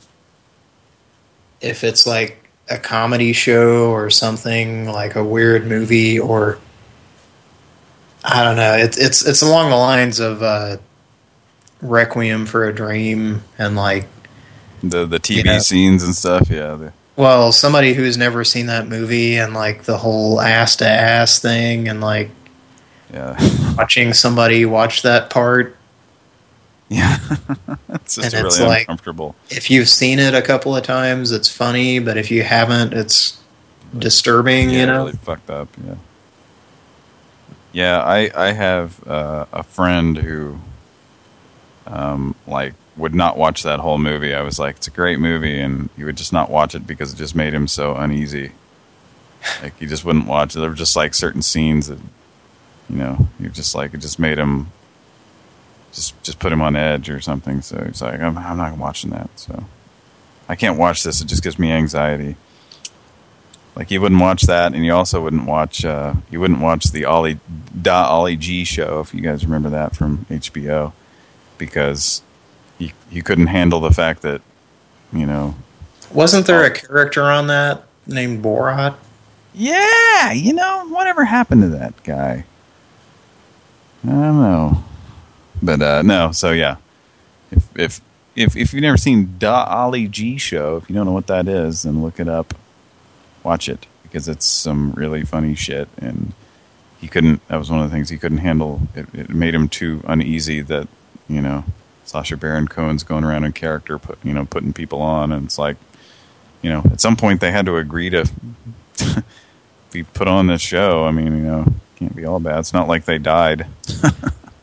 Speaker 3: if it's like a comedy show or something like a weird movie or I don't know, it's it's it's along the lines of uh, Requiem for a Dream and like
Speaker 2: The the TV
Speaker 3: Yeah.
Speaker 2: scenes and stuff. Yeah.
Speaker 3: Well, somebody who's never seen that movie and like the whole ass to ass thing and like
Speaker 2: yeah.
Speaker 3: watching somebody watch that part.
Speaker 2: Yeah. it's just
Speaker 3: And it's
Speaker 2: really
Speaker 3: like-
Speaker 2: uncomfortable.
Speaker 3: If you've seen it a couple of times, it's funny, but if you haven't, it's disturbing,
Speaker 2: yeah,
Speaker 3: you know?
Speaker 2: really fucked up. Yeah. Yeah, I I have uh, a friend who, um, like would not watch that whole movie. I was like, it's a great movie, and he would just not watch it because it just made him so uneasy. Like he just wouldn't watch it. There were just like certain scenes that, you know, you just like it just made him, just just put him on edge or something. So he's like, I'm I'm not watching that. So I can't watch this. It just gives me anxiety. Like you wouldn't watch that, and you also wouldn't watch. Uh, he wouldn't watch the Ali Da Ali G show, if you guys remember that from HBO, because you he couldn't handle the fact that, you know.
Speaker 3: Wasn't there a character on that named Borat?
Speaker 2: Yeah, you know, whatever happened to that guy? I don't know, but uh, no. So yeah, if if if if you've never seen Da Ali G show, if you don't know what that is, then look it up watch it because it's some really funny shit and he couldn't that was one of the things he couldn't handle. It, it made him too uneasy that you know Sacha Baron Cohen's going around in character put you know putting people on and it's like you know at some point they had to agree to be put on this show. I mean you know can't be all bad. It's not like they died.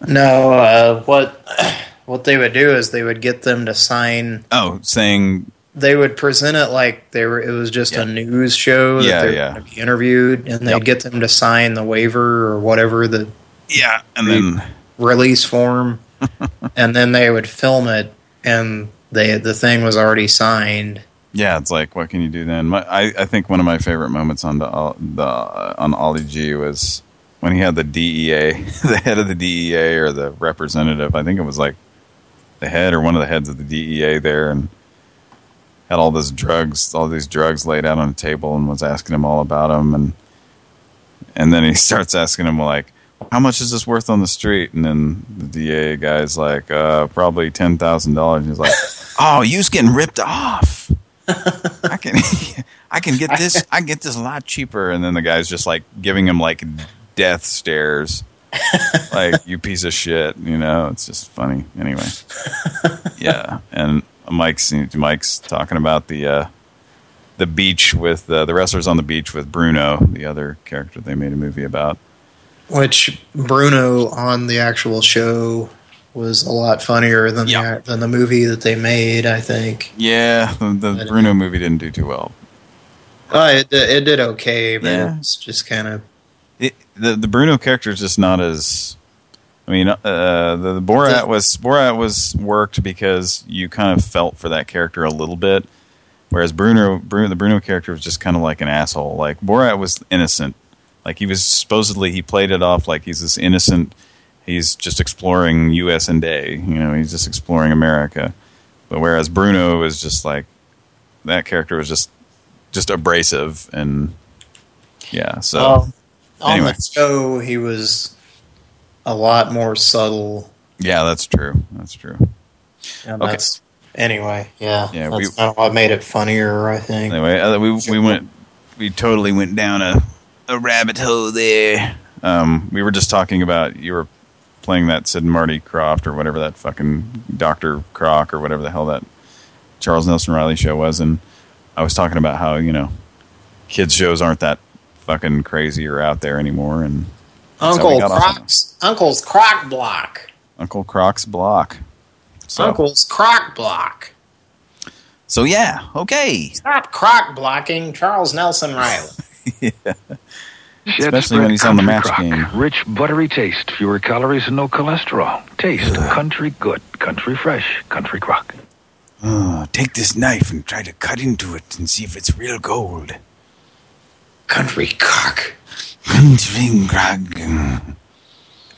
Speaker 3: No, uh, what what they would do is they would get them to sign.
Speaker 2: oh saying
Speaker 3: They would present it like they were. It was just a news show. That
Speaker 2: Yeah,
Speaker 3: they were
Speaker 2: yeah.
Speaker 3: going to be interviewed, and they'd
Speaker 2: Yep.
Speaker 3: get them to sign the waiver or whatever the
Speaker 2: yeah, and then
Speaker 3: release form, and then they would film it, and they the thing was already signed.
Speaker 2: Yeah, it's like, what can you do then? My, I, I think one of my favorite moments on the, uh, the on Ali G was when he had the DEA, the head of the DEA or the representative. I think it was like the head or one of the heads of the DEA there, and had all this drugs, all these drugs laid out on a table, and was asking him all about them, and and then he starts asking him like, how much is this worth on the street? And then the DA guy's like, uh, probably ten thousand dollars. He's like, oh, you's getting ripped off. I can, I can get this. I can get this a lot cheaper. And then the guy's just like giving him like death stares, like you piece of shit. You know, it's just funny. Anyway, yeah. And Mike's Mike's talking about the uh, the beach with uh, the wrestlers on the beach with Bruno, the other character they made a movie about.
Speaker 3: Which Bruno on the actual show was a lot funnier than the than the movie that they made. I think.
Speaker 2: Yeah, the, the Bruno movie didn't do too well.
Speaker 3: Uh, it it did okay, but
Speaker 2: Yeah.
Speaker 3: it's just kind of
Speaker 2: the the Bruno character is just not as. I mean, uh, the, the Borat was Borat was worked because you kind of felt for that character a little bit, whereas Bruno, Bruno the Bruno character was just kind of like an asshole. Like Borat was innocent, like he was supposedly he played it off like he's this innocent. He's just exploring U.S. and day, You know, he's just exploring America. But whereas Bruno was just like that character was just just abrasive and yeah. So
Speaker 3: on
Speaker 2: anyway.
Speaker 3: the show he was a lot more subtle.
Speaker 2: Yeah, that's true. That's true.
Speaker 3: And
Speaker 2: Okay.
Speaker 3: that's anyway, yeah.
Speaker 2: Yeah,
Speaker 3: that's
Speaker 2: we-
Speaker 3: kind of what made it funnier, I think.
Speaker 2: Anyway, uh, we we went we totally went down a a rabbit hole there. Um, we were just talking about you were playing that Sid and Marty Krofft or whatever that fucking Doctor Croc or whatever the hell that Charles Nelson Reilly show was, and I was talking about how you know kids shows aren't that fucking crazy or out there anymore, and that's how we
Speaker 3: Uncle
Speaker 2: got
Speaker 3: Croc's Uncle's Croc Block.
Speaker 2: Uncle Croc's block. So,
Speaker 3: Uncle's Croc Block.
Speaker 2: so yeah, okay.
Speaker 3: Stop croc blocking Charles Nelson Reilly.
Speaker 2: yeah. Especially when he's on the
Speaker 44: country
Speaker 2: match
Speaker 44: crock.
Speaker 2: game.
Speaker 44: Rich, buttery taste, fewer calories and no cholesterol. Taste, country good, country fresh, country crock.
Speaker 21: Oh, take this knife and try to cut into it and see if it's real gold.
Speaker 3: Country cock.
Speaker 21: Country cock.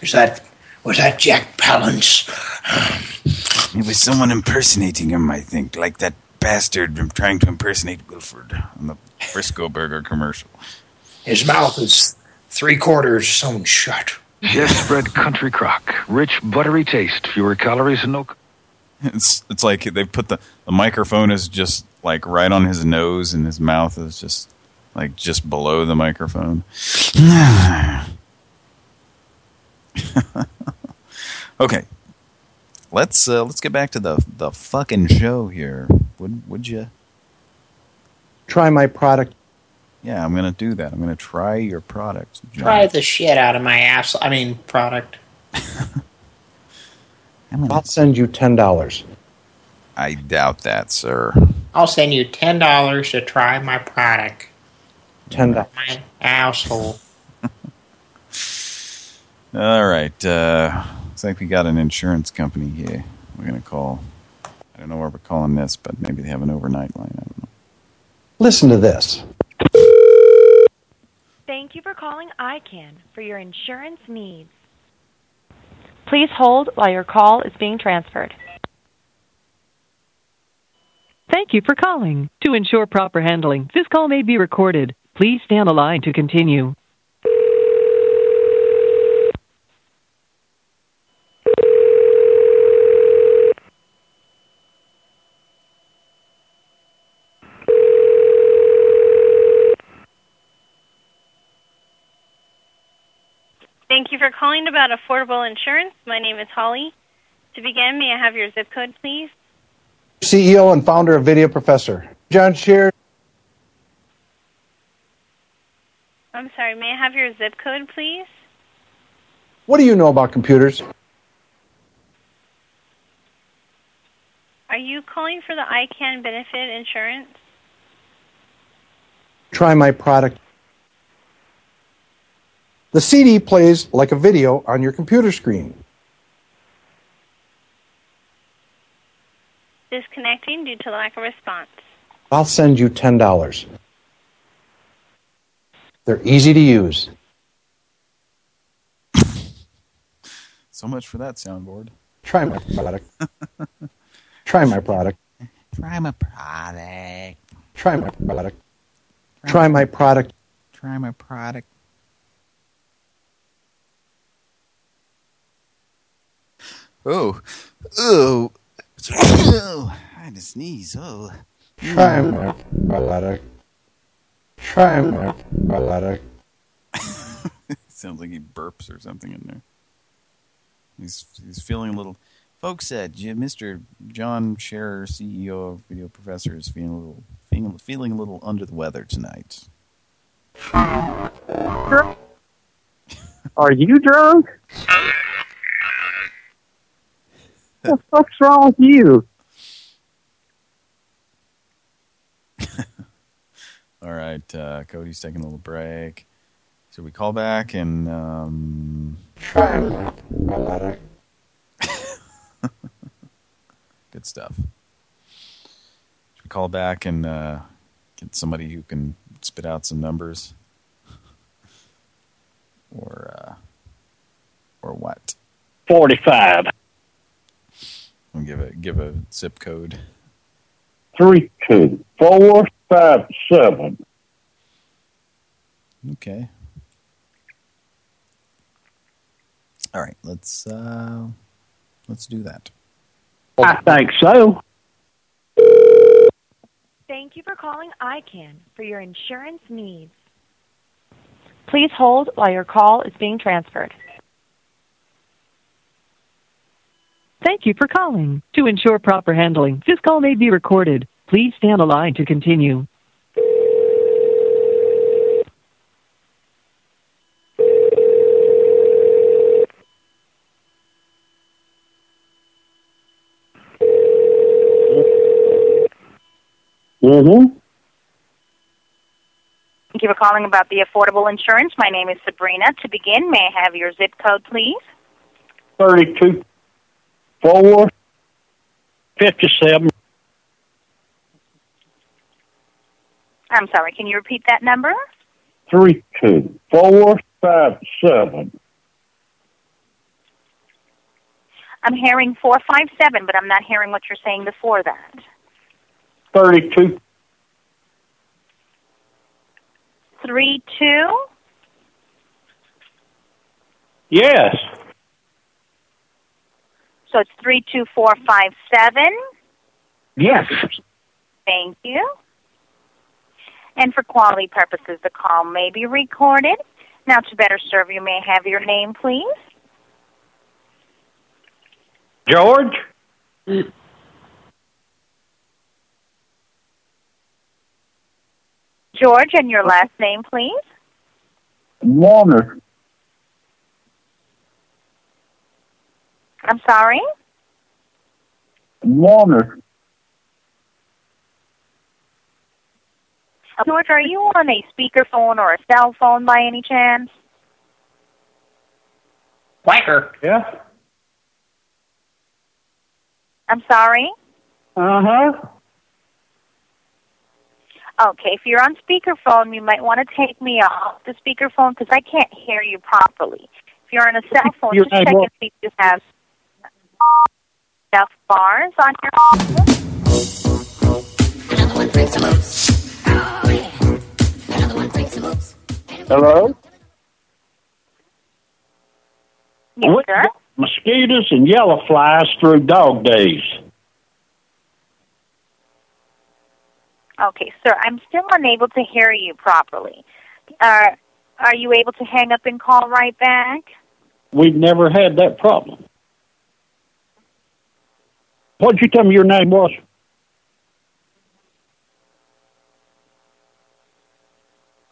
Speaker 3: Was that was that Jack Palance?
Speaker 21: It was someone impersonating him, I think, like that bastard from trying to impersonate Wilford on the
Speaker 2: Frisco Burger commercial.
Speaker 3: His mouth is three quarters sewn shut.
Speaker 44: Shed spread country crock. Rich, buttery taste, fewer calories and no...
Speaker 2: It's it's like they put the the microphone is just like right on his nose and his mouth is just like just below the microphone. okay, let's uh, let's get back to the the fucking show here. Would would you?
Speaker 45: Try my product.
Speaker 2: Yeah, I'm going to do that. I'm going to try your product. John.
Speaker 20: Try the shit out of my ass. I mean, product.
Speaker 46: I'll send you ten dollars.
Speaker 2: I doubt that, sir.
Speaker 20: I'll send you ten dollars to try my product.
Speaker 46: Ten dollars.
Speaker 20: My asshole.
Speaker 2: All right. Uh, looks like we got an insurance company here. We're going to call. I don't know where we're calling this, but maybe they have an overnight line. I don't know.
Speaker 46: Listen to this.
Speaker 45: Thank you for calling ICANN for your insurance needs. Please hold while your call is being transferred.
Speaker 47: Thank you for calling. To ensure proper handling, this call may be recorded. Please stay on the line to continue.
Speaker 48: Thank you for calling about affordable insurance. My name is Holly. To begin, may I have your zip code, please?
Speaker 46: CEO E and founder of Video Professor. John Scherer.
Speaker 48: I'm sorry, may I have your zip code, please?
Speaker 46: What do you know about computers?
Speaker 48: Are you calling for the ICANN benefit insurance?
Speaker 46: Try my product. The CD plays like a video on your computer screen.
Speaker 48: Disconnecting due to lack of response.
Speaker 46: I'll send you ten dollars. They're easy to use.
Speaker 2: So much for that soundboard.
Speaker 46: Try my product. Try my product.
Speaker 21: Try my product.
Speaker 46: Try my product. Try my product.
Speaker 21: Try my product.
Speaker 2: Oh, oh, oh! I had to sneeze. Oh,
Speaker 46: Try my product. Try my product.
Speaker 2: Sounds like he burps or something in there. He's he's feeling a little. Folks said J- Mr. John Scherer, CEO of Video Professor, is feeling a little feeling, feeling a little under the weather tonight.
Speaker 11: Are you drunk? what the fuck's wrong with you?
Speaker 2: All right, uh, Cody's taking a little break. Should we call back and um, good stuff? Should we call back and uh, get somebody who can spit out some numbers, or uh, or what?
Speaker 11: Forty-five.
Speaker 2: We'll give a give a zip code.
Speaker 11: Three two four five seven.
Speaker 2: Okay. All right, let's uh, let's do that.
Speaker 11: I think so.
Speaker 45: Thank you for calling ICANN for your insurance needs. Please hold while your call is being transferred.
Speaker 47: Thank you for calling. To ensure proper handling, this call may be recorded. Please stay on the line to continue.
Speaker 11: Mm-hmm.
Speaker 29: Thank you for calling about the affordable insurance. My name is Sabrina. To begin, may I have your zip code, please?
Speaker 11: Thirty-two four fifty-seven.
Speaker 29: I'm sorry, can you repeat that number?
Speaker 11: Three two four five seven.
Speaker 29: I'm hearing 457, but I'm not hearing what you're saying before that.
Speaker 11: Thirty-two.
Speaker 29: Three two.
Speaker 11: Yes.
Speaker 29: So it's 32457.
Speaker 11: Yes.
Speaker 29: Thank you. And for quality purposes, the call may be recorded. Now, to better serve you, may I have your name, please?
Speaker 11: George.
Speaker 29: George, and your last name, please?
Speaker 11: Warner.
Speaker 29: I'm sorry?
Speaker 11: Warner.
Speaker 29: George, are you on a speakerphone or a cell phone by any chance?
Speaker 3: Quacker.
Speaker 11: Yeah.
Speaker 29: I'm sorry?
Speaker 11: Uh-huh.
Speaker 29: Okay, if you're on speakerphone, you might want to take me off the speakerphone because I can't hear you properly. If you're on a cell phone,
Speaker 11: Your
Speaker 29: just check and see if you have enough bars on your
Speaker 49: Another one brings some
Speaker 11: Hello?
Speaker 29: Yes, sir.
Speaker 11: Mosquitoes and yellow flies through dog days.
Speaker 29: Okay, sir, I'm still unable to hear you properly. Uh, are you able to hang up and call right back?
Speaker 11: We've never had that problem. What'd you tell me your name was?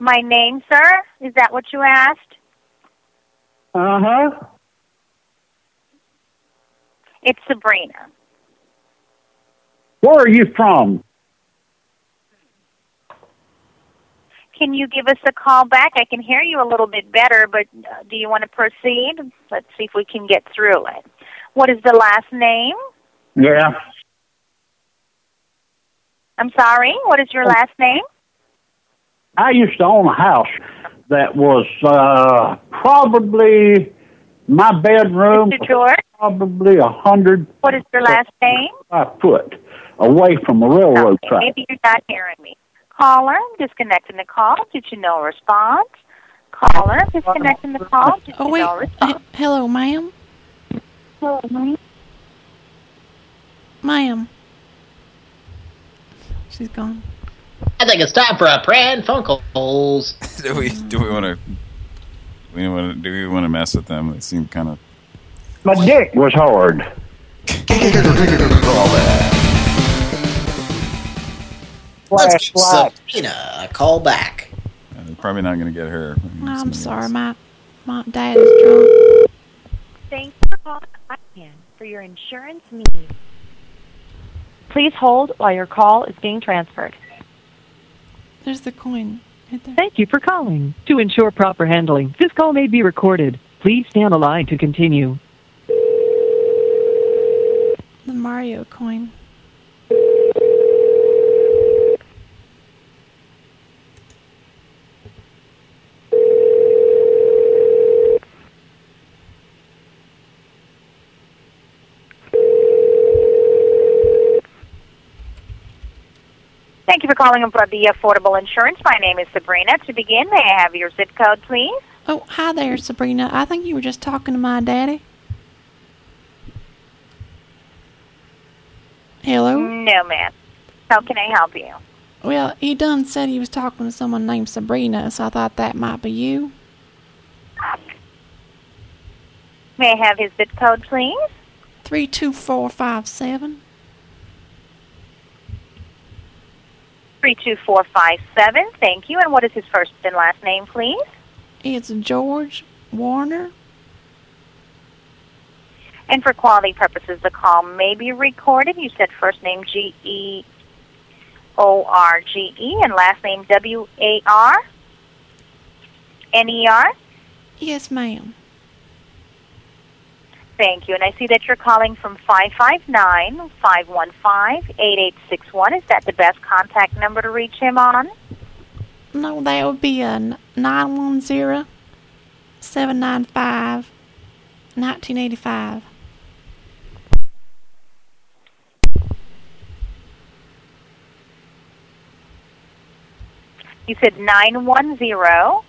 Speaker 29: My name, sir? Is that what you asked?
Speaker 11: Uh-huh.
Speaker 29: It's Sabrina.
Speaker 11: Where are you from?
Speaker 29: Can you give us a call back? I can hear you a little bit better, but uh, do you want to proceed? Let's see if we can get through it. What is the last name?
Speaker 11: Yeah.
Speaker 29: I'm sorry, what is your last name?
Speaker 11: I used to own a house that was uh, probably my bedroom.
Speaker 29: Mr. George?
Speaker 11: Probably a hundred
Speaker 29: What is your last name?
Speaker 11: five foot away from a railroad track.
Speaker 29: Maybe you're not hearing me. Caller, disconnecting the call. Did you know a response? Caller, disconnecting the call. Did
Speaker 50: Oh,
Speaker 29: you
Speaker 50: wait.
Speaker 29: know a response?
Speaker 50: Hello, ma'am?
Speaker 29: Hello, ma'am.
Speaker 50: Ma'am. She's gone.
Speaker 3: I think it's time for a Pran Funkels.
Speaker 2: do we do we want to we want to do we want to mess with them? They seem kind of
Speaker 11: My dick was hard.
Speaker 3: Let's give Sabrina a call back.
Speaker 2: uh, they're probably not going to get her.
Speaker 50: I'm sorry, my my dad is drunk.
Speaker 45: Thanks for calling ICANN for your insurance needs. Please hold while your call is being transferred.
Speaker 50: There's the coin. Right there.
Speaker 43: Thank you for calling. To ensure proper handling, this call may be recorded. Please stay on the line to continue.
Speaker 50: The Mario coin.
Speaker 29: Thank you for calling about the Affordable Insurance. My name is Sabrina. To begin, may I have your zip code, please?
Speaker 50: Oh, hi there, Sabrina. I think you were just talking to my daddy. Hello?
Speaker 29: No, ma'am. How can I help you?
Speaker 50: Well, he done said he was talking to someone named Sabrina, so I thought that might be you.
Speaker 29: May I have his zip code, please?
Speaker 50: 32457.
Speaker 29: 32457. Thank you. And what is his first and last name, please?
Speaker 50: It's George Warner.
Speaker 29: And for quality purposes, the call may be recorded. You said first name G E O R G E and last name W A R N E R.
Speaker 50: Yes, ma'am.
Speaker 29: Thank you. And I see that you're calling from 559-515-8861. Is that the best contact number to reach him on?
Speaker 50: No, that would be a 910 795 1985.
Speaker 29: You said 910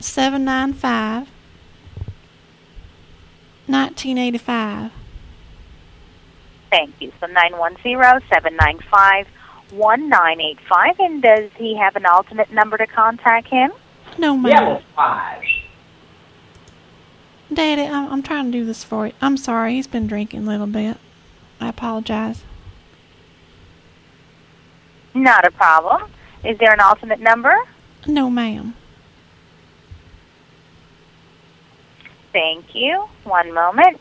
Speaker 50: 795 1985.
Speaker 29: Thank you. So 910-795-1985. And does he have an alternate number to contact him?
Speaker 50: No, ma'am.
Speaker 3: Yellow flies.
Speaker 50: Daddy, I'm, I'm trying to do this for you. I'm sorry, he's been drinking a little bit. I apologize.
Speaker 29: Not a problem. Is there an alternate number?
Speaker 50: No, ma'am.
Speaker 29: Thank you. One moment.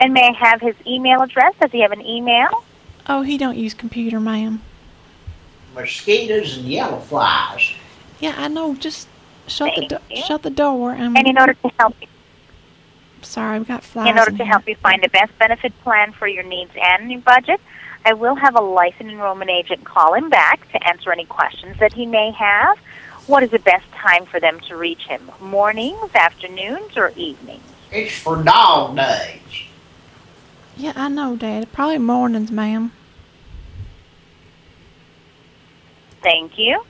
Speaker 29: And may I have his email address? Does he have an email?
Speaker 50: Oh, he don't use computer, ma'am.
Speaker 20: Mosquitoes and yellow flies.
Speaker 50: Yeah, I know. Just shut the do- shut the door. And,
Speaker 29: And in order to help you,
Speaker 50: sorry, we got flies.
Speaker 29: in order
Speaker 50: in
Speaker 29: to
Speaker 50: here.
Speaker 29: help you find the best benefit plan for your needs and your budget, I will have a licensed enrollment agent call him back to answer any questions that he may have. What is the best time for them to reach him? Mornings, afternoons, or evenings?
Speaker 20: It's for dog days.
Speaker 50: Yeah, I know, Dad. Probably mornings, ma'am.
Speaker 29: Thank you.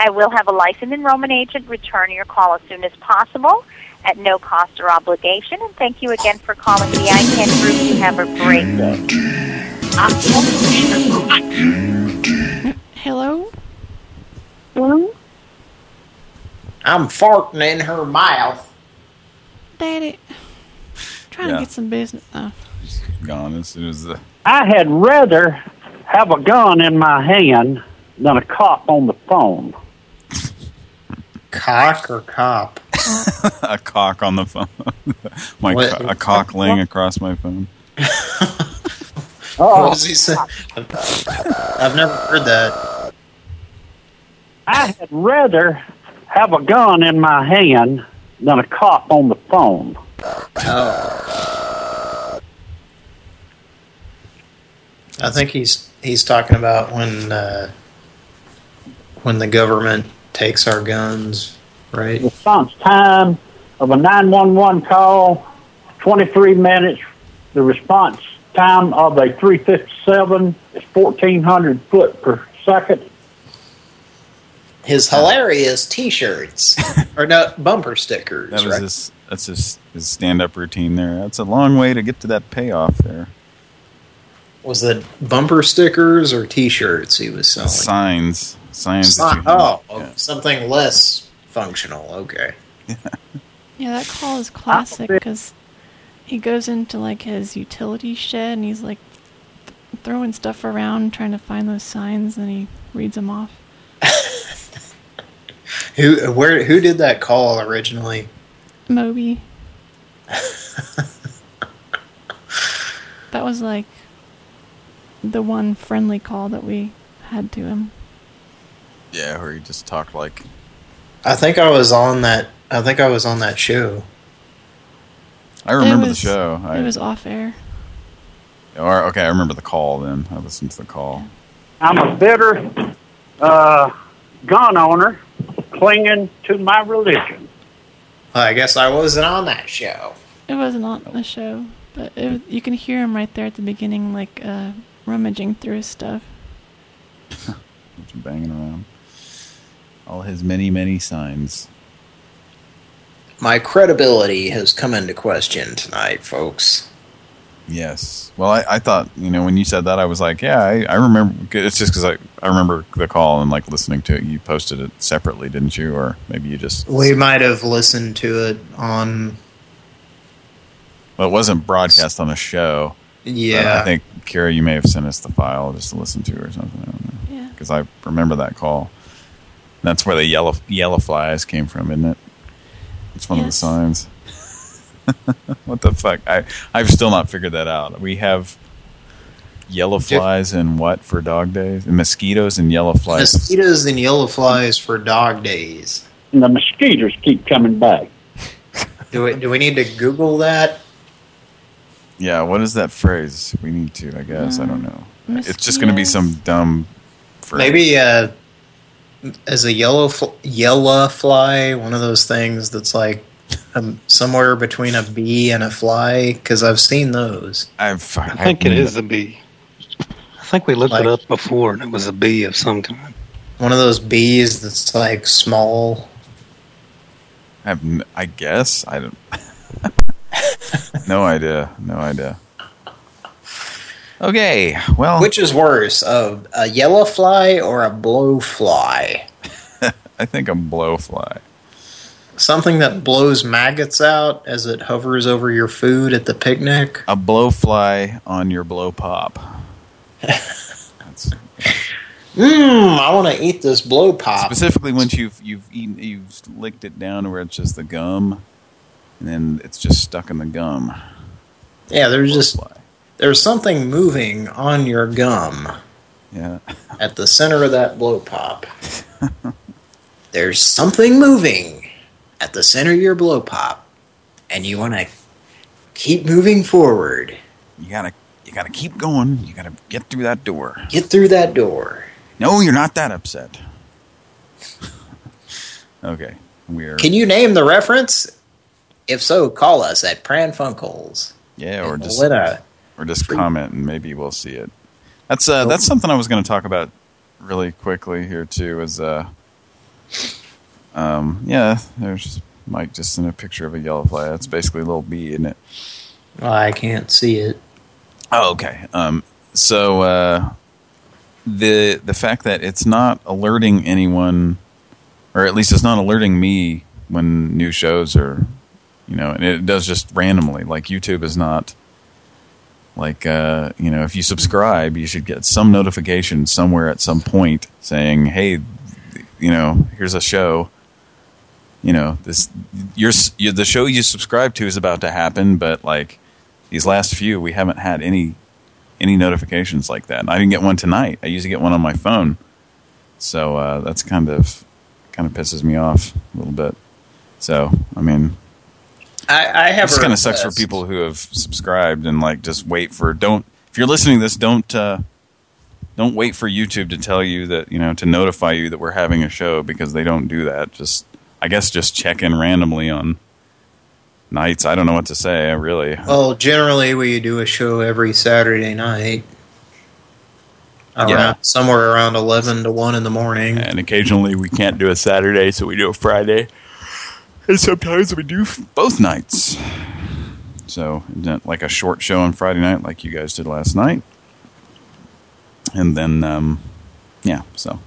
Speaker 29: I will have a licensed enrollment agent return your call as soon as possible at no cost or obligation. And thank you again for calling the ICANN group. You have a great day.
Speaker 50: Hello?
Speaker 29: Hello?
Speaker 20: I'm farting in her mouth.
Speaker 50: Daddy. Trying
Speaker 2: Yeah.
Speaker 50: to get some business. Oh.
Speaker 2: Gone as soon as the
Speaker 11: I had rather have a gun in my hand than a cop on the phone.
Speaker 3: Cock or cop?
Speaker 2: a cock on the phone. my
Speaker 3: What-
Speaker 2: a cock laying across my phone.
Speaker 3: What was he saying? I've never heard that.
Speaker 11: I had rather have a gun in my hand than a cop on the phone.
Speaker 3: Oh. I think he's he's talking about when uh, when the government takes our guns, right?
Speaker 11: Response time of a 911 call, 23 minutes. The response time of a 357 is 1,400 foot per second.
Speaker 3: His hilarious T-shirts or no bumper stickers.
Speaker 2: That was
Speaker 3: right?
Speaker 2: his. That's his, his stand-up routine there. That's a long way to get to that payoff there.
Speaker 3: Was it bumper stickers or T-shirts he was selling?
Speaker 2: Signs, signs. that
Speaker 3: Si-
Speaker 2: you
Speaker 3: oh,
Speaker 2: yeah.
Speaker 3: something less functional. Okay.
Speaker 50: Yeah, that call is classic because he goes into like his utility shed and he's like th- throwing stuff around trying to find those signs and he reads them off.
Speaker 3: Who where who did that call originally?
Speaker 50: Moby. that was like the one friendly call that we had to him.
Speaker 2: Yeah, where he just talked like
Speaker 3: I think I was on that. I think I was on that show.
Speaker 2: I remember
Speaker 50: was-
Speaker 2: the show. I,
Speaker 50: It was off air.
Speaker 2: or okay, I remember the call. Then I listened to the call.
Speaker 11: I'm a bitter uh, gun owner clinging to my religion.
Speaker 3: I guess I wasn't on that show.
Speaker 50: It wasn't on the show, but it, you can hear him right there at the beginning, like uh, rummaging through his stuff.
Speaker 2: Banging around. All his many, many signs.
Speaker 3: My credibility has come into question tonight, folks.
Speaker 2: Yes. Well, I, I thought, you know, when you said that, I was like, yeah, I, I remember. It's just because I, I remember the call and like listening to it. You posted it separately, didn't you? Or maybe you just.
Speaker 3: We might have listened to it on.
Speaker 2: Well, it wasn't broadcast on the show.
Speaker 3: Yeah.
Speaker 2: I think, Kara, you may have sent us the file just to listen to or something. I don't know.
Speaker 50: Yeah.
Speaker 2: Because I remember that call. That's where the yellow yellow flies came from, isn't it? It's one of the
Speaker 50: Yes.
Speaker 2: signs. what the fuck? I I've still not figured that out. We have yellow flies and what for dog days? And mosquitoes and yellow flies.
Speaker 3: Mosquitoes and yellow flies for dog days.
Speaker 11: And the mosquitoes keep coming back.
Speaker 3: Do we do we need to Google that?
Speaker 2: Yeah, what is that phrase? We need to, I guess. I don't know. It's just going to be some dumb phrase.
Speaker 3: Maybe uh, as a yellow fl yellow fly, one of those things that's like um, somewhere between a bee and a fly. Because I've seen those.
Speaker 2: I've,
Speaker 41: I think it is a bee. I think we looked it up before, and it was a bee of some kind.
Speaker 3: One of those bees that's like small.
Speaker 2: I have, n- I guess I don't. no idea. No idea. Okay, well,
Speaker 3: Which is worse, a, a yellow fly or a blowfly?
Speaker 2: I think a blowfly.
Speaker 3: Something that blows maggots out as it hovers over your food at the picnic.
Speaker 2: A blowfly on your blow pop.
Speaker 3: Mmm, I want to eat this blow pop.
Speaker 2: Specifically, once you've you've eaten, you've licked it down where it's just the gum, and then it's just stuck in the gum.
Speaker 3: Yeah, there's just there's something moving on your gum.
Speaker 2: Yeah.
Speaker 3: At the center of that blow pop. there's something moving at the center of your blow pop, and you want to keep moving forward.
Speaker 2: You gotta you gotta keep going. You gotta get through that door.
Speaker 3: Get through that door.
Speaker 2: No, you're not that upset. okay, we're
Speaker 3: Can you name the reference? If so, call us at Pran Funkels.
Speaker 2: yeah, or just
Speaker 3: let a-
Speaker 2: or just comment and maybe we'll see it. That's uh that's something I was going to talk about really quickly here too. Is uh um yeah, there's Mike just in a picture of a yellow fly. That's basically a little bee, isn't it?
Speaker 3: Well, I can't see it.
Speaker 2: Oh, okay. Um, so uh, the the fact that it's not alerting anyone, or at least it's not alerting me when new shows are, you know, and it does just randomly. Like YouTube is not like uh, you know, if you subscribe, you should get some notification somewhere at some point saying, "Hey, you know, here's a show." You know, this your the show you subscribe to is about to happen, but like these last few, we haven't had any any notifications like that. And I didn't get one tonight. I usually get one on my phone, so uh, that's kind of kind of pisses me off a little bit. So I mean,
Speaker 3: I, I have
Speaker 2: this kind of sucks for people who have subscribed and like just wait for don't. If you're listening to this, don't uh, don't wait for YouTube to tell you that you know to notify you that we're having a show because they don't do that. Just I guess just check in randomly on nights. I don't know what to say. Really,
Speaker 3: Well, generally we do a show every Saturday night. Around,
Speaker 2: Yeah.
Speaker 3: Somewhere around 11 to 1 in the morning.
Speaker 2: and occasionally we can't do a Saturday, so we do a Friday. And sometimes we do both nights. So, like a short show on Friday night, like you guys did last night. And then, um, yeah, so.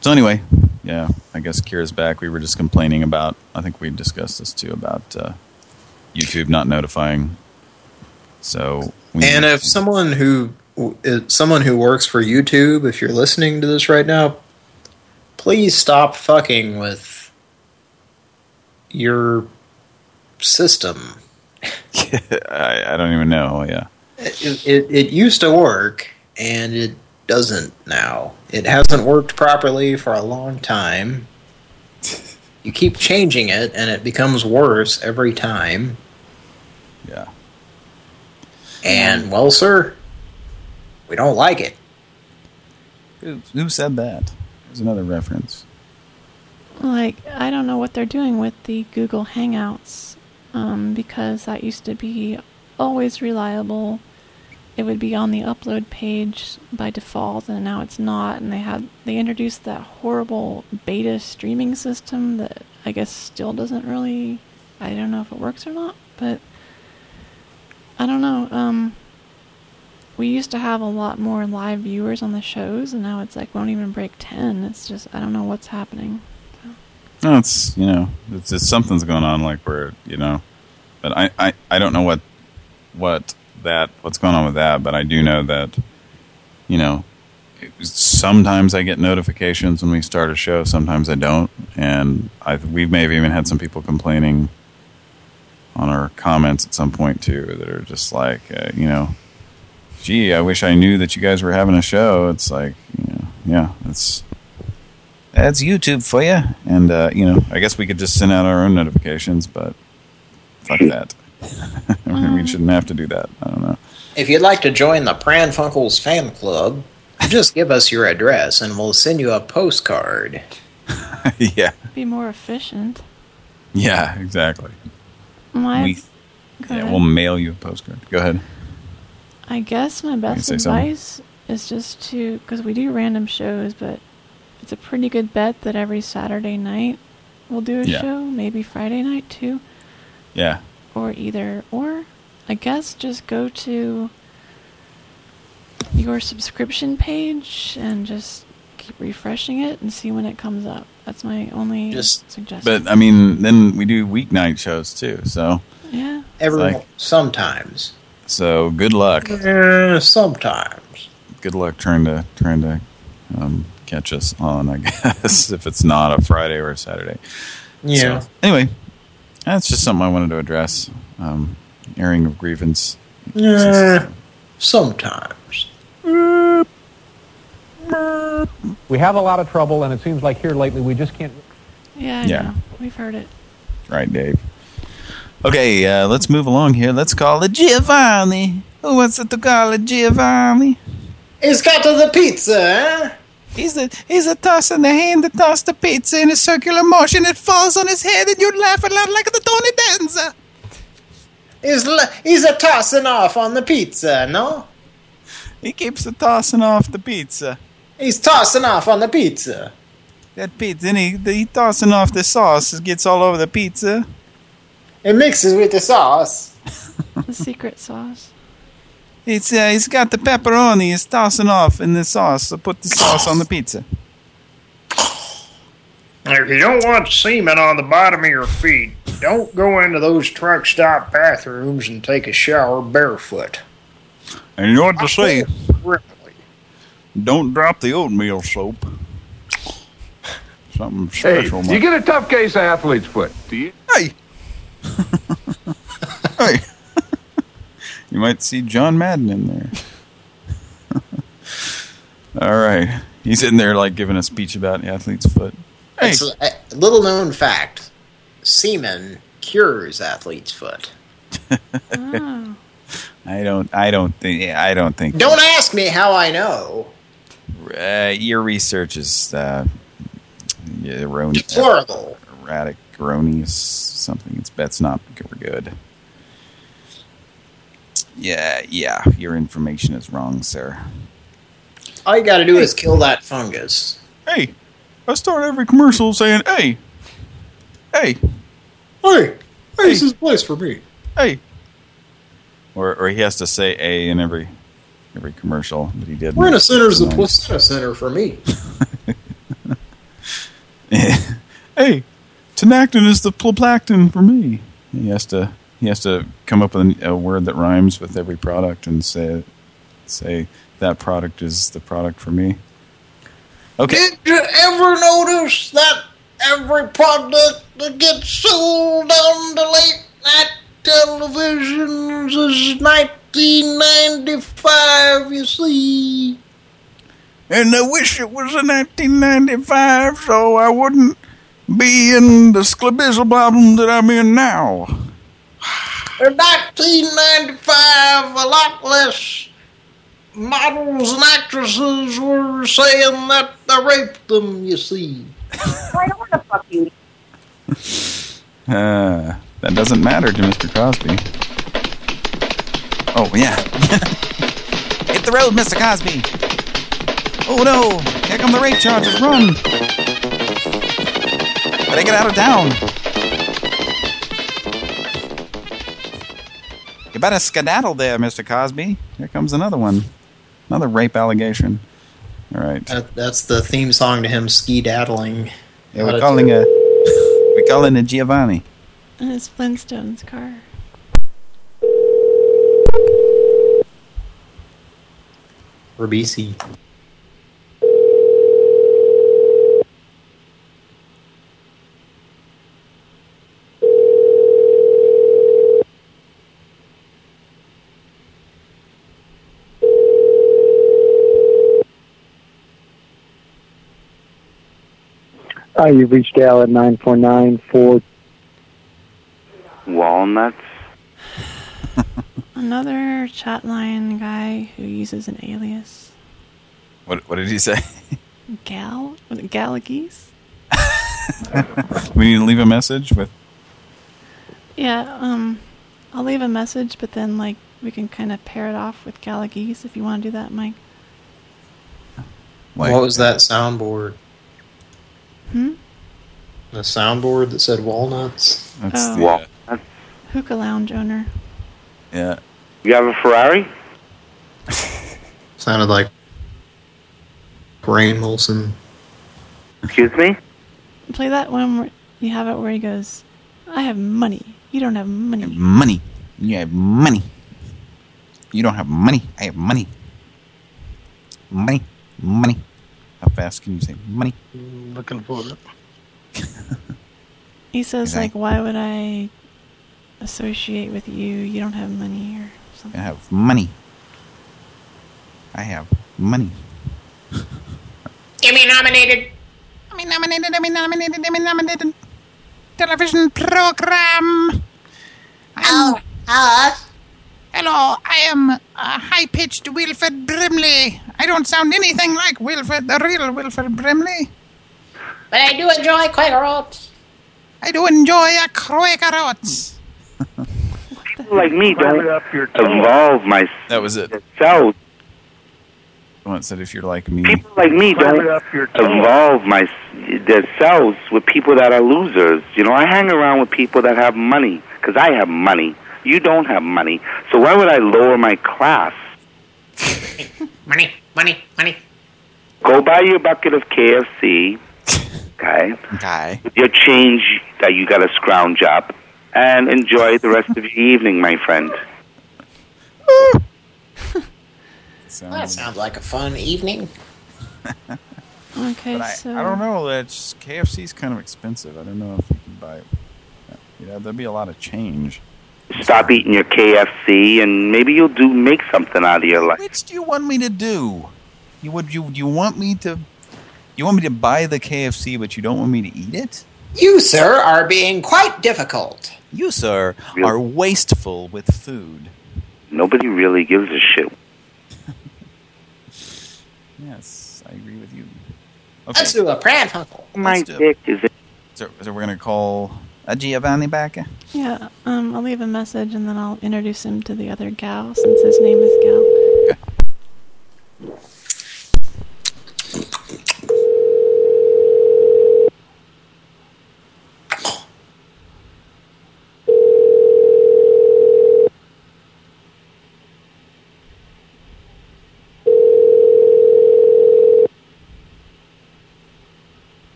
Speaker 2: So anyway, yeah, I guess Kira's back. We were just complaining about, I think we discussed this too, about uh, YouTube not notifying. So, we
Speaker 3: And if someone who if someone who works for YouTube, if you're listening to this right now, please stop fucking with your system.
Speaker 2: I, I don't even know, yeah.
Speaker 3: It, it, it used to work, and it doesn't now. It hasn't worked properly for a long time. You keep changing it, and it becomes worse every time.
Speaker 2: Yeah.
Speaker 3: And, well, sir, we don't like it.
Speaker 2: Who, who said that? There's another reference.
Speaker 50: Like, I don't know what they're doing with the Google Hangouts, um, because that used to be always reliable. It would be on the upload page by default, and now it's not. And they had they introduced that horrible beta streaming system that I guess still doesn't really. I don't know if it works or not, but I don't know. Um, we used to have a lot more live viewers on the shows, and now it's like won't even break ten. It's just I don't know what's happening.
Speaker 2: No, it's you know, it's just something's going on like where you know, but I I I don't know what what that what's going on with that, but I do know that you know, sometimes I get notifications when we start a show, sometimes I don't, and I we may have even had some people complaining on our comments at some point too that are just like uh, you know, gee, I wish I knew that you guys were having a show. It's like you know, yeah, it's that's YouTube for you. And, uh, you know, I guess we could just send out our own notifications, but fuck that. we um, shouldn't have to do that. I don't know.
Speaker 3: If you'd like to join the Pran Funkels fan club, just give us your address and we'll send you a postcard.
Speaker 2: yeah.
Speaker 50: Be more efficient.
Speaker 2: Yeah, exactly.
Speaker 50: My,
Speaker 2: we, yeah,
Speaker 50: ahead.
Speaker 2: we'll mail you a postcard. Go ahead.
Speaker 50: I guess my best
Speaker 2: say something?
Speaker 50: advice is just to, because we do random shows, but it's a pretty good bet that every Saturday night we'll do a
Speaker 2: Yeah.
Speaker 50: show, maybe Friday night too,
Speaker 2: Yeah.
Speaker 50: Or either, or I guess just go to your subscription page and just keep refreshing it and see when it comes up. That's my only
Speaker 3: Just-
Speaker 50: suggestion.
Speaker 2: But, I mean, then we do weeknight shows, too, so...
Speaker 50: yeah.
Speaker 3: Every
Speaker 2: Like-
Speaker 3: sometimes.
Speaker 2: So, good luck.
Speaker 3: Eh, sometimes.
Speaker 2: Good luck trying to trying to um, catch us on, I guess, if it's not a Friday or a Saturday.
Speaker 3: Yeah.
Speaker 2: So, anyway, that's just something I wanted to address. Um, airing of grievance.
Speaker 3: Yeah. Sometimes.
Speaker 51: We have a lot of trouble, and it seems like here lately we just can't.
Speaker 50: Yeah, I
Speaker 2: Yeah.
Speaker 50: know. We've heard it.
Speaker 2: Right, Dave. Okay, uh, let's move along here. Let's call it Giovanni. Who wants it to call it Giovanni?
Speaker 3: He's got to the pizza, eh?
Speaker 21: He's a he's a toss in the hand that toss the pizza in a circular motion. It falls on his head, and you'd laugh a lot like the Tony Danza.
Speaker 3: He's, he's a tossing off on the pizza, no?
Speaker 2: He keeps a tossing off the pizza.
Speaker 3: He's tossing off on the pizza.
Speaker 2: That pizza, and he, he tossing off the sauce. It gets all over the pizza.
Speaker 3: It mixes with the sauce.
Speaker 50: The secret sauce.
Speaker 2: It's uh, he's got the pepperoni. He's tossing off in the sauce. So put the sauce on the pizza.
Speaker 23: If you don't want semen on the bottom of your feet, don't go into those truck stop bathrooms and take a shower barefoot.
Speaker 2: And you know what to say? Don't drop the oatmeal soap. Something special.
Speaker 35: Hey,
Speaker 2: special.
Speaker 35: you get a tough case of athlete's foot. Do you?
Speaker 2: Hey. hey. You might see John Madden in there. All right. He's in there like giving a speech about athlete's foot. Hey.
Speaker 3: It's a, little known fact. Semen cures athlete's foot.
Speaker 2: I don't. I don't think. I don't think.
Speaker 3: Don't ask me how I know.
Speaker 2: Uh, your research is uh, yeah, erron-
Speaker 3: Deplorable.
Speaker 2: erratic, erroneous, something. It's that's not good. Yeah, yeah. Your information is wrong, sir.
Speaker 3: All you gotta do is kill that fungus.
Speaker 2: Hey, I start every commercial saying, "Hey, hey,
Speaker 3: hey, hey, this is a place for me."
Speaker 2: Hey. Or or he has to say "a" in every every commercial, that he did.
Speaker 3: We're in a center's a placenta center for me.
Speaker 2: hey, Tinactin is the plaplacktin for me. He has to he has to come up with a, a word that rhymes with every product and say say that product is the product for me. Okay.
Speaker 3: Did you ever notice that every product that gets sold on the late night televisions is 1995, you see?
Speaker 21: And I wish it was in 1995 so I wouldn't be in the sclebizzle problem that I'm in now.
Speaker 3: In 1995, a lot less models and actresses were saying that I raped them, you see.
Speaker 29: I don't want to fuck you.
Speaker 2: Uh, that doesn't matter to Mr. Cosby.
Speaker 21: Oh, yeah. Hit the road, Mr. Cosby. Oh, no. Here come the rape charges. Run. Better get out of town.
Speaker 2: You better skedaddle there, Mr. Cosby. Here comes another one. Another rape allegation. All right.
Speaker 3: That, that's the theme song to him ski-daddling.
Speaker 2: Yeah, we're calling a we're calling a Giovanni.
Speaker 50: And it's Flintstone's car.
Speaker 3: Ribisi.
Speaker 52: Uh, you've reached Al at 9494.
Speaker 53: Walnuts.
Speaker 50: Another chat line guy who uses an alias.
Speaker 2: What what did he say?
Speaker 50: Gal? Was it Galagese?
Speaker 2: we need to leave a message with
Speaker 50: Yeah, um, I'll leave a message, but then, like, we can kind of pair it off with Galagese if you want to do that, Mike.
Speaker 3: what was that soundboard?
Speaker 50: Hmm?
Speaker 3: The soundboard that said walnuts?
Speaker 2: That's
Speaker 50: Oh.
Speaker 2: the, uh,
Speaker 50: Hookah Lounge owner.
Speaker 2: yeah.
Speaker 53: You have a Ferrari?
Speaker 3: Sounded like Rainn Wilson.
Speaker 53: Excuse me?
Speaker 50: Play that one where you have it where he goes, I have money. You don't have money.
Speaker 21: Money. You have money. You don't have money. I have money. Money. Money.
Speaker 2: How fast can you say money?
Speaker 41: Looking for it.
Speaker 50: He says, like, why would I associate with you? You don't have money or something.
Speaker 2: I have money. I have money.
Speaker 20: Give me nominated.
Speaker 21: I mean, nominated, I mean, nominated, I mean, nominated. Television program.
Speaker 20: Oh, hello.
Speaker 21: Hello, I am uh, high-pitched Wilford Brimley. I don't sound anything like Wilford, the real Wilford Brimley.
Speaker 20: But I do enjoy Quaker Oats.
Speaker 21: I do enjoy a Quaker Oats.
Speaker 53: People like me don't evolve my
Speaker 2: That was it.
Speaker 53: self.
Speaker 2: Someone said if you're like me.
Speaker 53: People like me don't evolve my themselves with people that are losers. You know, I hang around with people that have money because I have money. You don't have money, so why would I lower my class?
Speaker 20: Money, money, money.
Speaker 53: Go buy your bucket of KFC, okay?
Speaker 2: Okay.
Speaker 53: With your change that you got to scrounge up, and enjoy the rest of your evening, my friend.
Speaker 20: That sounds like a fun evening.
Speaker 50: Okay,
Speaker 2: I,
Speaker 50: so...
Speaker 2: I don't know. That's KFC's kind of expensive. I don't know if you can buy. You know, there'd be a lot of change.
Speaker 53: Stop eating your KFC, and maybe you'll do make something out of your life.
Speaker 2: Which do you want me to do? You would you you want me to? You want me to buy the KFC, but you don't want me to eat it?
Speaker 20: You, sir, are being quite difficult.
Speaker 2: You, sir, are wasteful with food.
Speaker 53: Nobody really gives a shit.
Speaker 2: Yes, I agree with you.
Speaker 20: Let's do a prank,
Speaker 53: My dick is.
Speaker 2: So, so we're gonna call a Giovanni back.
Speaker 50: Yeah, um, I'll leave a message and then I'll introduce him to the other gal since his name is Gal.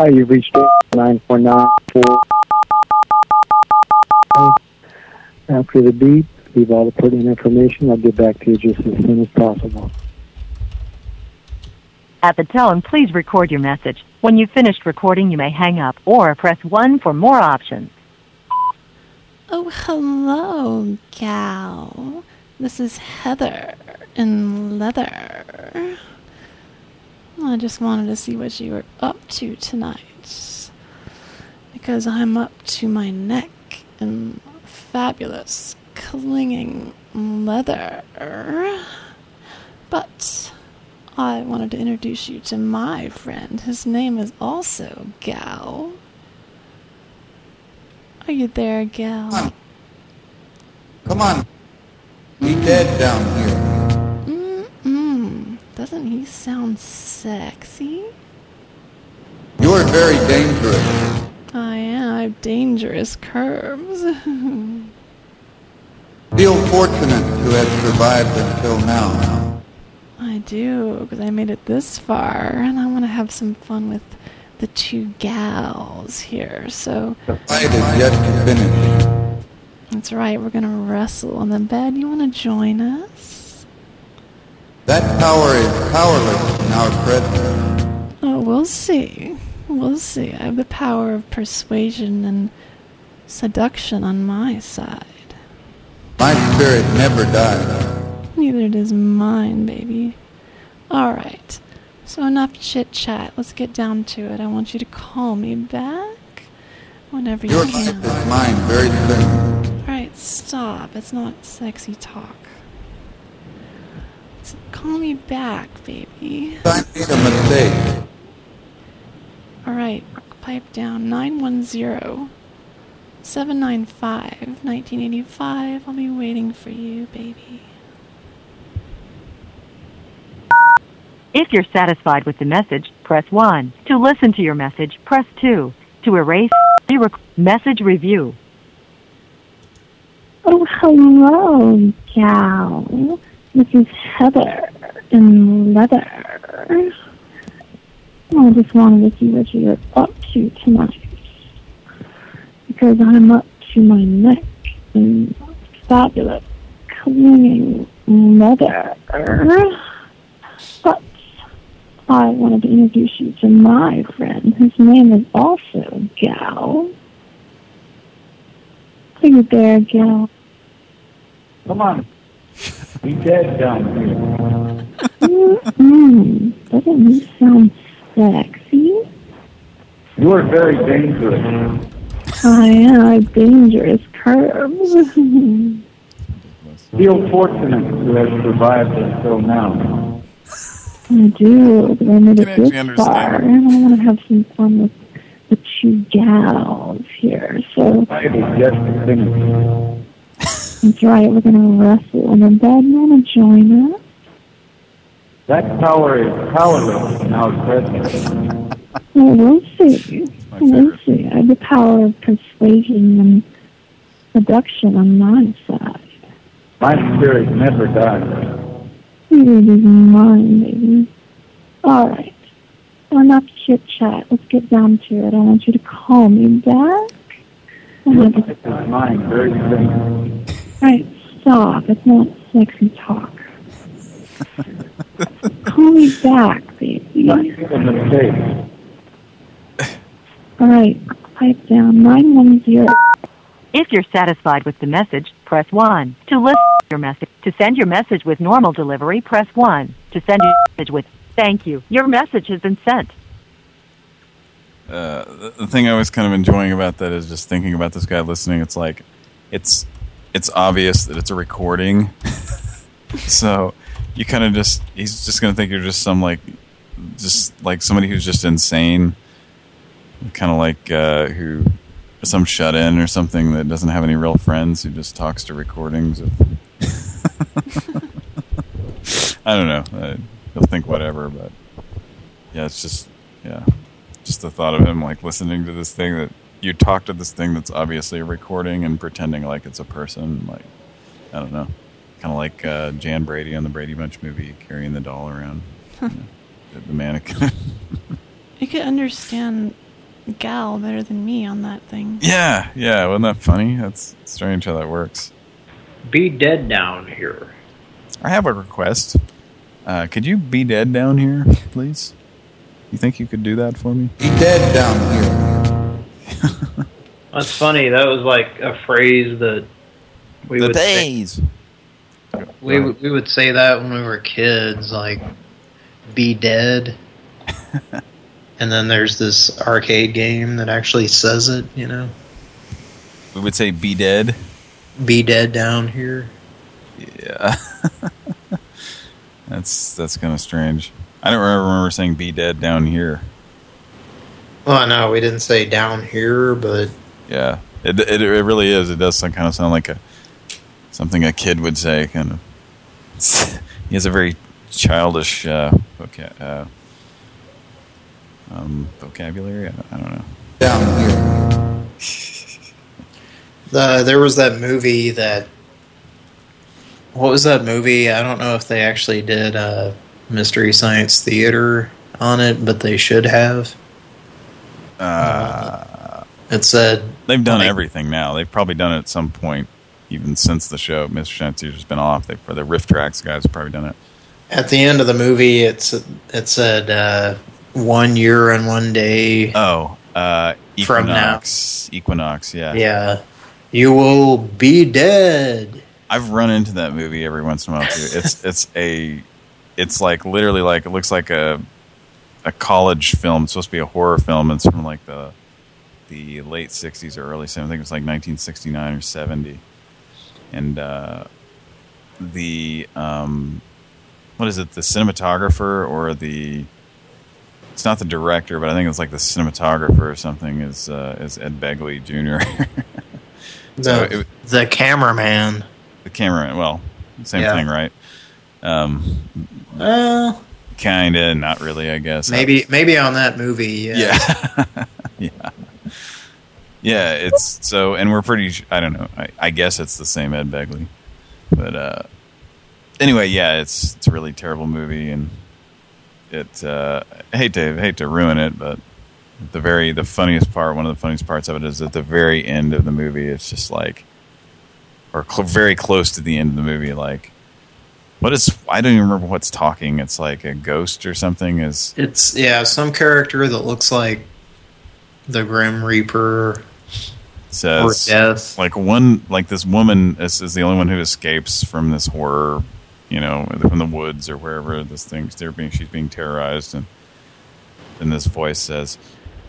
Speaker 52: Uh, you've reached 9494. After the beep, leave all the pertinent information. I'll get back to you just as soon as possible.
Speaker 47: At the tone, please record your message. When you've finished recording, you may hang up or press 1 for more options.
Speaker 50: Oh, hello, gal. This is Heather in leather. I just wanted to see what you were up to tonight. Because I'm up to my neck in fabulous, clinging leather. But I wanted to introduce you to my friend. His name is also Gal. Are you there, Gal?
Speaker 54: Come on. He dead down here.
Speaker 50: Doesn't he sound sexy?
Speaker 54: You're very dangerous.
Speaker 50: I am. I have dangerous curves.
Speaker 54: Feel fortunate to have survived until now.
Speaker 50: I do, because I made it this far, and I want to have some fun with the two gals here. So
Speaker 54: The fight is yet to finish.
Speaker 50: that's right. We're gonna wrestle on the bed. You want to join us?
Speaker 54: That power is powerless in our presence.
Speaker 50: Oh, we'll see. We'll see. I have the power of persuasion and seduction on my side.
Speaker 54: My spirit never dies.
Speaker 50: Neither does mine, baby. All right. So enough chit chat. Let's get down to it. I want you to call me back whenever you can.
Speaker 54: Your life is mine very soon.
Speaker 50: All right, stop. It's not sexy talk. S- Call me back, baby.
Speaker 54: I made a mistake.
Speaker 50: All right, pipe down 910 795 1985. I'll be waiting for you, baby.
Speaker 47: If you're satisfied with the message, press 1. To listen to your message, press 2. To erase, re-rec- message review.
Speaker 55: Oh, hello, gal. This is Heather in leather. I just wanted to see what you're up to tonight. Because I'm up to my neck in fabulous, clinging mother. But I wanted to introduce you to my friend, whose name is also Gal. Are you there, Gal?
Speaker 11: Come on. Be dead down here.
Speaker 55: Mm-mm. Doesn't he sound sexy?
Speaker 11: You are very dangerous.
Speaker 55: I have dangerous curves.
Speaker 11: Feel fortunate to have survived until now.
Speaker 55: I do, but I made it this far, and I want to have some fun with the two gals here. So
Speaker 11: I have yet to finish.
Speaker 55: That's right, we're gonna wrestle, and then Dad wanna join us.
Speaker 11: That power is powerless in our presence.
Speaker 55: Well, we'll see. We'll see. I have the power of persuasion and seduction on my side.
Speaker 11: My spirit never dies.
Speaker 55: It is mine, baby. All right. Well, enough chit chat. Let's get down to it. I want you to call me back. I a
Speaker 11: This is mine very soon.
Speaker 55: Right, stop. It's not sexy talk. Call me back, baby. All right, pipe down. 910.
Speaker 47: If you're satisfied with the message, press 1. To listen to your message, to send your message with normal delivery, press 1. To send your message with thank you, your message has been sent.
Speaker 2: Uh, the, the thing I was kind of enjoying about that is just thinking about this guy listening. It's like, it's it's obvious that it's a recording, so you kind of just he's just gonna think you're just some like just like somebody who's just insane, kind of like uh, who some shut in or something that doesn't have any real friends who just talks to recordings of. I don't know. He'll think whatever, but yeah, it's just yeah, just the thought of him like listening to this thing that you talk to this thing that's obviously a recording and pretending like it's a person. Like I don't know, kind of like uh, Jan Brady on the Brady Bunch movie carrying the doll around, you know, the, the mannequin.
Speaker 50: You could understand Gal better than me on that thing.
Speaker 2: yeah, yeah, wasn't that funny? That's strange how that works.
Speaker 3: Be dead down here.
Speaker 2: I have a request. Uh, could you be dead down here, please? You think you could do that for me?
Speaker 54: Be dead down here.
Speaker 3: That's funny. That was like a phrase that we
Speaker 2: The
Speaker 3: would say. We we would say that when we were kids, like "be dead," and then there's this arcade game that actually says it. You know,
Speaker 2: We would say be dead.
Speaker 3: "be dead down here."
Speaker 2: Yeah. that's that's kind of strange. I don't remember saying be dead down here.
Speaker 3: Well, no, we didn't say down here, but
Speaker 2: Yeah, it it, it really is. It does some kind of sound like a something a kid would say. Kind of. he has a very childish uh, voca uh, um, vocabulary. I, I don't know.
Speaker 54: Down here.
Speaker 3: the there was that movie that. What was that movie? I don't know if they actually did uh, Mystery Science Theater on it, but they should have.
Speaker 2: Uh,
Speaker 3: it said
Speaker 2: they've done
Speaker 3: like-
Speaker 2: everything now. They've probably done it at some point, even since the show. Mr. Shanty's been off. They for the RiffTrax guys have probably done it.
Speaker 3: At the end of the movie, it's it said uh, one year and one day.
Speaker 2: Oh, uh,
Speaker 3: From now.
Speaker 2: Equinox. Equinox, yeah.
Speaker 3: Yeah, you will be dead.
Speaker 2: I've run into that movie every once in a while too. It's it's a it's like literally like it looks like a a college film. It's supposed to be a horror film. It's from like the the late '60s or early '70s. I think it was like 1969 or 70. And uh, the um, what is it? The cinematographer or the it's not the director, but I think it's like the cinematographer or something. Is uh, is Ed Begley Jr.
Speaker 3: The
Speaker 2: So it-
Speaker 3: the cameraman.
Speaker 2: the camera. Well, same
Speaker 3: Yeah.
Speaker 2: thing, right? Um,
Speaker 3: Well,
Speaker 2: kinda, not really, I guess.
Speaker 3: maybe maybe on that movie. Yeah.
Speaker 2: Yeah. yeah. Yeah, it's so, and we're pretty. I don't know. I, I guess it's the same Ed Begley, but uh, anyway, yeah, it's it's a really terrible movie, and it. Uh, I hate to hate to ruin it, but the very the funniest part, one of the funniest parts of it is at the very end of the movie. It's just like or cl very close to the end of the movie. Like, what is? I don't even remember what's talking. It's like a ghost or something. Is
Speaker 3: It's yeah, some character that looks like the Grim Reaper.
Speaker 2: says
Speaker 3: Or death.
Speaker 2: like one like this woman is, is the only one who escapes from this horror, you know, from the woods or wherever this thing's they're being she's being terrorized and then this voice says,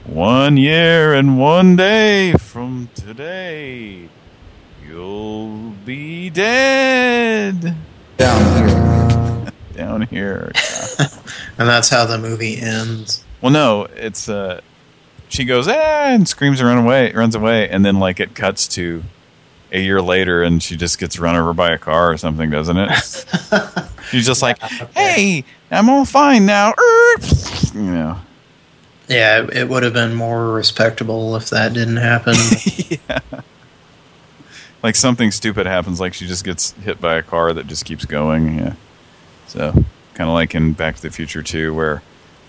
Speaker 2: "One year and one day from today, you'll be dead."
Speaker 3: Down
Speaker 2: here. Down here.
Speaker 3: And that's how the movie ends.
Speaker 2: Well, no, it's uh, she goes ah and screams and run away, runs away, and then like it cuts to a year later, and she just gets run over by a car or something, doesn't it? She's just like, "Hey, I'm all fine now." You know,
Speaker 3: Yeah, it, it would have been more respectable if that didn't happen.
Speaker 2: Like something stupid happens, like she just gets hit by a car that just keeps going. Yeah, so kind of like in Back to the Future 2, where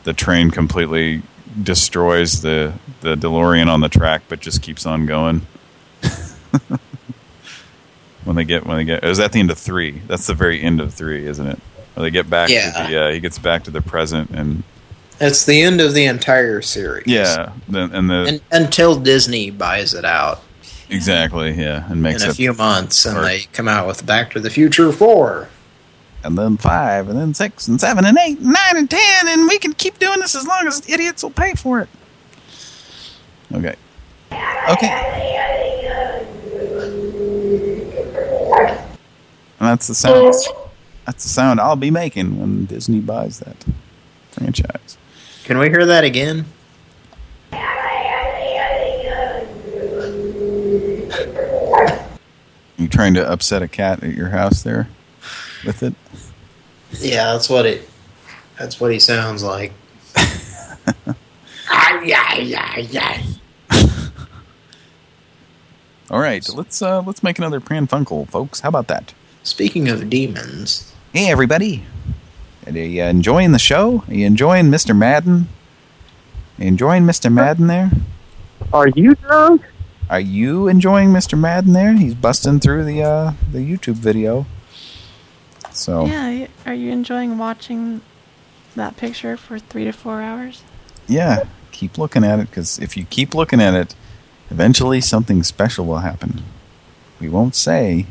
Speaker 2: the train completely destroys the the DeLorean on the track, but just keeps on going. when they get when they get, is that the end of three. That's the very end of three, isn't it? Where they get back
Speaker 3: Yeah.
Speaker 2: to the uh, he gets back to the present and
Speaker 3: It's the end of the entire series.
Speaker 2: yeah, and the
Speaker 3: And, until Disney buys it out
Speaker 2: exactly yeah, and makes
Speaker 3: in a
Speaker 2: it
Speaker 3: few months, and they come out with Back to the Future 4.
Speaker 2: and then five, and then six, and seven, and eight, and nine, and ten, and we can keep doing this as long as idiots will pay for it. Okay. Okay. And that's the sound. That's the sound I'll be making when Disney buys that franchise.
Speaker 3: Can we hear that again?
Speaker 2: You trying to upset a cat at your house there with it?
Speaker 3: Yeah, that's what it. That's what he sounds like. Ah, yeah, yeah, yeah.
Speaker 2: All right, let's uh, let's make another Pran Funkel, folks. How about that?
Speaker 3: Speaking of demons,
Speaker 2: Hey, everybody. Are you enjoying the show? Are you enjoying Mr. Madden? Are you enjoying Mr. Madden there?
Speaker 23: Are you drunk?
Speaker 2: Are you enjoying Mr. Madden there? He's busting through the uh, the YouTube video. So
Speaker 50: Yeah, are you enjoying watching that picture for three to four hours?
Speaker 2: yeah, keep looking at it because if you keep looking at it, eventually something special will happen. We won't say,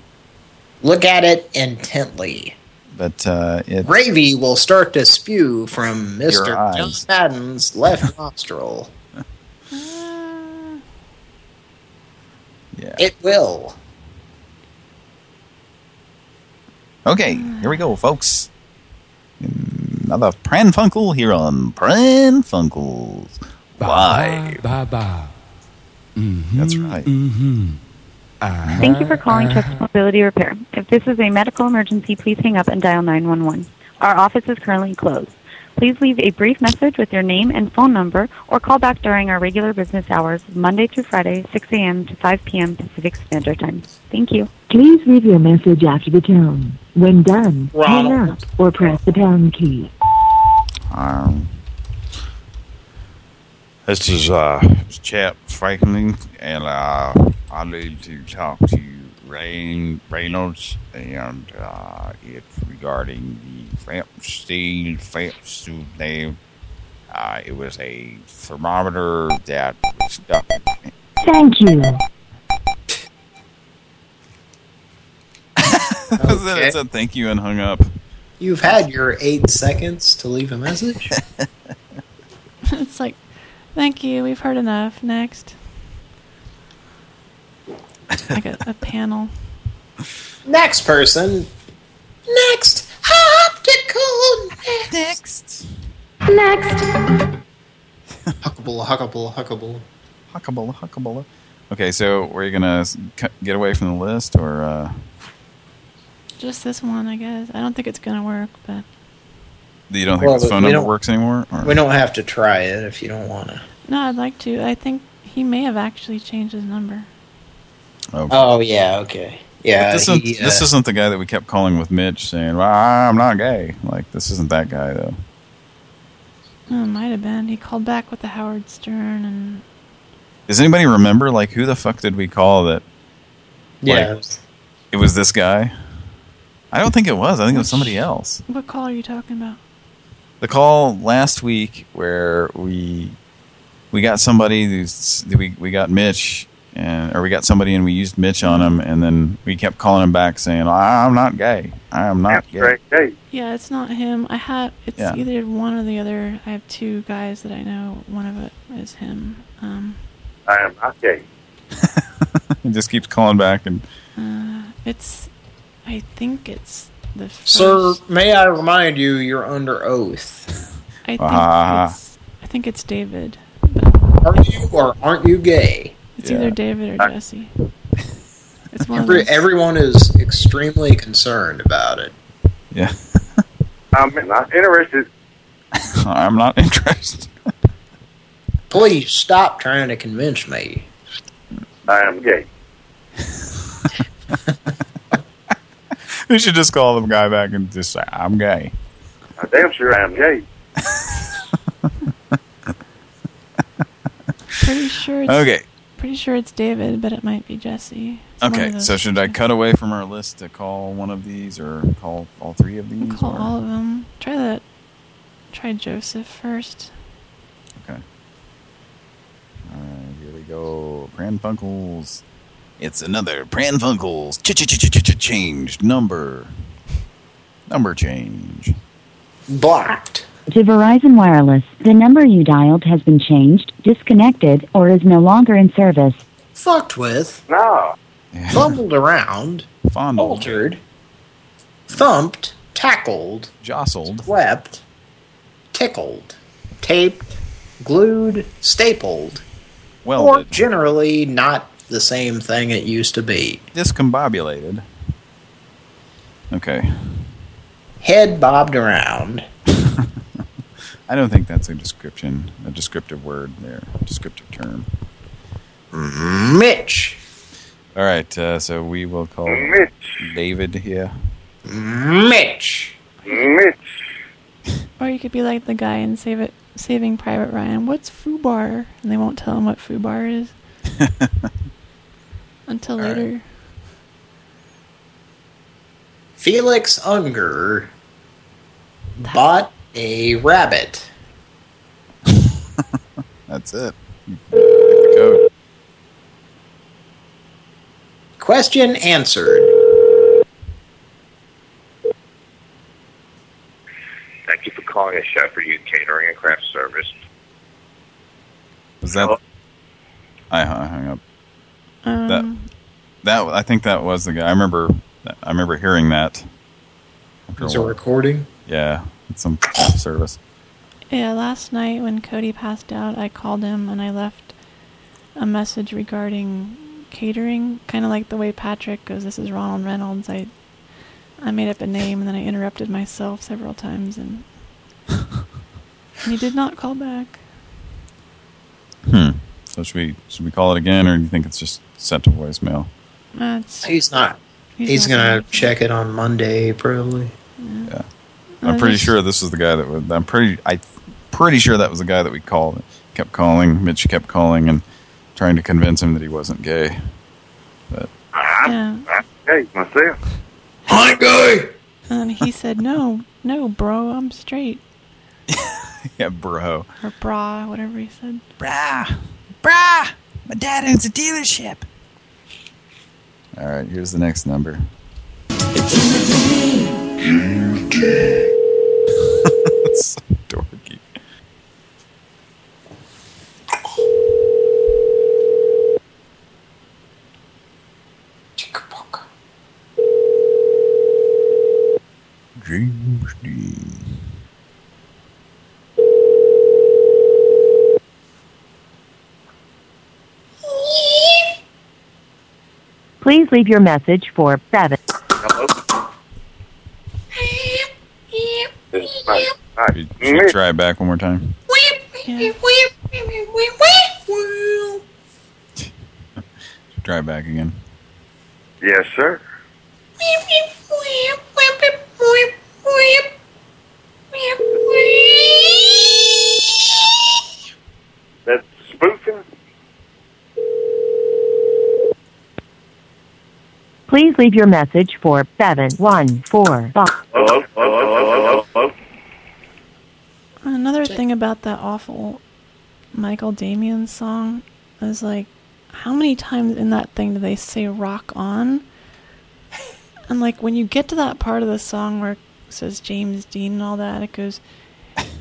Speaker 3: look at it intently.
Speaker 2: but uh, it
Speaker 3: Gravy will start to spew from Mr. John. Madden's left nostril.
Speaker 2: Yeah.
Speaker 3: It will.
Speaker 2: Okay, here we go, folks. Another Pran Funkel here on Pran Funkels Live.
Speaker 35: Ba ba. Mm-hmm.
Speaker 2: That's right.
Speaker 35: Mm-hmm. Uh-huh.
Speaker 47: Thank you for calling uh-huh. Trust Mobility Repair. If this is a medical emergency, please hang up and dial 911. Our office is currently closed. Please leave a brief message with your name and phone number or call back during our regular business hours, Monday through Friday, 6 a.m. to 5 p.m. Pacific Standard Time. Thank you.
Speaker 43: Please leave your message after the tone. When done, hang up or press the pound key.
Speaker 2: Um, this is uh, Chap Franklin, and uh, I need to talk to Rain Reynolds, and uh, it's regarding the Framp Steel Framp suit name. Uh, it was a thermometer that was stuck.
Speaker 43: Thank you.
Speaker 2: Then it said thank you and hung up.
Speaker 3: You've had your eight seconds to leave a message.
Speaker 50: it's like, thank you, we've heard enough. Next. Like a, a panel.
Speaker 3: Next person. Next. Optical.
Speaker 2: Next.
Speaker 43: Next.
Speaker 3: Huckable, huckable, huckable.
Speaker 2: Huckable, huckable. Okay, so were you gonna get away from the list, or uh,
Speaker 50: Just this one, I guess. I don't think it's gonna work, but
Speaker 2: you don't think
Speaker 3: Well,
Speaker 2: this phone number works anymore? Or?
Speaker 3: We don't have to try it if you don't want to.
Speaker 50: no, I'd like to. I think he may have actually changed his number.
Speaker 3: Oh, yeah, okay. Yeah,
Speaker 2: But this, isn't,
Speaker 3: he,
Speaker 2: this
Speaker 3: uh,
Speaker 2: isn't the guy that we kept calling with Mitch, saying, "Well, I'm not gay." Like this isn't that guy though.
Speaker 50: Oh, it might have been. He called back with the Howard Stern and
Speaker 2: Does anybody remember like who the fuck did we call that?
Speaker 3: Yeah.
Speaker 2: like, It was this guy? I don't think it was. I think it was somebody else.
Speaker 50: What call are you talking about?
Speaker 2: The call last week where we we got somebody who's we we got Mitch and or we got somebody and we used Mitch on him and then we kept calling him back saying I'm not gay. I am not gay.
Speaker 50: Yeah, it's not him. I have. It's
Speaker 2: Yeah.
Speaker 50: either one or the other. I have two guys that I know. One of it is him. Um,
Speaker 56: I am not gay.
Speaker 2: he just keeps calling back and
Speaker 50: uh, it's. I think it's the. First,
Speaker 3: Sir, may I remind you, you're under oath.
Speaker 50: I think
Speaker 2: Ah.
Speaker 50: it's. I think it's David.
Speaker 3: Are you or aren't you gay?
Speaker 50: It's either David or Jesse. It's one
Speaker 3: Every,
Speaker 50: of those.
Speaker 3: everyone is extremely concerned about it.
Speaker 2: Yeah.
Speaker 56: I'm not interested.
Speaker 2: I'm not interested.
Speaker 3: Please stop trying to convince me.
Speaker 56: I am gay.
Speaker 2: We should just call the guy back and just say I'm gay.
Speaker 56: I'm damn sure I am gay.
Speaker 50: Pretty sure. It's,
Speaker 2: Okay.
Speaker 50: Pretty sure it's David, but it might be Jesse. It's
Speaker 2: Okay, so should I cut away from our list to call one of these or call all three of these?
Speaker 50: Call
Speaker 2: or-
Speaker 50: all of them. Try that. Try Joseph first.
Speaker 2: Okay. Alright, here we go. Pran Funkels. It's another Pran Funkels. Ch ch ch ch ch changed number. Number change.
Speaker 3: Blocked.
Speaker 57: To Verizon Wireless, the number you dialed has been changed, disconnected, or is no longer in service.
Speaker 3: Fucked with.
Speaker 56: No.
Speaker 3: Fumbled around.
Speaker 2: Fondled.
Speaker 3: Altered. Thumped. Tackled.
Speaker 2: Jostled.
Speaker 3: Swept. Tickled. Taped. Glued. Stapled.
Speaker 2: Welded.
Speaker 3: Or generally not the same thing it used to be.
Speaker 2: Discombobulated. Okay.
Speaker 3: Head bobbed around.
Speaker 2: I don't think that's a description, a descriptive word there, descriptive term.
Speaker 3: Mitch.
Speaker 2: All right, uh, so we will call
Speaker 56: Mitch.
Speaker 2: David here.
Speaker 3: Mitch.
Speaker 56: Mitch.
Speaker 50: Or you could be like the guy in Save It, Saving Private Ryan. What's foobar? And they won't tell him what foobar is until later.
Speaker 3: Felix Unger bought a rabbit.
Speaker 2: That's it. Code.
Speaker 3: Question answered.
Speaker 56: Thank you for calling a chef for you catering and craft service.
Speaker 2: Was that? I, I hung up.
Speaker 50: Um,
Speaker 2: That that I think that was the guy. I remember. I remember hearing that. after
Speaker 3: Is a recording?
Speaker 2: Yeah, it's some service.
Speaker 50: Yeah, last night when Cody passed out, I called him and I left a message regarding catering, kind of like the way Patrick goes, "This is Ronald Reynolds." I I made up a name and then I interrupted myself several times and, and he did not call back.
Speaker 2: Hmm. So should we should we call it again, or do you think it's just sent to voicemail?
Speaker 50: That's
Speaker 3: He's not.
Speaker 50: He's
Speaker 3: He's,
Speaker 50: not
Speaker 3: gonna check it on Monday, probably.
Speaker 2: Yeah.
Speaker 50: Uh,
Speaker 2: I'm pretty sure this was the guy that was. I'm pretty. I pretty sure that was the guy that we called. Kept calling. Mitch kept calling and trying to convince him that he wasn't gay. But
Speaker 50: Yeah.
Speaker 56: I'm gay myself.
Speaker 3: I'm gay.
Speaker 50: And he said, "No, no, bro, I'm straight."
Speaker 2: yeah, bro.
Speaker 50: Or bra, whatever he said.
Speaker 21: Bra, bra. My dad owns a dealership.
Speaker 2: All right, here's the next number. So dorky. James Dean.
Speaker 47: Please leave your message for seven.
Speaker 56: Hello. This is Mike. Mike.
Speaker 2: Should we try it back one more time? Try it back again.
Speaker 56: Yes, sir. That's spoofing.
Speaker 58: Please leave your message for 714.
Speaker 56: Hello? Hello? Hello? Hello?
Speaker 50: Another thing about that awful Michael Damian song is like, how many times in that thing do they say rock on? And like when you get to that part of the song where it says James Dean and all that, it goes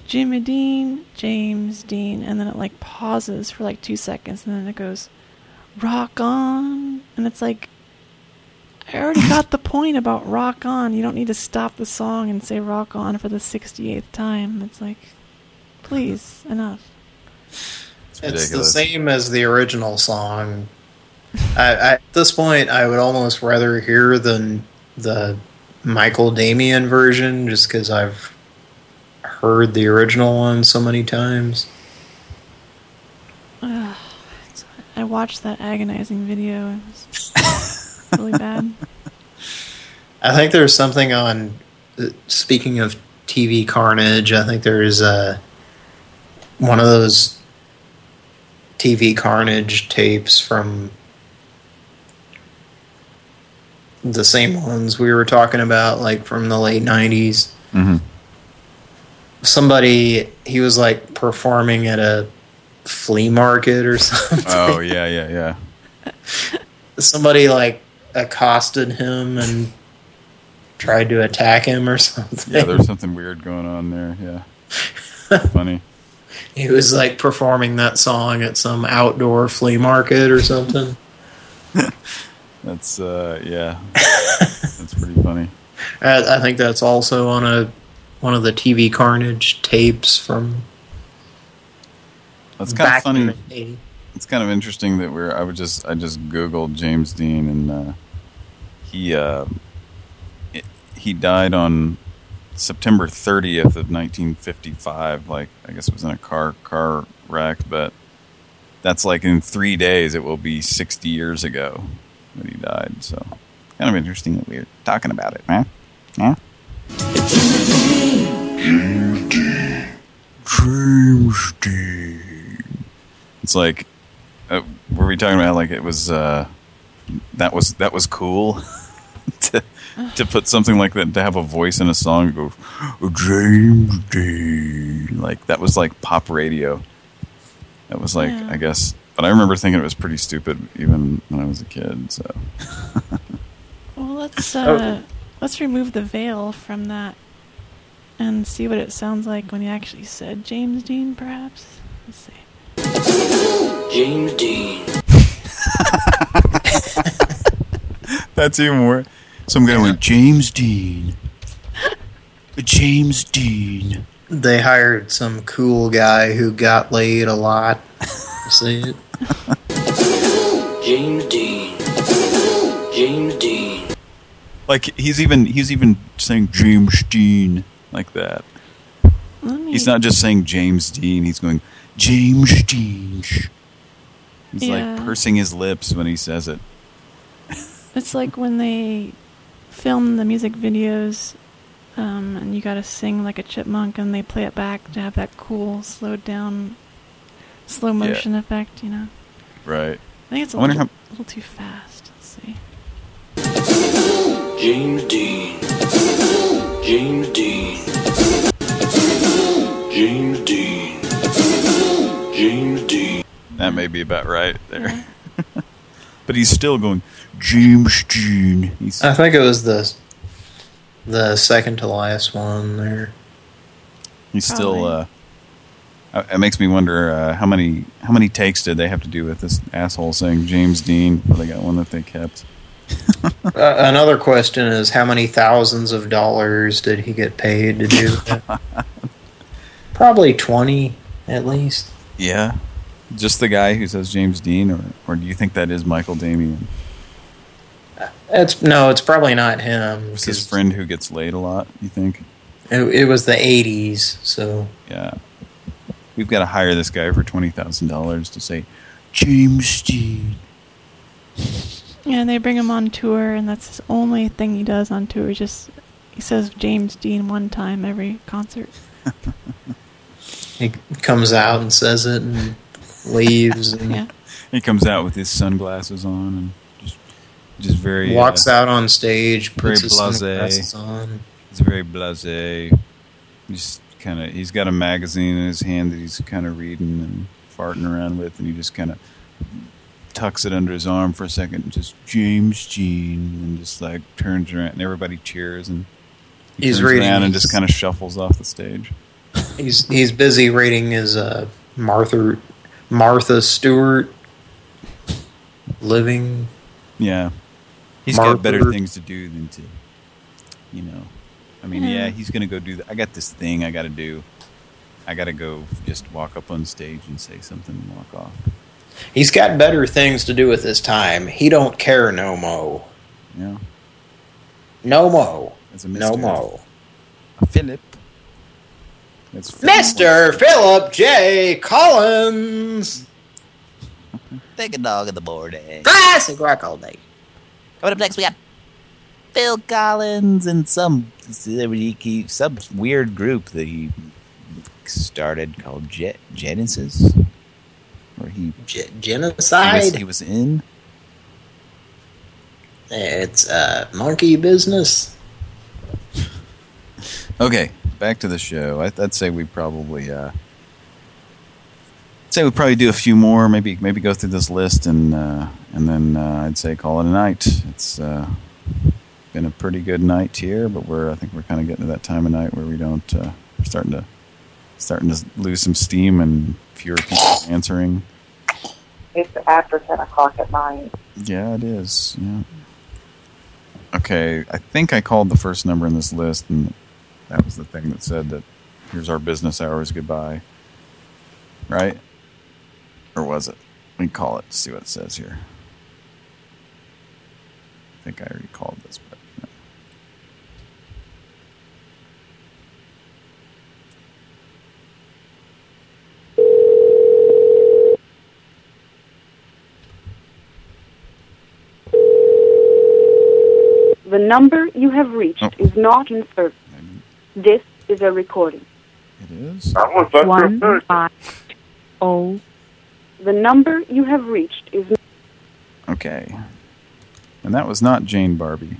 Speaker 50: Jimmy Dean, James Dean, and then it like pauses for like two seconds and then it goes rock on. And it's like, I already got the point about rock on. You don't need to stop the song and say rock on for the 68th time. It's like, please, enough.
Speaker 3: It's the same as the original song. I, I, at this point, I would almost rather hear than the Michael Damian version, just because I've heard the original one so many times.
Speaker 50: Ugh. I watched that agonizing video. It was really bad.
Speaker 3: I think there's something on. uh, Speaking of TV carnage, I think there's uh, one of those TV carnage tapes from the same ones we were talking about, like from the late '90s.
Speaker 2: Mm-hmm.
Speaker 3: Somebody he was like performing at a flea market or something.
Speaker 2: Oh yeah, yeah, yeah.
Speaker 3: Somebody like accosted him and tried to attack him or something.
Speaker 2: Yeah, there's something weird going on there. Yeah, funny.
Speaker 3: He was like performing that song at some outdoor flea market or something.
Speaker 2: That's uh, yeah, that's pretty funny.
Speaker 3: I, I think that's also on a one of the TV Carnage tapes from.
Speaker 2: That's kind of funny. It's kind of interesting that we're. I would just. I just googled James Dean and uh, he uh, it, he died on September 30th of 1955. Like I guess it was in a car car wreck, but that's like in three days. It will be 60 years ago that he died. So kind of interesting that we're talking about it, man. Yeah. James Dean. It's like, uh, were we talking about like it was uh, that was that was cool to to put something like that to have a voice in a song go James Dean like that was like pop radio. That was like
Speaker 50: Yeah.
Speaker 2: I guess, but I remember thinking it was pretty stupid even when I was a kid. So
Speaker 50: Well, let's
Speaker 2: Oh.
Speaker 50: uh, let's remove the veil from that and see what it sounds like when he actually said James Dean, perhaps. Let's see.
Speaker 59: James Dean.
Speaker 2: that's even worse. Some guy went James Dean. James Dean.
Speaker 3: They hired some cool guy who got laid a lot. See it?
Speaker 59: James Dean. James Dean.
Speaker 2: Like he's even he's even saying James Dean like that. He's not just saying James Dean. He's going James Dean. He's
Speaker 50: Yeah.
Speaker 2: like pursing his lips when he says it.
Speaker 50: It's like when they film the music videos um, and you gotta sing like a chipmunk and they play it back to have that cool slowed down slow motion effect, you know.
Speaker 2: Right.
Speaker 50: I think it's a
Speaker 2: I wonder
Speaker 50: little,
Speaker 2: how-
Speaker 50: little too fast. Let's see.
Speaker 59: James Dean. James Dean. James Dean. James Dean.
Speaker 2: That may be about right there. but he's still going James Dean. He's
Speaker 3: I think it was the the second to last one there.
Speaker 2: he's still uh uh, it makes me wonder uh, how many how many takes did they have to do with this asshole saying James Dean before they got one that they kept.
Speaker 3: Uh, another question is how many thousands of dollars did he get paid to do that? Probably 20 at least.
Speaker 2: Yeah. Just the guy who says James Dean or or do you think that is Michael Damian?
Speaker 3: Uh, it's no, it's probably not him.
Speaker 2: It's his friend who gets laid a lot, you think?
Speaker 3: It, it was the 80s, so
Speaker 2: Yeah. We've got to hire this guy for $20,000 to say James Dean.
Speaker 50: Yeah, and they bring him on tour, and that's his only thing he does on tour. He just he says James Dean one time every concert.
Speaker 3: he comes out and says it and leaves. And
Speaker 50: Yeah.
Speaker 2: He comes out with his sunglasses on and just Just very
Speaker 3: Walks
Speaker 2: uh,
Speaker 3: out on stage,
Speaker 2: very
Speaker 3: puts his
Speaker 2: blasé.
Speaker 3: sunglasses on.
Speaker 2: He's very blasé. Just kind of, he's got a magazine in his hand that he's kind of reading and farting around with, and he just kind of tucks it under his arm for a second, and just James Dean, and just like turns around, and everybody cheers, and he
Speaker 3: He's
Speaker 2: turns
Speaker 3: reading
Speaker 2: around and just kind of shuffles off the stage.
Speaker 3: He's he's busy reading his uh, Martha Martha Stewart living.
Speaker 2: Yeah. he's
Speaker 3: Martha-
Speaker 2: got better things to do than to, you know. I mean,
Speaker 3: Yeah.
Speaker 2: yeah, he's going to go do that. I got this thing I got to do. I got to go just walk up on stage and say something and walk off.
Speaker 3: He's got better things to do with his time. He don't care no mo.
Speaker 2: Yeah.
Speaker 3: No mo.
Speaker 2: It's a
Speaker 3: no mo.
Speaker 2: Philip. That's
Speaker 3: Mr. Philip J. Collins.
Speaker 21: Dick and Dog in the morning.
Speaker 3: Classic rock all day.
Speaker 21: Coming up next, we got Phil Collins and some some weird group that he started called Ge Genesis, where he
Speaker 3: genocide.
Speaker 21: He was, he was in.
Speaker 3: It's uh, monkey business.
Speaker 2: Okay, back to the show. I, I'd say we probably, uh, say we probably do a few more. Maybe maybe go through this list and uh, and then uh, I'd say call it a night. It's uh, been a pretty good night here, but we're I think we're kind of getting to that time of night where we don't uh, we're starting to starting to lose some steam and fewer people answering.
Speaker 60: It's after 10 o'clock at night.
Speaker 2: Yeah, it is. Yeah. Okay, I think I called the first number in this list, and that was the thing that said that here's our business hours goodbye. Right? Or was it? We can call it, to see what it says here. I think I already called this, but no.
Speaker 61: The number you have reached oh. is not in service. This is a recording.
Speaker 2: It is?
Speaker 61: One five oh. The number you have reached is
Speaker 2: Okay. And that was not Jane Barbie.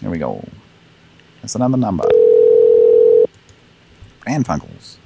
Speaker 2: There we go. That's another number. Pran Funkels.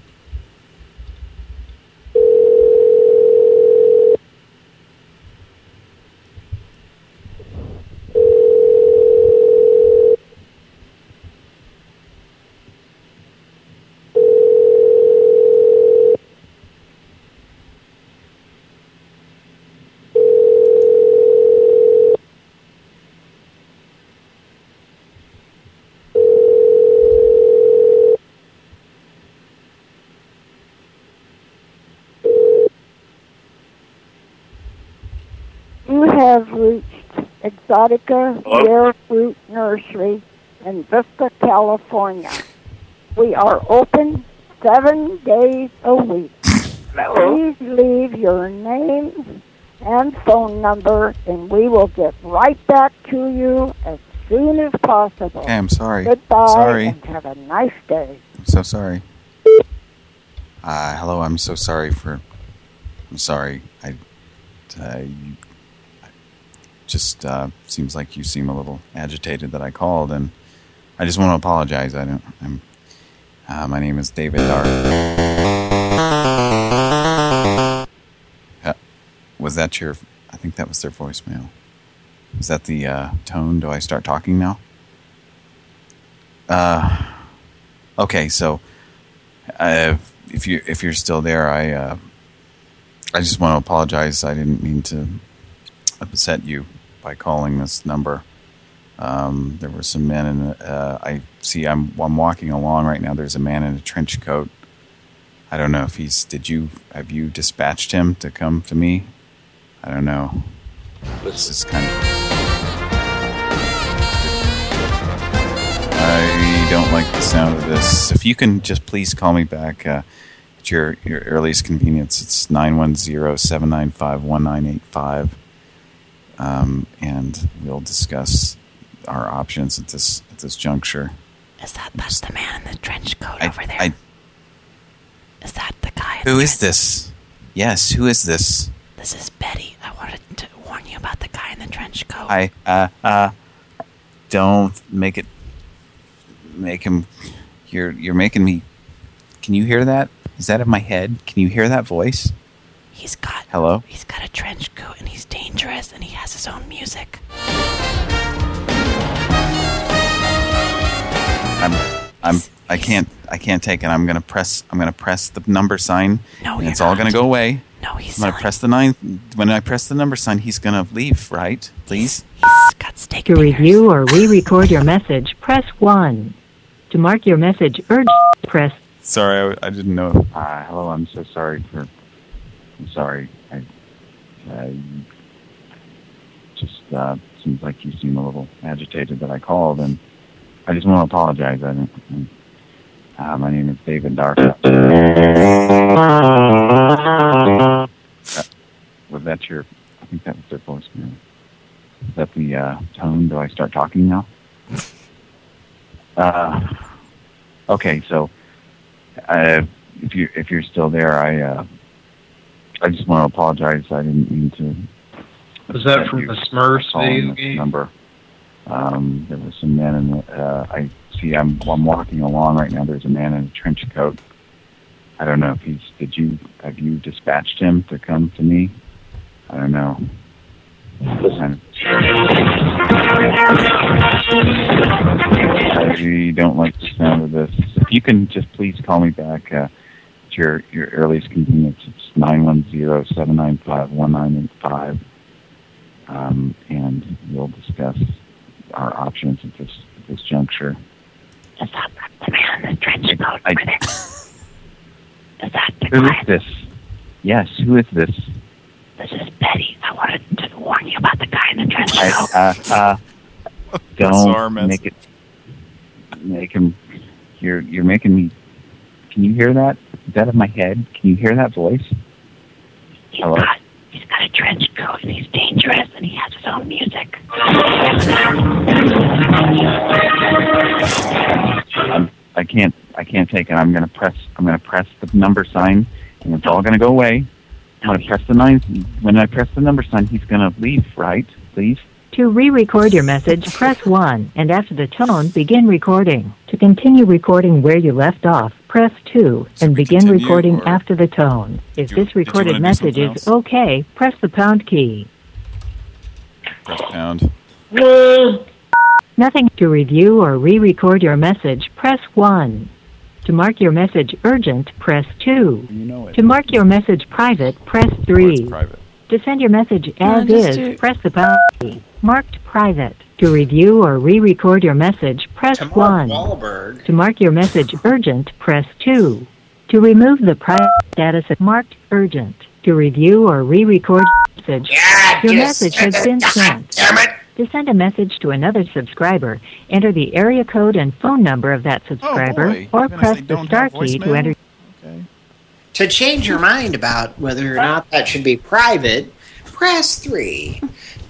Speaker 62: You have reached Exotica
Speaker 63: Hello?
Speaker 62: Rare Fruit Nursery in Vista, California. We are open seven days a week. Hello? Please leave your name and phone number, and we will get right back to you as soon as possible.
Speaker 2: Okay, I'm sorry.
Speaker 62: Goodbye,
Speaker 2: Sorry.
Speaker 62: and have a nice day.
Speaker 2: I'm so sorry. Uh, hello, I'm so sorry for... I'm sorry. I... Uh, you, just uh, seems like you seem a little agitated that I called, and I just want to apologize. I don't... I'm... Uh, my name is David Dark. Uh, was that your... I think that was their voicemail. Is that the uh, tone? Do I start talking now? Uh... Okay, so uh, if you if you're still there, I I just want to apologize. I didn't mean to upset you by calling this number. Um, there were some men in. Uh, I see. I'm I'm walking along right now. There's a man in a trench coat. I don't know if he's. Did you have you dispatched him to come to me? I don't know. This is kind of. I don't like the sound of this. If you can just please call me back uh, at your, your earliest convenience, it's 910-795-1985. Um, and we'll discuss our options at this at this juncture.
Speaker 50: Is that that's the man in the trench coat
Speaker 2: I,
Speaker 50: over there?
Speaker 2: I,
Speaker 50: Is that the guy?
Speaker 2: who is this? Yes, who is this?
Speaker 50: This is Betty. I wanted to warn you about the guy in the trench coat.
Speaker 2: I, uh, uh, don't make it, make him, you're, you're making me, can you hear that? Is that in my head? Can you hear that voice?
Speaker 50: He's got
Speaker 2: Hello?
Speaker 50: he's got a trench coat and he's dangerous and he has his own music.
Speaker 2: I'm, I'm, I can't, I can't take it. I'm gonna press, I'm gonna press the number sign.
Speaker 50: No,
Speaker 2: and
Speaker 50: you're
Speaker 2: it's all gonna go away.
Speaker 50: No, he's
Speaker 2: I'm gonna press the nine. When I press the number sign, he's gonna leave, right? Please.
Speaker 58: He's got to take a review or re-record your message, press 1. To mark your message urgent, press
Speaker 2: Sorry, I, I didn't know.
Speaker 64: Uh, hello, I'm so sorry for. I'm sorry. I, uh, just uh, seems like you seem a little agitated that I called, and I just want to apologize. I didn't. Uh, my name is David Darka. Uh, was that your? I think that was their voicemail. Is that the uh, tone? Do I start talking now? Uh, okay, so uh, if you if you're still there, I uh, I just want to apologize. I didn't mean to.
Speaker 3: Was that from the Smurfs video game?
Speaker 64: number? Um, there was some men in the. Uh, I see. I'm I'm walking along right now. There's a man in a trench coat. I don't know if he's. Did you have you dispatched him to come to me? I don't know. I really don't like the sound of this. If you can just please call me back uh, your your earliest convenience, it's nine one zero seven nine five one nine eight five, um, and we'll discuss our options at this at this juncture.
Speaker 57: Is that the man in the trench coat?
Speaker 64: I,
Speaker 57: Is that the
Speaker 64: who
Speaker 57: guy?
Speaker 64: is this? Yes, who is this?
Speaker 57: This is Betty. I wanted to warn you about the guy in the trench coat.
Speaker 64: I, uh, uh, don't
Speaker 2: mess.
Speaker 64: make it. Make him. You're you're making me. Can you hear that? Is that in my head? Can you hear that voice? Hello.
Speaker 57: He's got a trench coat and he's dangerous and he has his own music.
Speaker 64: I'm, I can't. I can't take it. I'm gonna press. I'm gonna press the number sign, and it's all gonna go away. I'm gonna press the nine. When I press the number sign, he's gonna leave. Right? Please.
Speaker 58: To re-record your message, press 1, and after the tone, begin recording. To continue recording where you left off, press 2, and begin recording after the tone. If
Speaker 2: you-
Speaker 58: this recorded message is okay, press the pound key.
Speaker 2: Press pound.
Speaker 58: Nothing to review or re-record your message, press 1. To mark your message urgent, press 2.
Speaker 2: You know.
Speaker 58: To mark your message private, press 3.
Speaker 2: Private.
Speaker 58: To send your message as
Speaker 50: just
Speaker 58: is,
Speaker 50: do-
Speaker 58: press the pound key. Marked private. To review or re-record your message, press
Speaker 3: To
Speaker 58: 1.
Speaker 3: Wahlberg.
Speaker 58: To mark your message urgent, press 2. To remove the private status of marked urgent. To review or re-record your message, your
Speaker 3: yes.
Speaker 58: message has been sent. To send a message to another subscriber, enter the area code and phone number of that subscriber,
Speaker 3: boy.
Speaker 58: or press the star key to
Speaker 3: voicemail?
Speaker 58: enter.
Speaker 3: To change your mind about whether or not that should be private, press 3.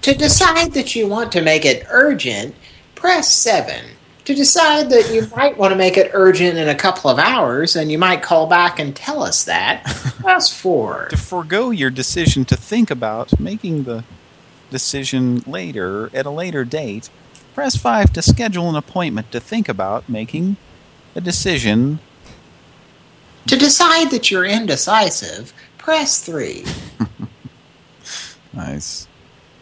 Speaker 3: To decide that you want to make it urgent, press 7. To decide that you might want to make it urgent in a couple of hours and you might call back and tell us that, press 4.
Speaker 2: To forego your decision to think about making the decision later at a later date, press 5 to schedule an appointment to think about making a decision.
Speaker 3: To decide that you're indecisive, press 3.
Speaker 2: Nice.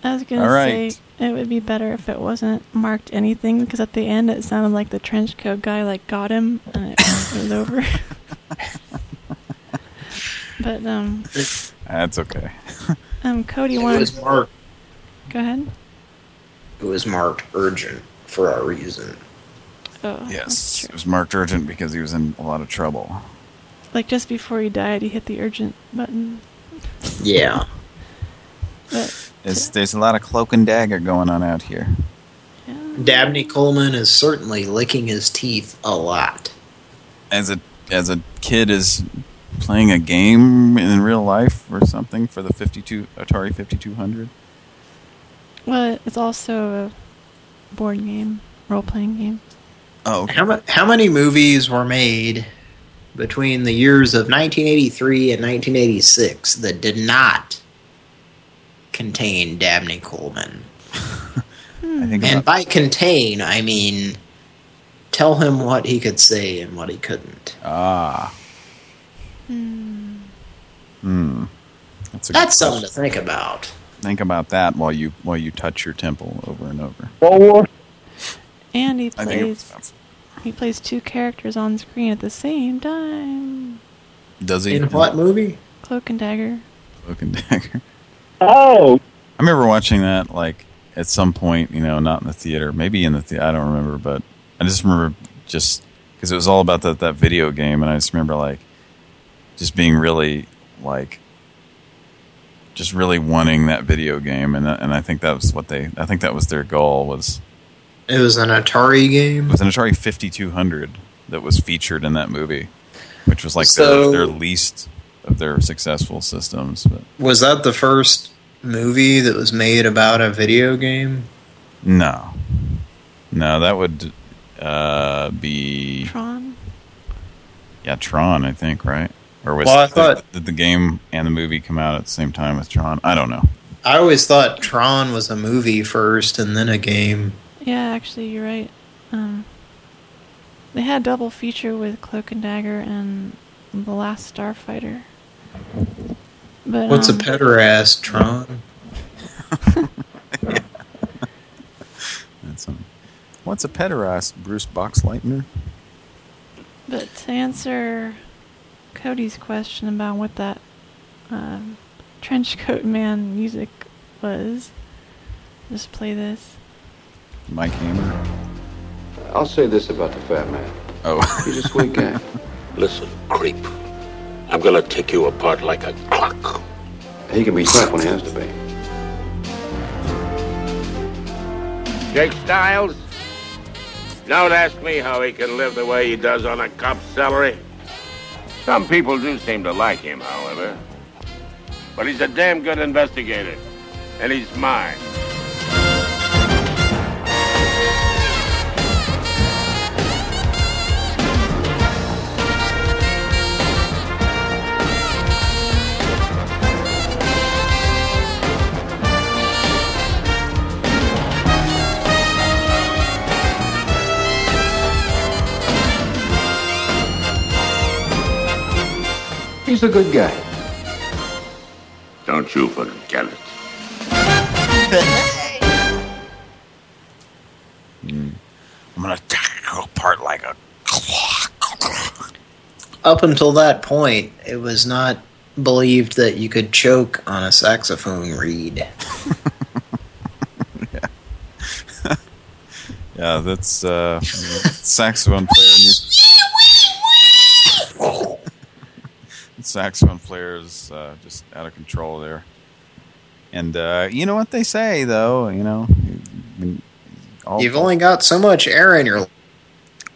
Speaker 50: I was gonna say it would be better if it wasn't marked anything because at the end it sounded like the trench coat guy like got him and it, it was over. but um,
Speaker 2: That's okay.
Speaker 50: um, Cody
Speaker 3: It
Speaker 50: wanted.
Speaker 3: was marked.
Speaker 50: Go ahead.
Speaker 3: It was marked urgent for a reason.
Speaker 50: Oh,
Speaker 2: Yes, it was marked urgent because he was in a lot of trouble.
Speaker 50: Like just before he died, he hit the urgent button.
Speaker 3: Yeah.
Speaker 50: But
Speaker 2: There's, there's a lot of cloak and dagger going on out here.
Speaker 3: Dabney Coleman is certainly licking his teeth a lot.
Speaker 2: As a as a kid is playing a game in real life or something for the 52 Atari 5200.
Speaker 50: well, it's also a board game, role playing game.
Speaker 2: Oh,
Speaker 3: How, ma- how many movies were made between the years of 1983 and 1986 that did not contain Dabney Coleman.
Speaker 2: I think
Speaker 3: and by contain, I mean tell him what he could say and what he couldn't.
Speaker 2: Ah. Hmm. That's,
Speaker 3: That's something to think about.
Speaker 2: Think about that while you while you touch your temple over and over.
Speaker 23: Four.
Speaker 50: And he plays he plays two characters on screen at the same time.
Speaker 2: Does he?
Speaker 3: In what movie?
Speaker 50: Cloak and Dagger.
Speaker 2: Cloak and Dagger.
Speaker 23: Oh.
Speaker 2: I remember watching that like at some point, you know, not in the theater, maybe in the theater. I don't remember, but I just remember just because it was all about that that video game, and I just remember like just being really like just really wanting that video game, and that, and I think that was what they. I think that was their goal was
Speaker 3: It was an Atari game.
Speaker 2: it was an Atari 5200 that was featured in that movie, which was like
Speaker 3: So-
Speaker 2: their, their least of their successful systems. But
Speaker 3: Was that the first movie that was made about a video game?
Speaker 2: no, no, that would uh, be
Speaker 50: Tron.
Speaker 2: yeah Tron, I think, right? Or was
Speaker 3: Well, I
Speaker 2: did-
Speaker 3: thought-
Speaker 2: did the game and the movie come out at the same time with Tron? I don't know.
Speaker 3: I always thought Tron was a movie first and then a game.
Speaker 50: Yeah, actually, you're right. Um, they had a double feature with Cloak and Dagger and The Last Starfighter. But
Speaker 3: What's
Speaker 50: um,
Speaker 3: a pederast, Tron?
Speaker 2: That's um, what's a pederast, Bruce Boxleitner?
Speaker 50: But to answer Cody's question about what that um, trench coat man music was, just play this.
Speaker 2: Mike Hammer.
Speaker 65: I'll say this about the fat man.
Speaker 2: Oh.
Speaker 65: He's a sweet guy.
Speaker 59: Listen, creep. I'm gonna take you apart like a clock.
Speaker 65: He can be tough when he has to be.
Speaker 56: Jake Styles? Don't ask me how he can live the way he does on a cop's salary. Some people do seem to like him, however. But he's a damn good investigator. And he's mine.
Speaker 65: He's a good guy.
Speaker 56: Don't you forget it.
Speaker 2: I'm gonna take you apart like a
Speaker 3: Up until that point, it was not believed that you could choke on a saxophone reed.
Speaker 2: Yeah, that's uh, saxophone player. Needs... saxophone player is uh, just out of control there. And uh, you know what they say, though. You know, I'll,
Speaker 3: You've only got so much air in your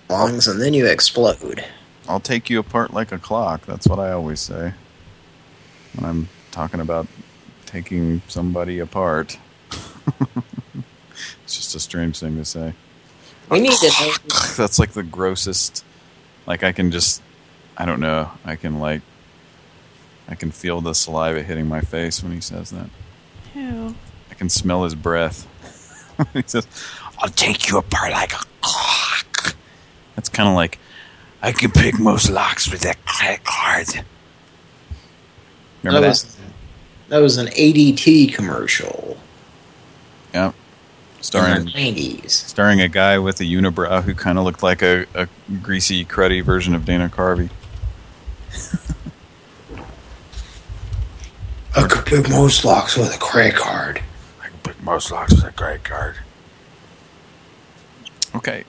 Speaker 3: lungs, and then you explode.
Speaker 2: I'll take you apart like a clock. That's what I always say when I'm talking about taking somebody apart. it's just a strange thing to say.
Speaker 3: We need to.
Speaker 2: That's like the grossest. Like I can just, I don't know. I can like, I can feel the saliva hitting my face when he says that.
Speaker 50: Ew.
Speaker 2: I can smell his breath. he says, "I'll take you apart like a clock." That's kind of like, I can pick most locks with that credit card. Remember
Speaker 3: that
Speaker 2: that?
Speaker 3: was that was an ADT commercial
Speaker 2: Yeah.
Speaker 3: in
Speaker 2: Starring
Speaker 3: the nineties.
Speaker 2: starring a guy with a unibrow who kind of looked like a, a greasy, cruddy version of Dana Carvey.
Speaker 3: I could pick most locks with a credit card.
Speaker 2: I can pick most locks with a credit card. Okay.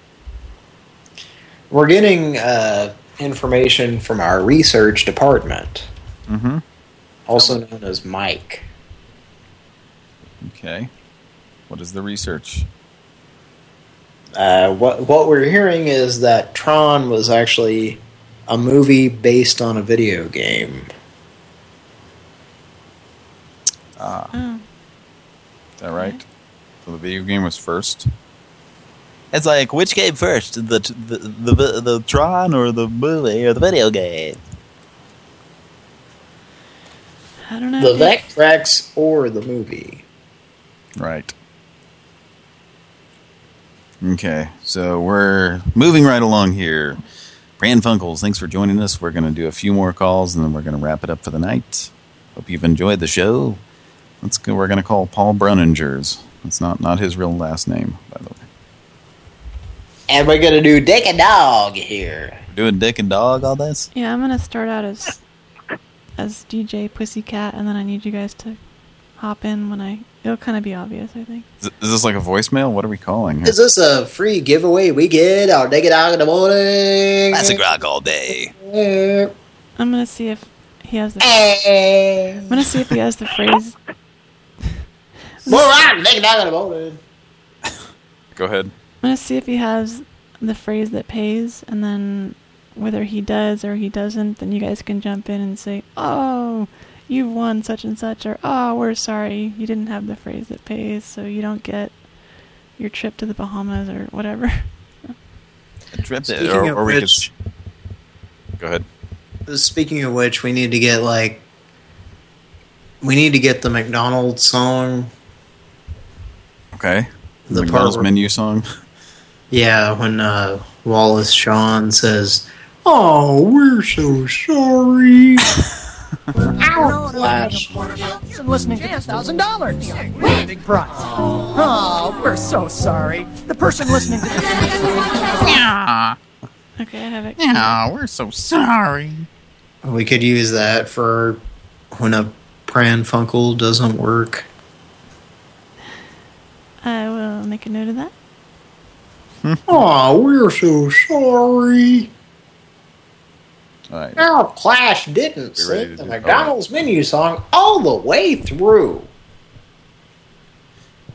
Speaker 3: We're getting uh, information from our research department,
Speaker 2: Mm-hmm.
Speaker 3: also known as Mike.
Speaker 2: Okay. What is the research?
Speaker 3: Uh, what what we're hearing is that Tron was actually a movie based on a video game.
Speaker 2: Ah.
Speaker 50: Oh.
Speaker 2: Is that right? So the video game was first?
Speaker 21: It's like which game first, the the the, the the Tron or the movie or the video game?
Speaker 50: I don't know.
Speaker 3: The Vectrex or the movie.
Speaker 2: Right. Okay, so we're moving right along here. Pran Funkels, thanks for joining us. We're going to do a few more calls, and then we're going to wrap it up for the night. Hope you've enjoyed the show. Let's go. We're going to call Paul Bruningers. That's not not his real last name, by the way.
Speaker 3: And we're gonna do Dick and Dog here.
Speaker 2: We're doing Dick and Dog all this.
Speaker 50: Yeah, I'm gonna start out as as DJ Pussycat, and then I need you guys to hop in when I. It'll kind of be obvious, I think.
Speaker 2: Is, is this like a voicemail? What are we calling? Here?
Speaker 3: Is this a free giveaway we get on Dick and Dog in the morning?
Speaker 21: Classic rock all day. Eh.
Speaker 50: I'm gonna see if he has the. Eh. I'm gonna see if he has the phrase.
Speaker 3: More rock, Dick and Dog in the morning.
Speaker 2: Go ahead.
Speaker 50: I'm gonna see if he has the phrase that pays, and then whether he does or he doesn't, then you guys can jump in and say, "Oh, you've won such and such," or "Oh, we're sorry, you didn't have the phrase that pays, so you don't get your trip to the Bahamas or whatever."
Speaker 2: A trip
Speaker 3: Speaking
Speaker 2: or, or we
Speaker 3: which-
Speaker 2: could. Go ahead.
Speaker 3: Speaking of which, we need to get like we need to get the McDonald's song.
Speaker 2: Okay.
Speaker 3: The
Speaker 2: McDonald's
Speaker 3: part-
Speaker 2: menu song.
Speaker 3: Yeah, when uh, Wallace Shawn says, "Oh, we're so sorry." Our Flash.
Speaker 43: And listening to ten thousand dollars. Big prize. Oh, we're so sorry. The person listening to this.
Speaker 50: Yeah. Okay, I have it.
Speaker 2: Yeah, we're so sorry.
Speaker 3: We could use that for when a Pran Funkel doesn't work.
Speaker 50: I will make a note of that.
Speaker 3: Oh, we're so sorry.
Speaker 2: All right.
Speaker 3: Our Clash didn't sing the
Speaker 2: do-
Speaker 3: McDonald's menu song all the way through.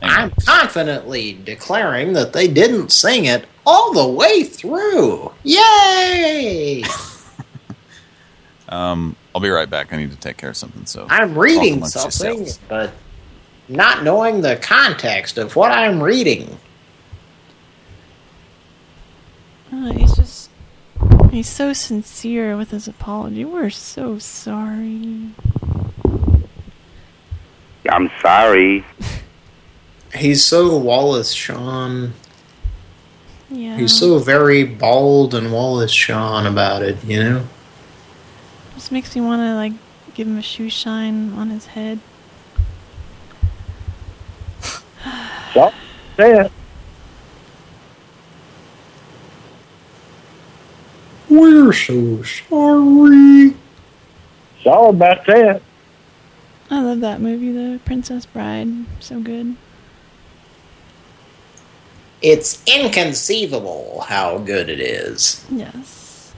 Speaker 3: I'm confidently declaring that they didn't sing it all the way through. Yay!
Speaker 2: Um, I'll be right back. I need to take care of something. So
Speaker 3: I'm reading something,
Speaker 2: yourselves.
Speaker 3: but not knowing the context of what I'm reading.
Speaker 50: Oh, he's just. He's so sincere with his apology. We're so sorry.
Speaker 56: I'm sorry.
Speaker 3: He's so Wallace Shawn.
Speaker 50: Yeah.
Speaker 3: He's so very bald and Wallace Shawn about it, you know?
Speaker 50: Just makes me want to, like, give him a shoe shine on his head.
Speaker 66: So, say
Speaker 3: We're so sorry.
Speaker 66: It's all about that.
Speaker 50: I love that movie, The Princess Bride. So good.
Speaker 3: It's inconceivable how good it is.
Speaker 50: Yes.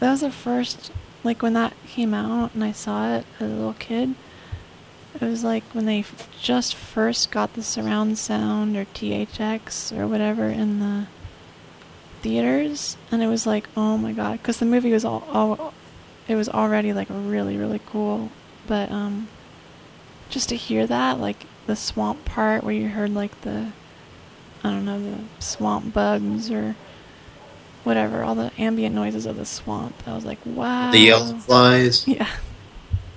Speaker 50: That was the first, like when that came out and I saw it as a little kid. It was like when they f- just first got the surround sound or THX or whatever in the theaters, and it was like, oh my god, because the movie was all, all, it was already like really really cool, but um, just to hear that, like the swamp part where you heard like the, I don't know, the swamp bugs or whatever, all the ambient noises of the swamp. I was like, wow.
Speaker 3: The yellow flies.
Speaker 50: Yeah,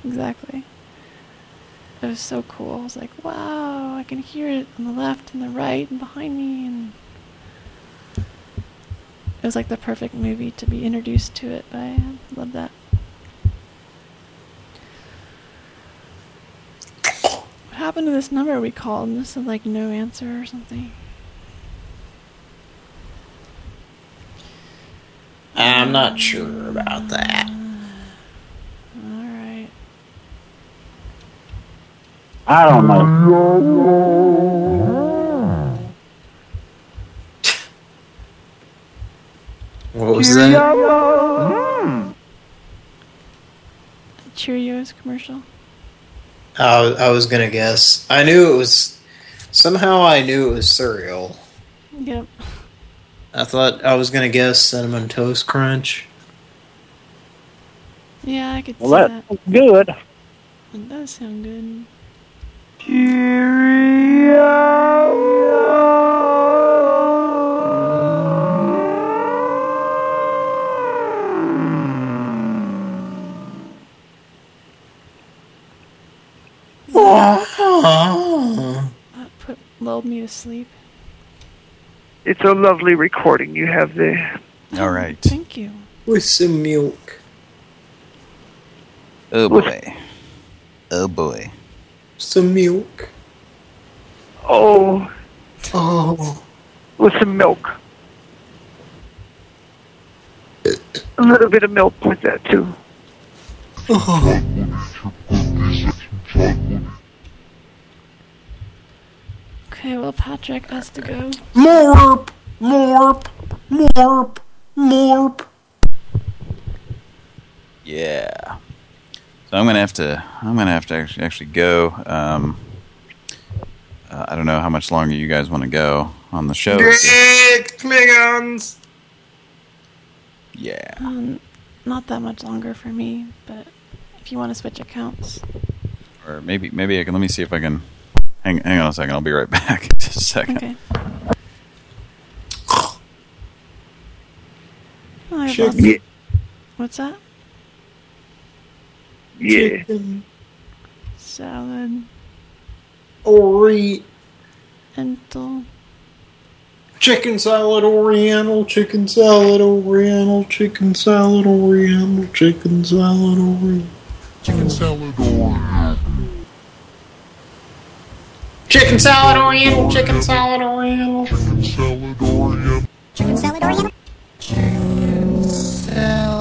Speaker 50: exactly. It was so cool. I was like, wow, I can hear it on the left and the right and behind me, and it was like the perfect movie to be introduced to it. But I love that. What happened to this number we called? And This is like no answer or something.
Speaker 3: I'm not sure about that.
Speaker 50: All right.
Speaker 66: I don't know.
Speaker 3: What was that?
Speaker 50: Cheerios commercial.
Speaker 3: I, was- I was gonna guess. I knew it was. Somehow I knew it was cereal.
Speaker 50: Yep.
Speaker 3: I thought I was gonna guess cinnamon toast crunch.
Speaker 50: Yeah, I could
Speaker 66: Well,
Speaker 50: see
Speaker 66: that
Speaker 50: that.
Speaker 66: sounds good.
Speaker 50: It does sound good lulled me to sleep.
Speaker 67: It's a lovely recording you have there.
Speaker 2: All oh, right.
Speaker 50: Thank you.
Speaker 3: With some milk.
Speaker 2: Oh boy. Oh boy.
Speaker 3: Some milk.
Speaker 67: Oh.
Speaker 3: Oh.
Speaker 67: With some milk. A little bit of milk with that too.
Speaker 50: Okay, well, Patrick has to go.
Speaker 3: Morp, morp, morp, morp.
Speaker 2: Yeah. So I'm gonna have to. I'm gonna have to actually actually go. Um, uh, I don't know how much longer you guys want to go on the show.
Speaker 3: Dick Klingons.
Speaker 2: Yeah.
Speaker 50: Um, not that much longer for me, but if you want to switch accounts.
Speaker 2: Or maybe maybe I can. Let me see if I can. Hang hang on a second. I'll be right back. Just a second.
Speaker 50: Okay. Oh, I
Speaker 2: Sure.
Speaker 50: lost-
Speaker 2: Yeah.
Speaker 50: What's that?
Speaker 67: Yeah.
Speaker 50: Salad.
Speaker 3: Ori.
Speaker 50: Entel.
Speaker 3: Chicken salad oriental, chicken salad oriental, chicken salad oriental, chicken salad oriental. Chicken salad oriental. Chicken salad oriental, chicken salad oriental. Chicken salad oriental. Chicken salad oriental. Chicken salad.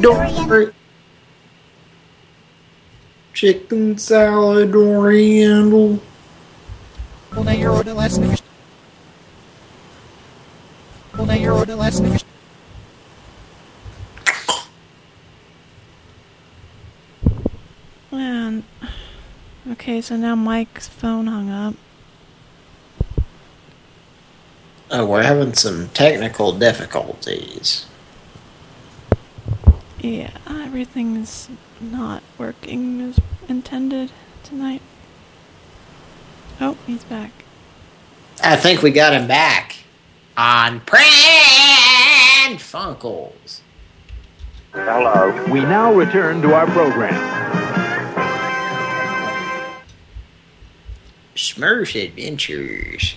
Speaker 3: Don't Chicken salad oriental.
Speaker 43: Well, now your order last name. Well, now your order last name.
Speaker 50: Man. Okay, so now Mike's phone hung up.
Speaker 3: Oh, we're having some technical difficulties.
Speaker 50: Yeah, everything's not working as intended tonight. Oh, he's back.
Speaker 3: I think we got him back on Pran Funkels.
Speaker 35: Hello. We now return to our program.
Speaker 3: Smurfs Adventures.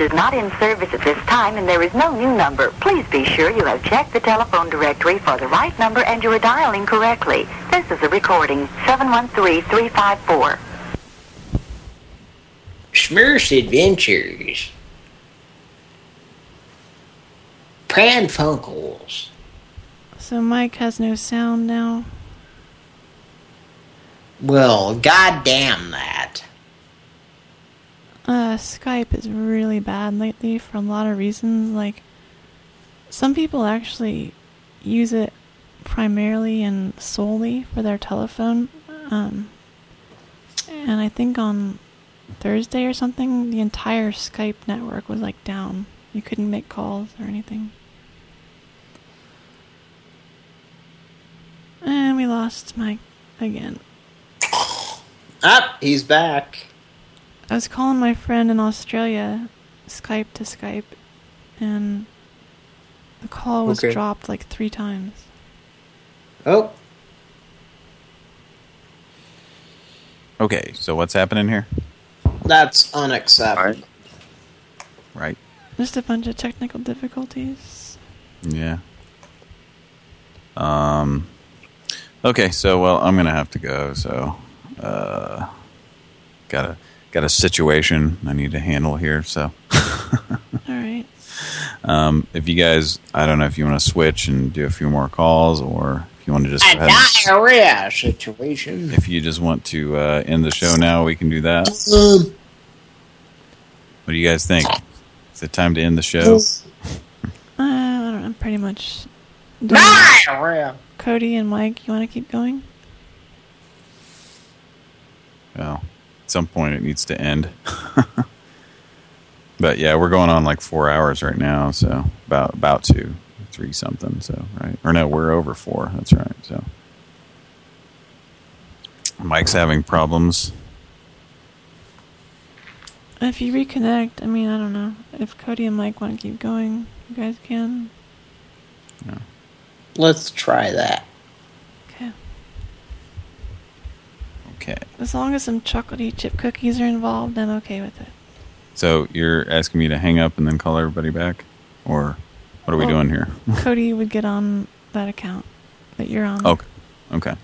Speaker 68: Which is not in service at this time and there is no new number. Please be sure you have checked the telephone directory for the right number and you are dialing correctly. This is a recording 713-354.
Speaker 3: Smurfs Adventures. Pran Funkels.
Speaker 50: So Mike has no sound now.
Speaker 3: Well, goddamn that.
Speaker 50: Uh, Skype is really bad lately for a lot of reasons. Like, some people actually use it primarily and solely for their telephone. Um, and I think on Thursday or something, the entire Skype network was like down. You couldn't make calls or anything. And we lost Mike again.
Speaker 3: Up, he's back.
Speaker 50: I was calling my friend in Australia, Skype to Skype, and the call was
Speaker 3: Okay.
Speaker 50: dropped like three times.
Speaker 3: Oh.
Speaker 2: Okay. So what's happening here?
Speaker 3: That's unacceptable.
Speaker 2: Right.
Speaker 50: Just a bunch of technical difficulties.
Speaker 2: Yeah. Um. Okay, so well, I'm gonna have to go. So, uh, got a got a situation I need to handle here. So,
Speaker 50: All right.
Speaker 2: um, if you guys, I don't know if you want to switch and do a few more calls, or if you want to just
Speaker 3: A
Speaker 2: go ahead and-
Speaker 3: diarrhea situation.
Speaker 2: if you just want to uh, end the show now, we can do that.
Speaker 3: Um,
Speaker 2: What do you guys think? Is it time to end the show?
Speaker 50: Uh, I don't know. Pretty much.
Speaker 3: Diarrhea.
Speaker 50: Cody and Mike, you want to keep going?
Speaker 2: Well, at some point it needs to end. but yeah, we're going on like four hours right now, so about about two, three something. So right, or no, we're over four. That's right. So Mike's having problems.
Speaker 50: If you reconnect, I mean, I don't know. If Cody and Mike want to keep going, you guys can.
Speaker 3: let's try that.
Speaker 50: Okay.
Speaker 2: Okay.
Speaker 50: As long as some chocolatey chip cookies are involved, I'm okay with it.
Speaker 2: So you're asking me to hang up and then call everybody back? Or what are we doing here?
Speaker 50: Cody would get on that account that you're on.
Speaker 2: Okay. Okay.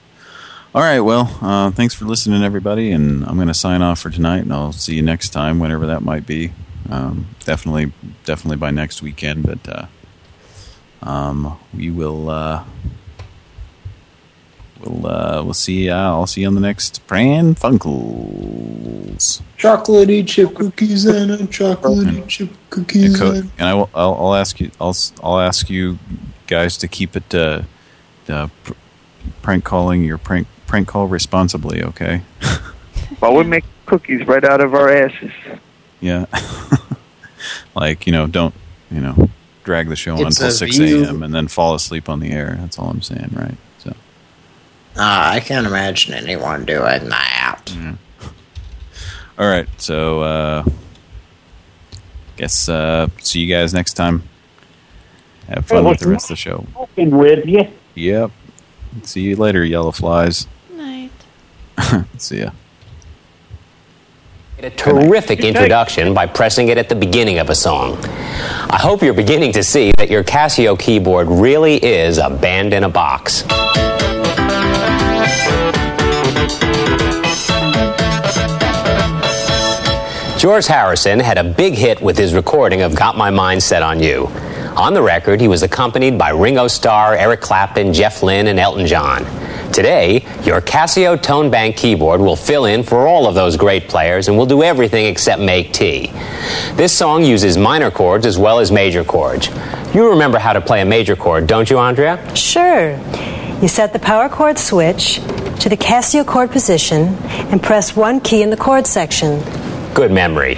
Speaker 2: All right. Well, uh, thanks for listening, everybody. And I'm going to sign off for tonight, and I'll see you next time, whenever that might be. Um, definitely, definitely by next weekend. But uh, um, we will. Uh, we'll uh, we'll see. Uh, I'll see you on the next Pran Funkels.
Speaker 3: Chocolatey chip cookies and a chocolatey chip cookies.
Speaker 2: And, co-
Speaker 3: and...
Speaker 2: and I will. I'll, I'll ask you. I'll. s- I'll ask you guys to keep it. Uh, uh, pr prank calling your prank prank call responsibly. Okay.
Speaker 67: well, we make cookies right out of our asses.
Speaker 2: Yeah. like, you know, don't, you know, drag the show on until 6 a.m. and then fall asleep on the air. That's all I'm saying, right? So.
Speaker 3: Ah, I can't imagine anyone doing that.
Speaker 2: All right. So, uh, guess, uh, see you guys next time. Have fun
Speaker 66: Hey,
Speaker 2: with the rest of the show.
Speaker 66: Talking with you.
Speaker 2: Yep. See you later, yellow flies.
Speaker 50: Night.
Speaker 2: see ya.
Speaker 69: A terrific introduction by pressing it at the beginning of a song. I hope you're beginning to see that your Casio keyboard really is a band in a box. George Harrison had a big hit with his recording of Got My Mind Set on You. On the record, he was accompanied by Ringo Starr, Eric Clapton, Jeff Lynne, and Elton John. Today, your Casio Tone Bank keyboard will fill in for all of those great players and will do everything except make tea. This song uses minor chords as well as major chords. You remember how to play a major chord, don't you, Andrea?
Speaker 70: Sure. You set the power chord switch to the Casio chord position and press one key in the chord section.
Speaker 69: Good memory.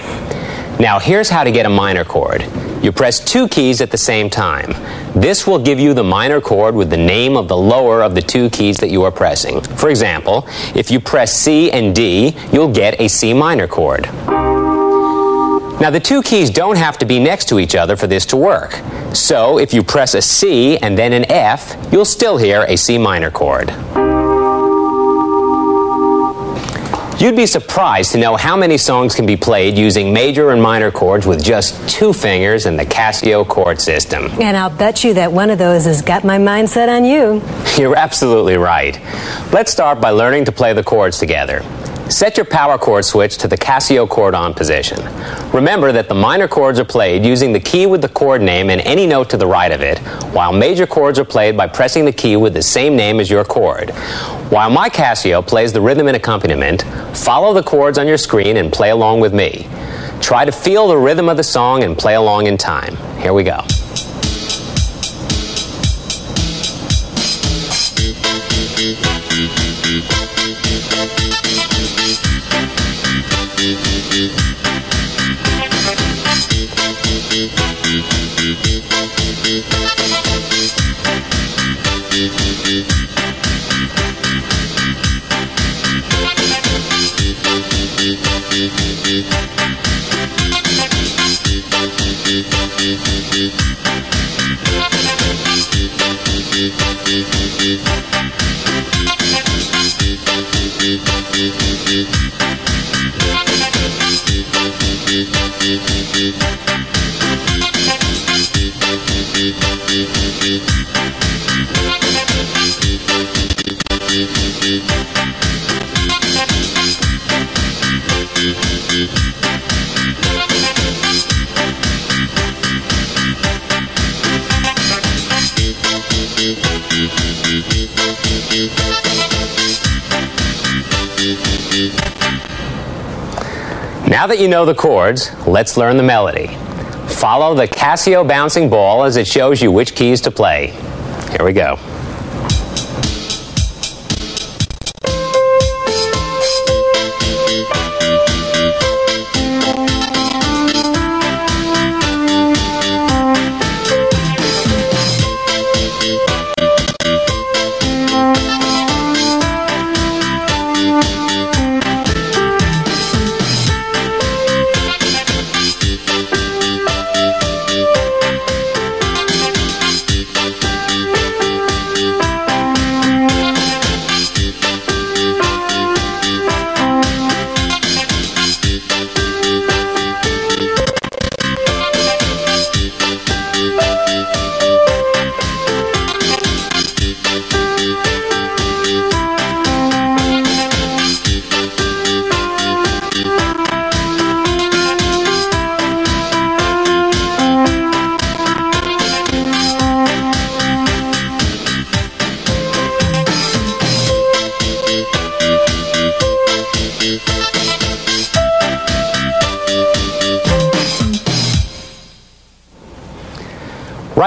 Speaker 69: Now, here's how to get a minor chord. You press two keys at the same time. This will give you the minor chord with the name of the lower of the two keys that you are pressing. For example, if you press C and D, you'll get a C minor chord. Now, the two keys don't have to be next to each other for this to work. So, if you press a C and then an F, you'll still hear a C minor chord. You'd be surprised to know how many songs can be played using major and minor chords with just two fingers in the Casio chord system.
Speaker 70: And I'll bet you that one of those has got my mind set on you.
Speaker 69: You're absolutely right. Let's start by learning to play the chords together. Set your power chord switch to the Casio chord on position. Remember that the minor chords are played using the key with the chord name and any note to the right of it, while major chords are played by pressing the key with the same name as your chord. While my Casio plays the rhythm and accompaniment, follow the chords on your screen and play along with me. Try to feel the rhythm of the song and play along in time. Here we go. Now that you know the chords, let's learn the melody. Follow the Casio bouncing ball as it shows you which keys to play. Here we go.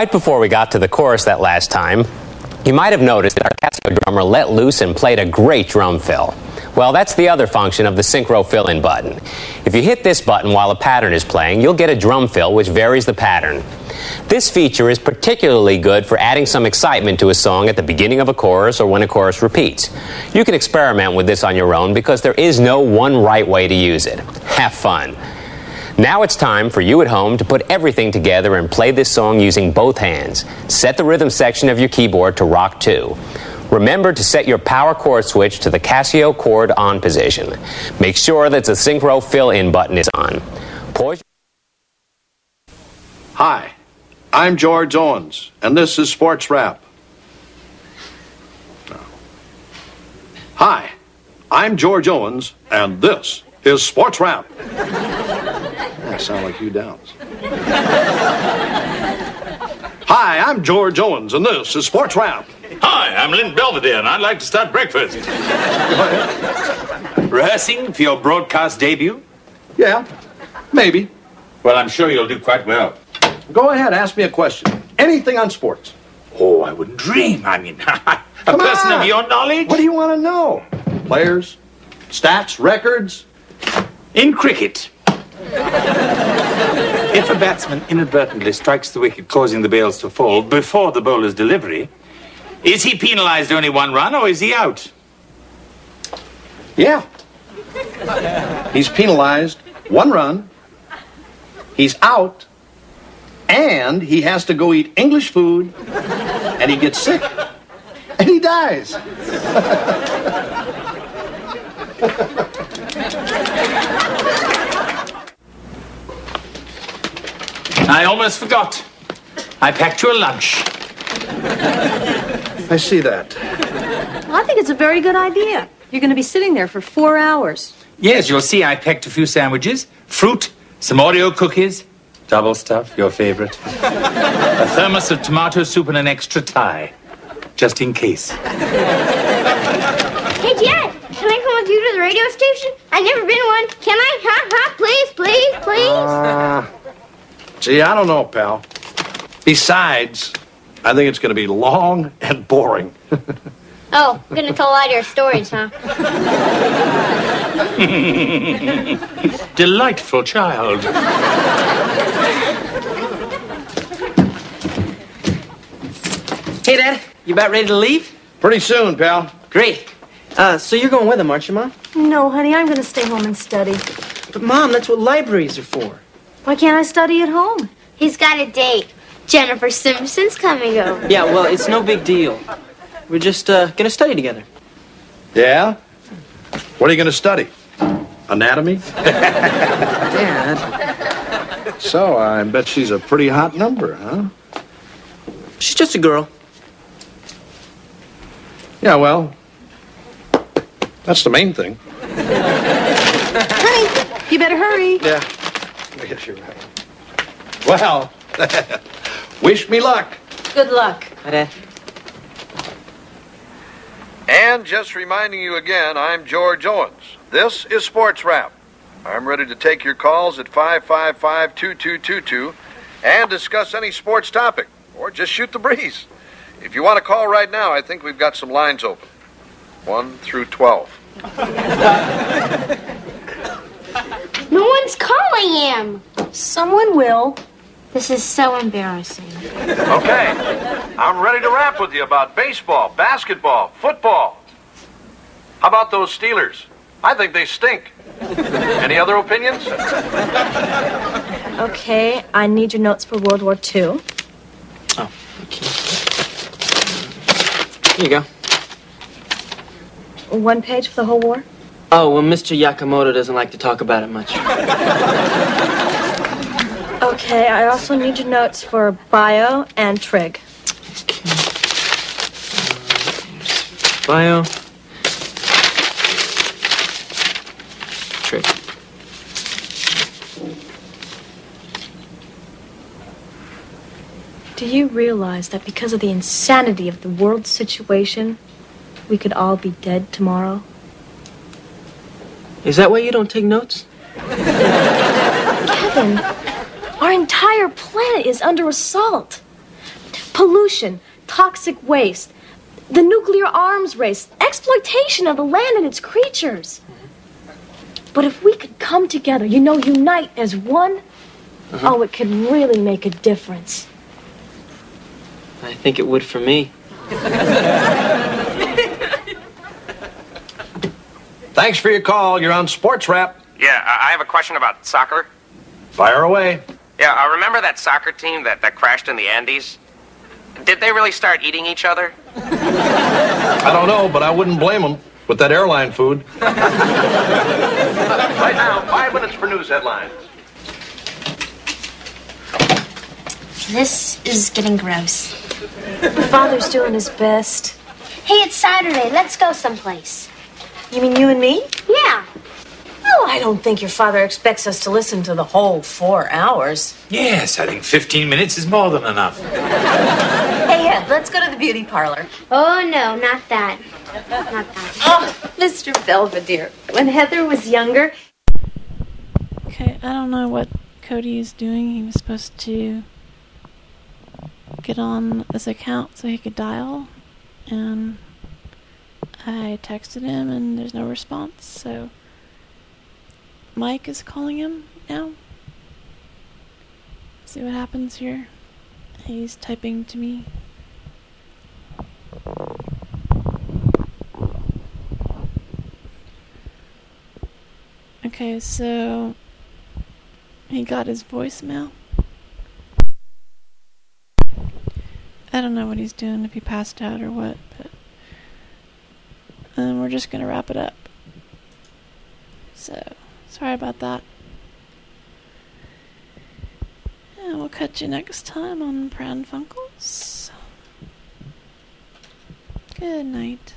Speaker 69: Right before we got to the chorus that last time, you might have noticed that our Casio drummer let loose and played a great drum fill. Well, that's the other function of the synchro fill in button. If you hit this button while a pattern is playing, you'll get a drum fill which varies the pattern. This feature is particularly good for adding some excitement to a song at the beginning of a chorus or when a chorus repeats. You can experiment with this on your own because there is no one right way to use it. Have fun. Now it's time for you at home to put everything together and play this song using both hands. Set the rhythm section of your keyboard to rock 2. Remember to set your power chord switch to the Casio chord on position. Make sure that the synchro fill in button is on. Pause.
Speaker 71: Hi, I'm George Owens, and this is Sports Rap. Hi, I'm George Owens, and this is Sports Rap. I sound like Hugh Downs. Hi, I'm George Owens, and this is Sports Rap.
Speaker 72: Hi, I'm Lynn Belvedere, and I'd like to start breakfast. Rehearsing for your broadcast debut?
Speaker 71: Yeah, maybe.
Speaker 72: Well, I'm sure you'll do quite well.
Speaker 71: Go ahead, ask me a question. Anything on sports.
Speaker 72: Oh, I wouldn't dream. I mean, a
Speaker 71: Come
Speaker 72: person
Speaker 71: on.
Speaker 72: of your knowledge?
Speaker 71: What do you want to know? Players, stats, records.
Speaker 72: In cricket, if a batsman inadvertently strikes the wicket, causing the bails to fall before the bowler's delivery, is he penalized only one run or is he out?
Speaker 71: Yeah. He's penalized one run. He's out. And he has to go eat English food. And he gets sick. And he dies.
Speaker 72: I almost forgot. I packed you a lunch.
Speaker 71: I see that.
Speaker 73: Well, I think it's a very good idea. You're going to be sitting there for four hours.
Speaker 72: Yes, you'll see I packed a few sandwiches, fruit, some Oreo cookies, double stuff, your favorite, a thermos of tomato soup, and an extra tie, just in case.
Speaker 63: Hey, Dad, can I come with you to the radio station? I've never been to one. Can I? Ha ha, please, please, please.
Speaker 71: Uh, gee, I don't know, pal. Besides, I think it's going to be long and boring.
Speaker 63: oh, I'm gonna tell a lot of your stories, huh?
Speaker 72: Delightful child.
Speaker 74: Hey, Dad, you about ready to leave?
Speaker 71: Pretty soon, pal.
Speaker 74: Great. Uh, so you're going with them, aren't you, Mom?
Speaker 73: No, honey, I'm going to stay home and study.
Speaker 74: But, Mom, that's what libraries are for.
Speaker 73: Why can't I study at home?
Speaker 63: He's got a date. Jennifer Simpson's coming over.
Speaker 74: Yeah, well, it's no big deal. We're just uh, going to study together.
Speaker 71: Yeah? What are you going to study? Anatomy?
Speaker 74: Dad.
Speaker 71: So, I bet she's a pretty hot number, huh?
Speaker 74: She's just a girl.
Speaker 71: Yeah, well, that's the main thing.
Speaker 73: honey, you better hurry.
Speaker 71: Yeah, I guess you're right. Well, wish me luck.
Speaker 73: Good luck.
Speaker 74: Hi,
Speaker 75: And just reminding you again, I'm George Owens. This is Sports Wrap. I'm ready to take your calls at 555 2222 and discuss any sports topic or just shoot the breeze. If you want to call right now, I think we've got some lines open 1 through 12.
Speaker 63: No one's calling him.
Speaker 73: Someone will.
Speaker 63: This is so embarrassing.
Speaker 75: Okay, I'm ready to rap with you about baseball, basketball, football. How about those Steelers? I think they stink. Any other opinions?
Speaker 73: Okay, I need your notes for World War II. Oh, okay.
Speaker 74: Here you go.
Speaker 73: One page for the whole war?
Speaker 74: Oh, well, Mr. Yakamoto doesn't like to talk about it much.
Speaker 73: Okay, I also need your notes for bio and trig.
Speaker 74: Bio. Trig.
Speaker 73: Do you realize that because of the insanity of the world situation, we could all be dead tomorrow?
Speaker 74: Is that why you don't take notes?
Speaker 73: Kevin, our entire planet is under assault. pollution, toxic waste, the nuclear arms race, exploitation of the land and its creatures. But if we could come together, you know, unite as one, uh-huh. oh, it could really make a difference.
Speaker 74: I think it would for me.
Speaker 71: Thanks for your call. You're on Sports Wrap.
Speaker 76: Yeah, I I have a question about soccer.
Speaker 71: Fire away.
Speaker 76: Yeah, I remember that soccer team that, that crashed in the Andes? Did they really start eating each other?
Speaker 71: I don't know, but I wouldn't blame them with that airline food. right now, five minutes for news headlines.
Speaker 73: This is getting gross. Father's doing his best.
Speaker 63: Hey, it's Saturday. Let's go someplace.
Speaker 73: You mean you and me?
Speaker 63: Yeah.
Speaker 73: Oh, I don't think your father expects us to listen to the whole four hours.
Speaker 72: Yes, I think 15 minutes is more than enough.
Speaker 73: Hey, Ed, let's go to the beauty parlor.
Speaker 63: Oh, no, not that. Not that.
Speaker 73: Oh, Mr. Belvedere. When Heather was younger,
Speaker 50: Okay, I don't know what Cody is doing. He was supposed to get on this account so he could dial, and I texted him and there's no response, so Mike is calling him now. See what happens here. He's typing to me. Okay, so he got his voicemail. I don't know what he's doing, if he passed out or what, but and we're just gonna wrap it up. So, sorry about that. And we'll catch you next time on Pran Funkels. Good night.